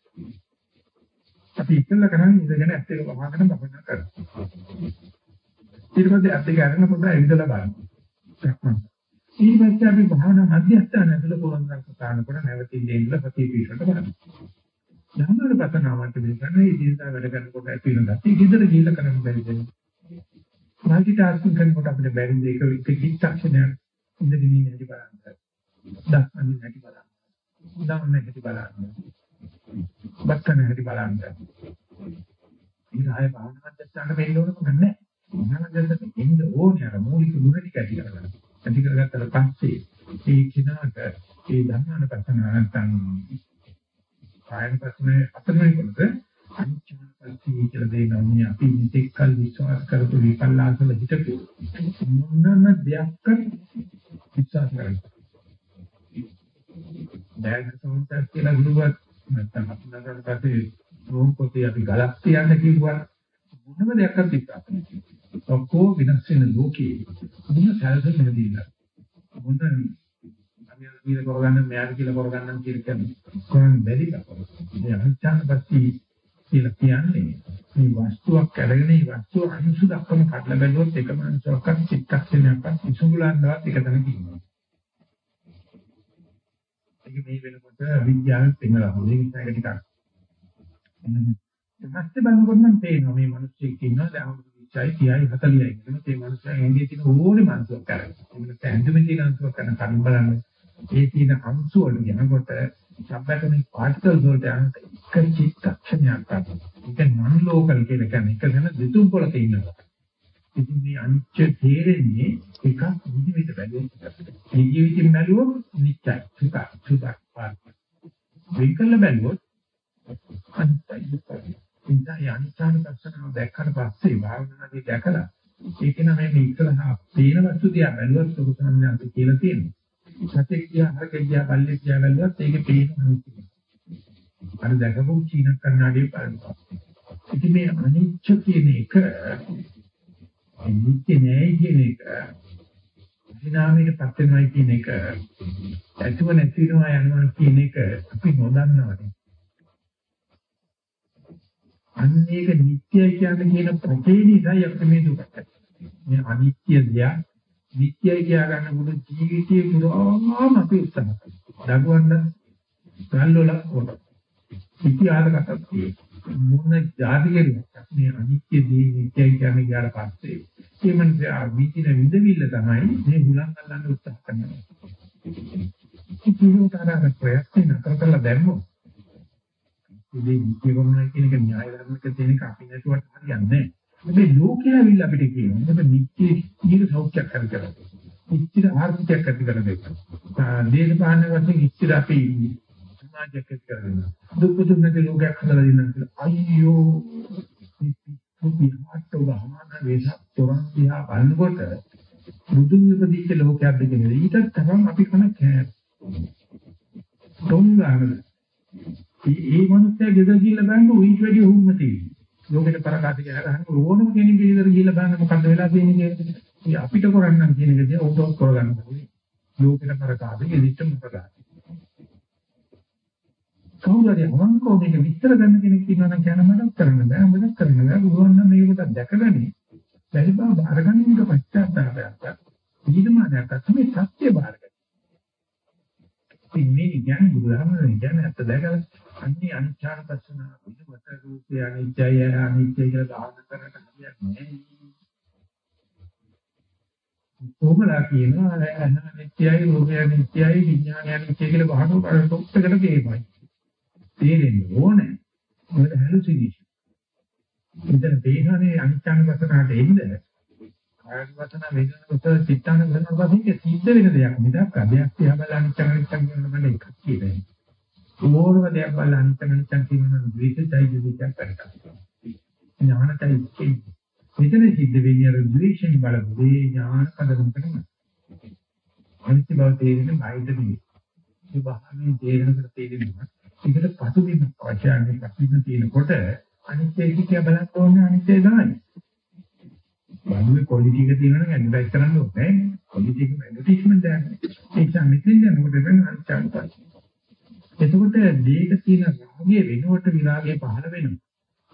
අපි ඉස්සෙල්ලා කරන්නේ ඉඳගෙන ඇත්ත එක වහගෙන බබන කරනවා. ඊට පස්සේ ඇත්ත එක අරගෙන පොඩ්ඩක් ඇවිදලා බලන්න ඊට පස්සේ අපි භාවනා මධ්‍යස්ථාන ඇතුළ පොරොන්දක් සානකොට නැවතිල්ලේ ඉඳලා සතිය පිටට බලනවා. ධර්මවල පතනාවට මේ කරන්නේ ඉදිරියට වැඩ කරනකොට ඇති වෙන ගැටි ගෙදර ගිහිල්ලා කරන්න බැරි දෙයක්. මල්ටි ටාස්කින් කරනකොට අපිට බැරි දෙයක. එක චිත්තක්ෂණයක් ඉඳගෙන ඉන්න හැටි බලන්න. දක්වන්න හැටි බලන්න. උදාහරණ හැටි බලන්න. බක්කන හැටි බලන්න. ඊට ආයේ භාවනා මධ්‍යස්ථාන වෙන්න ඕනකම නැහැ. භාවනා මධ්‍යස්ථාන එන්න ඕනේ අර මූලික ගුණ ටික ඇති කරගන්න. ඇති කරගත්තට පස්සේ ඒ කිනාට ඒ ධර්මානුපස්සන නැත්නම් කායනුපස්සන අතරමයි කොනද අනිච්චානුපස්සී කියලා දෙනවා අපි මෙතෙක්කල් විශ්වාස කරපු විපල්ලාසවල හිටපු මොනම දෙයක්වත් විශ්වාස කරන්නේ දැන් සෝන්තස් කියලා ගුරුවත් නැත්නම් අපිට පස්සේ රෝම් පොතේ අපි ගලක් තියන්න කිව්වා. මොනම දෙයක්වත් විශ්වාස කරන්නේ ඔක්කොම විනාශ වෙන ලෝකේ මොන සැලසෙන්නේ නැදිලා මොන අමියල් කියලා කරගන්න මෙයාට කියලා කරගන්න කියලා කියන්නේ කොහොමද බැරි මේ අනිච්චානපත්ති කියලා කියන්නේ මේ වස්තුවක් අරගෙන මේ වස්තුව අනුසු දක්වන කඩලා බැලුවොත් එකම අංශයක්වත් චිත්තක්ෂණයක්වත් ඉසුගලන්නවත් එක තැනක ඉන්නවා ඒක මේ වෙනකොට විද්‍යාවෙන් පෙන්නලා තියෙනවා ඒක ටිකක් ඊට බලනකොට නම් පේනවා මේ මිනිස්සෙක් ඉන්නවා දැන් 20යි 30යි 40යි කියන මේ මනුස්සයා ඇඟේ තියෙන ඕනේ මානසික කරගෙන. ඒකට ඇඳුමේ තියෙන අංශුවක් කරන කලින් බලන්න. ඒ තියෙන අංශු වල යනකොට සබ්බැටමික් පාටිකල්ස් වලට යන එක චිත්තක්ෂණයක් ගන්න. ඒක නන් ලෝකල් කියලා කියන්නේ එක වෙන දෙතුන් පොලක ඉන්නවා. ඉතින් මේ අනිච්ච තේරෙන්නේ එකක් නිදිවිද බැලුවොත්. මේ ජීවිතින් බැලුවොත් නිච්චයි, සුඛ, සුඛ පාට. වෙන්කල්ල බැලුවොත් අනිත්‍යයි දුක්ඛයි. ඉතින් අනිත්‍යන දර්ශනාව දැක්කට පස්සේ භාවනාවේ දැකලා ඒක නම් මේ ඉස්සරහා පේන වස්තු දිහා බැලුවත් ඔබ තමයි අපි කියලා තියෙනවා. සතෙක් දිහා හරකෙක් දිහා බල්ලෙක් දිහා බැලුවත් ඒකේ පේන අනිත්‍ය. අර දැකපු චීන කන්නාඩියේ බලනවා. ඉතින් මේ අනිත්‍ය කියන එක අනිත්‍ය නෑ කියන එක විනාමයට පත් වෙනවා කියන එක ඇතුව නැති වෙනවා යනවා කියන එක අපි නොදන්නවනේ. අන්න ඒක නිට්ටයයි කියන්නේ කියන ප්‍රතිේ නිසායි අපිට මේ දුක. මේ අනිත්‍ය දියා නිට්ටයයි කියා ගන්න මුළු ජීවිතේ පුරාම අපි උත්සාහ කරනවා. දඟවන්න ගල්වල කොට. ඉතිහාස කතාවක් තියෙනවා. මොන જાති කෙරුවත් මේ අනිත්‍ය දී නිට්ටයයි කියන්නේ ගියාට පස්සේ ඒ මනසේ විචින විඳවිල්ල තමයි මේ හුලං අල්ලන්න උත්සාහ කරනවා. ඉතින් උදාහරණ ප්‍රයත්න නතර කළා දැම්මොත් ඉතින් නිත්‍ය ගමන කියන එක න්‍යාය ධර්මයක තියෙන එක අපි නැතුවට හරියන්නේ නැහැ. මේ ලෝකයේ ඇවිල්ලා අපිට කියනවා මේක නිත්‍ය ජීව සෞඛ්‍යයක් හරි කරලා. නිත්‍ය ආර්ථිකයක් ඇති කර දෙන්න. දේශපාලන වශයෙන් නිත්‍ය අපි සමාජයක් ඇති කර දෙන්න. දුක් දුක් නැති ලෝකයක් හදලා දෙන්න කියලා. අයියෝ විහාට වහමන වේසක් තොරන් දිහා බලනකොට බුදුන් විපදිච්ච ලෝකයක් දෙකනේ. ඊට තරම් අපි කන කෑ. තොංගාන ඒ මනුස්සයා ගෙදර ගිහිල්ලා බලන්න ඌට වැඩි හුම්ම තියෙනවා. ලෝකෙට පරකාසි කියලා ගන්න ඕනම කෙනෙක් ගෙදර ගිහිල්ලා බලන්න මොකද්ද වෙලා තියෙන්නේ කියලා. අපිට කරන්න කියන එකදී උදව් කරගන්න ඕනේ. ලෝකෙට පරකාසි ගෙදිට මොකද? කවුරුහරි අවංකව මේක විස්තර ගන්න කෙනෙක් ඉන්නවා නම් කියන මඩක් කරන්න බෑ මඩක් කරන්න බෑ බුදුන් නම් මේකට දැකගනි බැරි බව අරගන්න එක පශ්චාත්තාපයක් ඊදමානයක් තමයි සත්‍ය බාරගන්න ඉතින් මේ කියන්නේ බුදුහාමර කියන්නේ ඇත්ත දැකලා අන්නේ අනිච්චාන පස්සන බුදුමත රූපය අනිච්චය අනිච්චය කියලා දාන කරට හරියක් නෑ. කොහොමලා කියනවා අනිච්චයයි රූපය අනිච්චයයි විඥානය අනිච්චය කියලා වහන කරටොක්කට කියපයි. තේරෙන්නේ ඕනේ. මොකද හැලුසිනේෂන්. ඉතින් තේහනේ අනිච්චාන පස්සනට එන්නේ කායන වචන වේදන චිත්තාන කරන වශයෙන් සිද්ධ වෙන දෙයක් මිදක් අධ්‍යක්ෂ තියා බලන්න අනිච්ච කියන මම එකක් කියන්නේ. ඕනම දෙයක් බලලා අනිත්‍ය අනිත්‍ය කියනවා ද්වේෂයයි දෙයක් කරගන්නවා. ඥානතයි කියන්නේ. මෙතන සිද්ධ වෙන්නේ අර ද්වේෂයෙන් බලපු මේ ඥාන පදනම් කරනවා. අනිත්‍ය බව තේරෙන්නේ බයිද නෙවෙයි. ඒ බහමේ තේරෙනකට තේරෙනවා. ඒකට පසුබිම් අවශ්‍යන්නේ පසුබිම් තියෙනකොට අනිත්‍ය කිය බලන්න ඕනේ අනිත්‍ය තමයි. බලුවේ ක්වොලිටි එක තියෙනවා නම් ඇඩ්වර්ටයිස් කරන්න ඕනේ. ක්වොලිටි එක ඇඩ්වර්ටයිස්මන්ට් එකක්. ඒක තමයි මෙතෙන් යනකොට වෙන අනිත්‍යයි. එතකොට දේක තියෙන රාගයේ වෙනුවට විරාගය පහළ වෙනවා.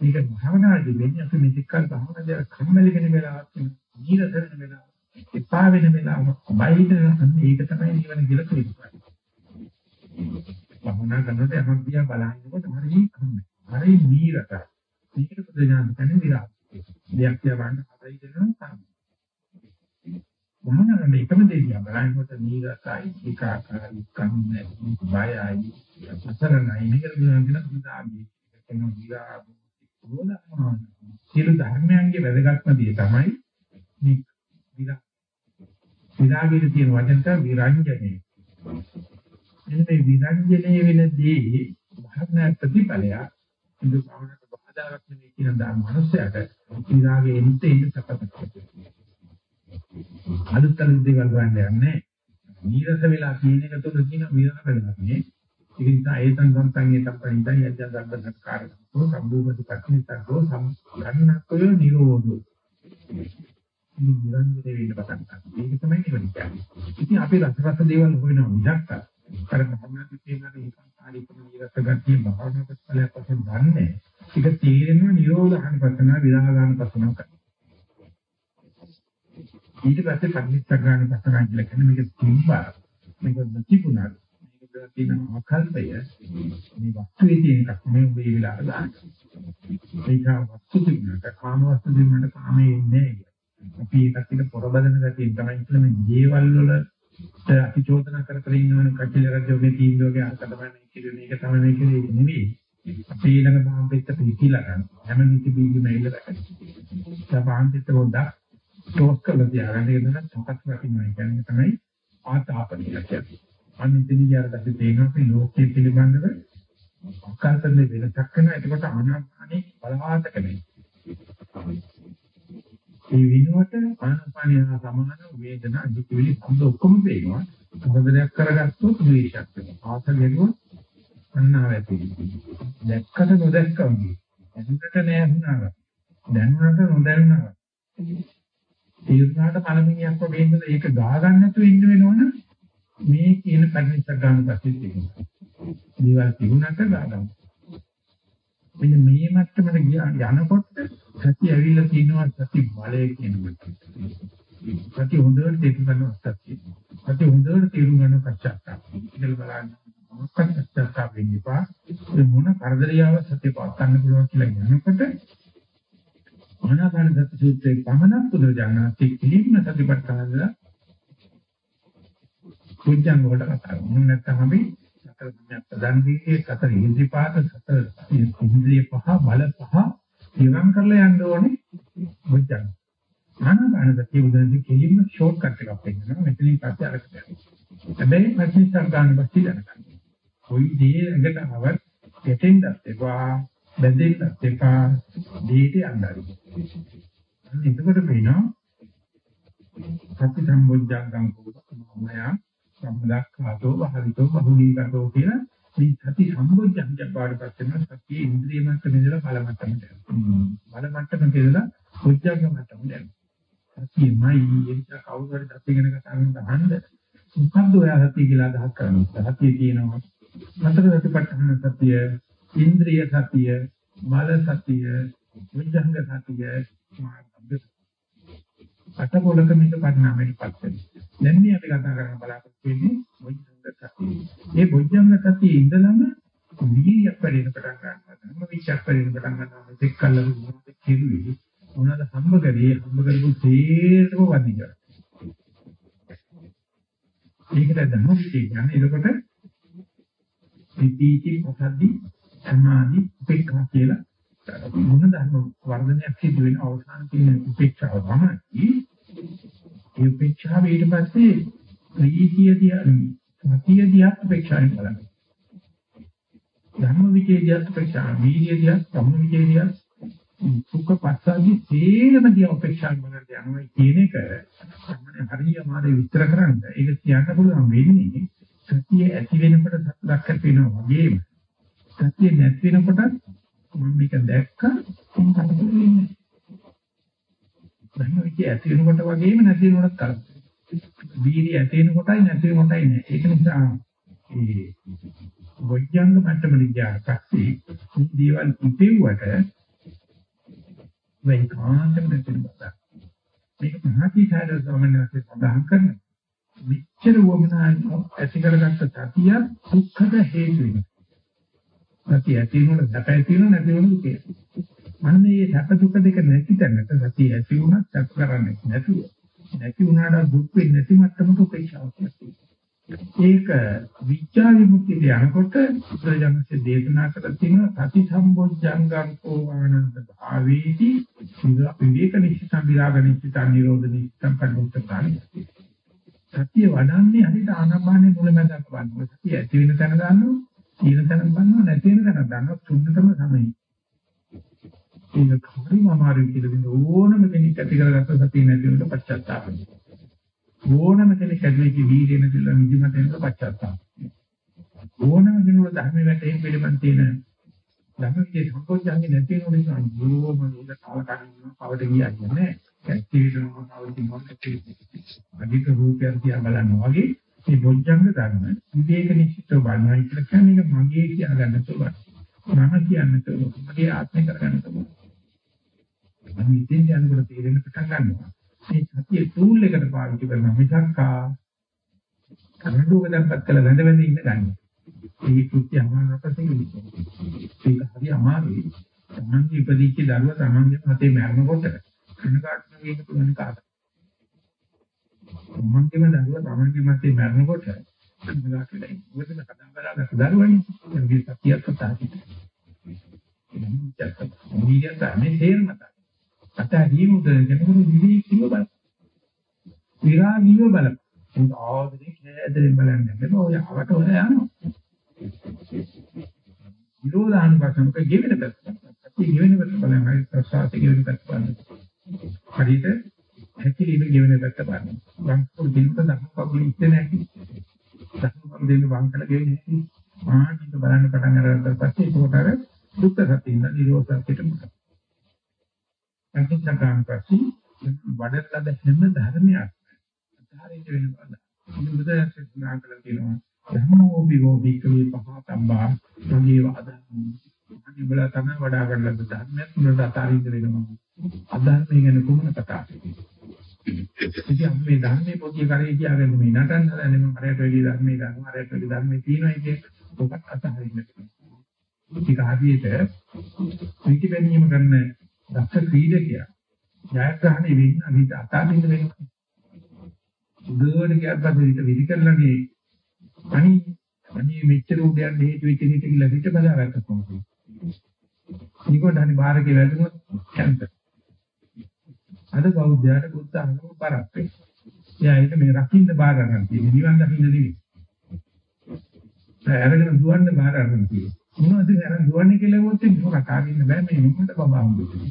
මේක භාවනාදී වෙන්නේ අපි මෙතික් කල් භාවනාදී කම්මැලි වෙන වෙලාවක් ජීවිත වෙන වෙලාවක් එපා වෙන වෙලාවක් බයිද අන්න ඒක තමයි නිවන කියලා කියන්නේ. භාවනා කරනකොට යමක් දිහා බලනකොට හරි කම්මැලි. හරි නීරසයි. මේකට ප්‍රඥාන කියන්නේ විරාගය. දෙයක් දිහා බලන්න හරි දෙනවා තමයි. මොනවාද එකම දේ දිහා බලනකොට නීරසයි ඒකාකාරී කම්මැලි බයයි අසරණයි මේකට කියනවා විදාගී එතන විරාගී ඕනම සියලු ධර්මයන්ගේ වැදගත්ම දේ තමයි මේ විරා විරාගයේ තියෙන වචන තමයි විරංජනේ. එන්න මේ විරංජනේ වෙනදී භාවනා ප්‍රතිඵලය ඉදු භාවනාවට බාධාවක් නෙවෙයි කියන දා මනුස්සයාට විරාගයේ එන්න එන්න සපතක් අලුත් අලුත් දේවල් ගන්න යන්නේ නීරස වෙලා කියන එක තුළ කියන විරාග වෙනවා නේ ඒක නිසා ඒතන් සම්තන් ඒතන් පරිදන් යජ්ජ ධර්ම සංස්කාරකෝ සම්භූපති පත්නිතකෝ සම්ගන්නකෝ නිරෝධෝ මේ නිරන්තරේ වෙන්න පටන් ගන්නවා. මේක තමයි නිවන කියන්නේ. ඉතින් අපි රස රස දේවල් හොයනවා මිසක් අර භවනාදී කියන ඒකන් කාලිකම නිරස ගතිය භවනා ප්‍රතිඵලයක් වශයෙන් ගන්නෑ. ඒක තේරෙනවා නිරෝධහන පතන විරාගාන පතන කරනවා. ඊට පස්සේ පරිණිස්සග්‍රහණ පතන කියලා කියන්නේ මේක තිබ්බා. මේක නැතිුණා. තියෙන ආකල්පය මේ වස්තුවේ තියෙන එකක් නෙමෙයි ඔබ ඒ වෙලාවට ගන්න. ඒක වස්තු තිබුණාට කාම වස්තු තිබුණාට කාමයේ ඉන්නේ අපි ඒකට තියෙන පොරබදන ගැතිය තමයි කියලා මේ දේවල් වලට අපි චෝදනා කර කර ඉන්නවනේ කටිල රජෝගේ තීන්දුවගේ අර්ථ තමයි මේ කියන්නේ මේක තමයි මේ කියන්නේ නෙවෙයි. අපි ඊළඟ බාම් පෙත්ත පිළිලා ගන්න. හැම නිති බීජෙම එල්ල රැකගන්න. ඒ බාම් පෙත්ත පොඩ්ඩක් ටෝස් කරලා තියාගන්න. ඒක තමයි සකස් රකින්න කියන්නේ තමයි ආතාපනිය කියන්නේ. අනිත්‍යනිය යාරට තේනවා මේ ලෝකයේ පිළිබඳව අකල්පනේ වෙනසක් කරන එතකොට ආනාපානේ බලවාතක නේ. ඒ විනුවට ආනපානිය සමාන වේදනා දුකවිලි සම්ද ඔක්කොම පේනවා. මොකදයක් කරගත්තොත් ද්වේෂයක් වෙනවා. ආස ගෙරුවොත් අන්නාව ඇති දැක්කට නොදැක්කම ඇසුරට නෑ වුණා. දැනුණට නොදැනුණා. ඒ උනාට පළවෙනියක් වගේ ඉඳලා ඒක ගා ගන්න නැතුව ඉන්න වෙනවනම් මේ කියන පරිණිත ගන්න පස්සේ තියෙනවා. දේවල් තිබුණාට ගා ගන්න. මෙන්න මේ මට්ටමට ගියා යනකොට සතිය ඇවිල්ලා තියෙනවා සති බලය කියන එක. සතිය හොඳට තේරුම් ගන්න සතිය. සතිය හොඳට තේරුම් ගන්න පශ්චාත්තාප. ඉතල බලන්න මොකක්ද පශ්චාත්තාප වෙන්නේ පා ඒ මොන කරදරියාව සතිය පාත් ගන්න පුළුවන් කියලා යනකොට ආනාපාන සති සූත්‍රයේ පමණක් පුදුරජානනාති කිලිම සතිපට්ඨානද කුජංග වලට කතා කරනවා. නැත්නම් අපි සතර ප්‍රධාන විදියේ සතර ඉන්ද්‍රිපාද සතර ඉන්ද්‍රිය පහ බල පහ ඉවම් කරලා යන්න ඕනේ මුජ්ජං. ආනාපාන සතිය උදේදී කෙලින්ම ෂෝට් කට් එකක් පෙන්නනවා. මෙතනින් පස්සේ අරකට යනවා. හැබැයි පස්සේ ගන්න බස්ති දැනගන්න. කොයි දේ ඇඟට ආවත් ගැටෙන්නත් එපා, බැඳෙන්නත් එපා, දීට යන්නයි. එතකොට වෙනවා සති සම්බොජ්ජංගම් කෝපමයා සම්දක්ඛාතෝ භාවිතෝ බහුලීගතෝ කියලා මේ සති සම්බොජ්ජංග පාඩපත් වෙන සති ඉන්ද්‍රිය මට්ටමේ ඉඳලා බල මට්ටමට යනවා. බල මට්ටමට ඉඳලා බොජ්ජංග මට්ටමට යනවා. සතියමයි ඒක කවුරු හරි සතිය ගැන කතා කරන අහන්න මොකද්ද ඔයා සතිය කියලා අදහස් කරන්නේ? සතිය කියනවා මතක සතිපට්ඨාන සතිය, ඉන්ද්‍රිය සතිය, බල සතිය, බොජ්ජංග සතිය, මාර්ග අටකොලක මේක පරිණාමයටපත් වෙනවා. දැන් මේ අපි කතා කරන බලාපොරොත්තු වෙන්නේ බොජ්ජංග සතිය. මේ බොජ්ජංග සතිය ඉඳලම වීර්යයක් වැඩෙන පටන් ගන්නවා. ධර්ම විචක් වැඩෙන පටන් ගන්නවා. දෙක් කල්ලු මොනවද කෙරුවේ? මොනවද හම්බ කරේ? හම්බ කරපු තේරම වදිනවා. ඒකට ධර්ම විචය කියන්නේ එතකොට විදීති පසද්දි සමාධි උපේක්ඛා කියලා මොන ධර්ම වර්ධනයක් සිදු වෙන අවසාන තියෙන උපේක්ෂාව තමයි ඒ උපේක්ෂාව ඊට පස්සේ ප්‍රීතිය දිහා සතිය දිහා උපේක්ෂාවෙන් බලන්න ධර්ම විචේ දිහා උපේක්ෂා වීර්ය දිහා ධම්ම විචේ දිහා සුඛ පස්සද්ධි සේරම දිහා උපේක්ෂාවෙන් බලන්න යනවා කියන එක තමයි හරිය මානේ විස්තර කරන්න ඒක කියන්න පුළුවන් වෙන්නේ සතිය ඇති වෙනකොට සතුටක් ඇති වෙනවා වගේම සතිය නැති වෙනකොටත් මම මේක දැක්කා මම කටපොල වෙන්නේ. ධර්ම විචය ඇති වෙනකොට වගේම නැති වෙනකොටත් කරදර. වීර්ය ඇති වෙනකොටයි නැති වෙනකොටයි නෑ. ඒක නිසා ඒ වෛද්‍යංග මට්ටමට ගියාට පස්සේ මේ දේවල් ඉපෙව්වට වෙන්කාන්තම නැතිවෙනවා. මේක මහාචීසාර ස්වාමීන් වහන්සේ සඳහන් කරනවා. විච්චර වමනා ඇති කරගත්ත සතිය දුක්ඛද හේතු වෙනවා. සතිය ඇති වෙනකොට සැප ඇති වෙනව නැති වෙනව දුක. මම මේ සැප දුක දෙක නැති තැනට සතිය ඇති වුණත් සැප කරන්නේ නැතුව. නැති වුණාට දුක් වෙන්නේ නැති මට්ටමක උපේක්ෂාවක් තියෙනවා. ඒක විචා විමුක්තියට යනකොට බුදුරජාණන්සේ දේශනා කළ තියෙන සති සම්බොජ්ජංගං ඕවානන්ද භාවේදී විවේක නිසිතා විරාග නිසිතා නිරෝධ නිසිතා පරිමුක්ත කාණි සතිය වඩන්නේ අනිත් ආනපානේ මුලමඳක් වන්න. සතිය ඇති වෙන තැන ගන්නවා තියෙන තැන ගන්නවා නැති වෙන තැන ගන්නවා තුන්නටම සමයි. ඒක හරිම අමාරුයි කියලා දෙන ඕනම කෙනෙක් ඇති කරගත්ත සතිය නැති වෙනකොට පශ්චාත්තාප වෙනවා. ඕනම කෙනෙක් ඇතුලේ වීර්ය නැතිලා නිදිමත වෙනකොට පශ්චාත්තාප වෙනවා. ඕනම කෙනෙකුට ධර්ම වැටෙන්න පිළිබඳ තියෙන ධර්මයේ සම්පෝඥාන්නේ නැති වෙන නිසා යෝම උද කාලකන්නවා පවට කියන්නේ නැහැ. ඇක්ටිවිටි මොනවද අධික රූපයක් තියා බලනවා වගේ මේ බොජ්ජංග ධර්ම විවේක නිශ්චිතව බලනවා කියලා කියන්නේ ඒක මගේ කියලා ගන්න තුබ. මම කියන්නේ තුබ. මගේ ආත්මය කරගන්න තුබ. මම ඉතින් යනකොට තේරෙන පටන් ගන්නවා. මේ සතිය ටූල් එකට පාවිච්චි කරන මිසක්කා කනඩුවක දැම්පත් කළ වැඳ වැඳ ඉන්න ගන්න. මේ කෘත්‍ය අමාරුකටේ ඒක හරි අමාරුයි. තමන්ගේ ඉපදිච්ච දරුවා තමන්ගේ මතේ මරනකොට කනකාටන වේක තුන කාට තමන්ගේම දරුවා තමන්ගේ මතේ මරනකොට කනගාට වෙයි. මොකද කතා බලාගත්ත දරුවනේ. ඒකේ සතියක් තාකිට. එනම් මීඩියා තමයි තේරෙන්න තමයි. අතහරිය මුද කෙනෙකුට විවිධ බල. විරාගීව බල. ඒක ආවදේ කෑදරෙන් බලන්නේ නැහැ. ඔය ආවට ඔය යනවා. විරෝධාන වශයෙන්ක ගෙවෙන පැත්ත. අපි ගෙවෙන පැත්ත බලන්නේ ප්‍රසාරයේ ගෙවෙන පැත්ත බලන්නේ. හරියට ගෙවෙන පැත්ත බලන්න. වම් කකුල දිනුට දකුණු කකුල ඉස්සේ නැහැ. දකුණු කකුල දිනු වම් කළ ගෙවෙන්නේ නැහැ. ආනික බලන්න පටන් අරගත්තා පස්සේ ඒකට අර දුක්ඛ සත්‍යින්ද නිරෝධ සත්‍යට මොකක්ද? අන්තිසකාන් පස්සේ වඩලද හැම ධර්මයක් අතහරින්න වෙන බල. බුදුදහම සඳහන් කරලා තියෙනවා ධම්මෝ විවෝ වික්‍රේ පහතම්බා මගේ වාදන් අනිබල තමයි වඩා ගන්න ධර්මයක් මුලට අතහරින්න වෙනවා. අධර්මය ගැන කොහොමද කතා කරන්නේ? ඉතින් අපි මේ ධර්මයේ පොතිය කරේ කියාගෙන මේ නටන්න හදන්නේ මම අරයට වැඩි ධර්මයේ ගන්නවා අරයට වැඩි ධර්මයේ තියෙනවා කියන්නේ ඔකත් අතහරින්න. ඒක හදිසියට පිටිපැනීම කරන දක්ෂ ක්‍රීඩකයා ජයග්‍රහණය වෙන්න අනිත් අතාරින්න වෙනවා. උදේට කියත් පස්සේ විදි කරලානේ අනි අනි මෙච්චර උඩයන් හේතු වෙච්ච දෙයට කියලා හිත බදාගත්ත කොහොමද? නිකොට අනි බාරකේ වැදුනොත් කැන්සර්. අද බෞද්ධයාට බුද්ධ අනුව පරක් වෙනවා. එයා ඒක මේ රකින්න බාර ගන්න තියෙන්නේ නිවන් දකින්න නෙවෙයි. අරගෙන දුවන්න බාර ගන්න තියෙන්නේ. මොනවද අරන් දුවන්නේ කියලා වොත් මේක කතාවින්න බෑ මේ මොකටද බබා හම්බුනේ.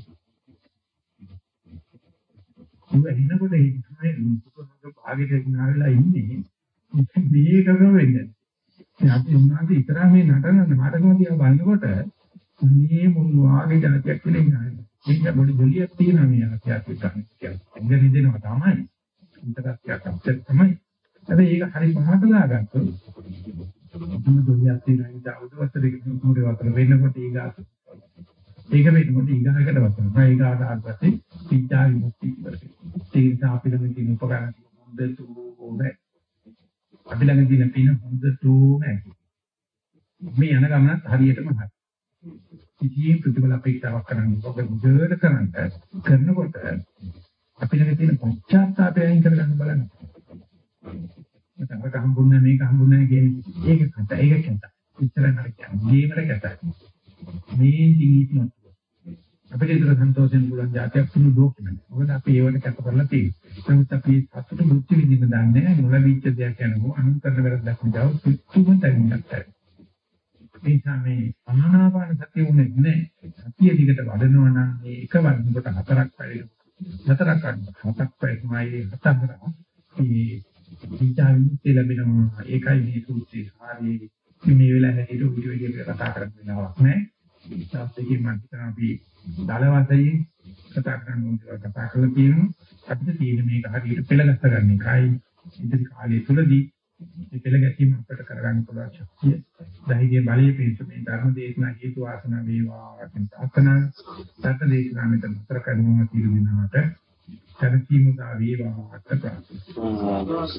ඒ ඉන්නකොට ඒ තමයි මුකුත් භාගෙට ගිනාරලා ඉන්නේ. මේකම වෙන්නේ. අපි උන්වහන්සේ ඉතරා මේ නටන නාටකම දිහා බලනකොට මේ මුළු වාගේ ජනතියක් කියලා ඉන්නවා. ඒක පොඩි ගොලියක් තියෙනවා මේ ආසියාත් කියන්නේ. එංග රිදෙනවා තමයි. ඉන්ටර්නෙට් අප්සෙට් තමයි. හැබැයි ඒක හරි පහට දාගත්තොත් මොන ගොලියක් තියෙනවා ඉත අවුදවතරේ මොකද වතර වෙනකොට ඊගාට ඒක වෙනකොට ඊගාකට වතර. ඒක ආදාහපස්සේ පිටා විමුක්ති ඉවරයි. ඒ නිසා අපි ළඟ තියෙන උපකරණ හොඳට ඕනේ. අපි ළඟ තියෙන පින හොඳට ඕනේ. මේ යන ගමනත් හරියටම හරි. කිසියම් ප්‍රතිඵල අපේක්ෂාවක් කරන්නේ ඔබ මුදවට කරන්න කරනකොට අපි ළඟ තියෙන පශ්චාත්තාපය අයින් කරගන්න බලන්න. මට අර හම්බුන්නේ මේක හම්බුන්නේ කියන්නේ ඒක කට ඒක කැත. ඉතල නර කියන්නේ ගේමර කැත. මේ ජීවිතය අපිට ඒතර සන්තෝෂෙන් පුළුවන් જાතියක් තුන ඩොකියුමන්ට්. මොකද අපි ඒවට කැප කරලා තියෙන්නේ. නමුත් අපි සතුට මුක්ති විඳින්න දන්නේ මොළ විච්ච දෙයක් යනවා අනුන්තර වැරද්දක් නෙවෙයි තුතුම තැනියක්. නිසා මේ ආනාපාන සතිය උනේ නැහැ. සතිය දිගට වඩනවා නම් මේ එක වඩනකොට හතරක් පැරිලා හතරක් ගන්න. හතක් පැරිමයි හතක් කරා. මේ විචාරිත ලැබෙනවා. ඒකයි මේ සූත්‍රයේ හරිය මේ වෙලාවේ හිට උඩ වෙදියට කතා කරන්න වෙලාවක් නැහැ. ශාස්ත්‍රයේ මම හිතනවා අපි දල වශයෙන් කතා කරන්න ඕන කතා කරලා තියෙනවා. අපිට තියෙන මේක හරියට පෙළගස්ස ගන්න එකයි ඉදිරි කාලය තුලදී මේ පෙළ ගැසීම අපිට කරගන්න පුළුවන් ශක්තිය ධෛර්ය බලය පිණිස මේ ධර්ම දේශනා හේතු වාසනා වේවා කියන ප්‍රාර්ථනා ධර්ම දේශනා මෙතන උත්තර කරනවා කියලා දිනවට සරසීමුදා වේවා අත්ත ප්‍රාර්ථනා.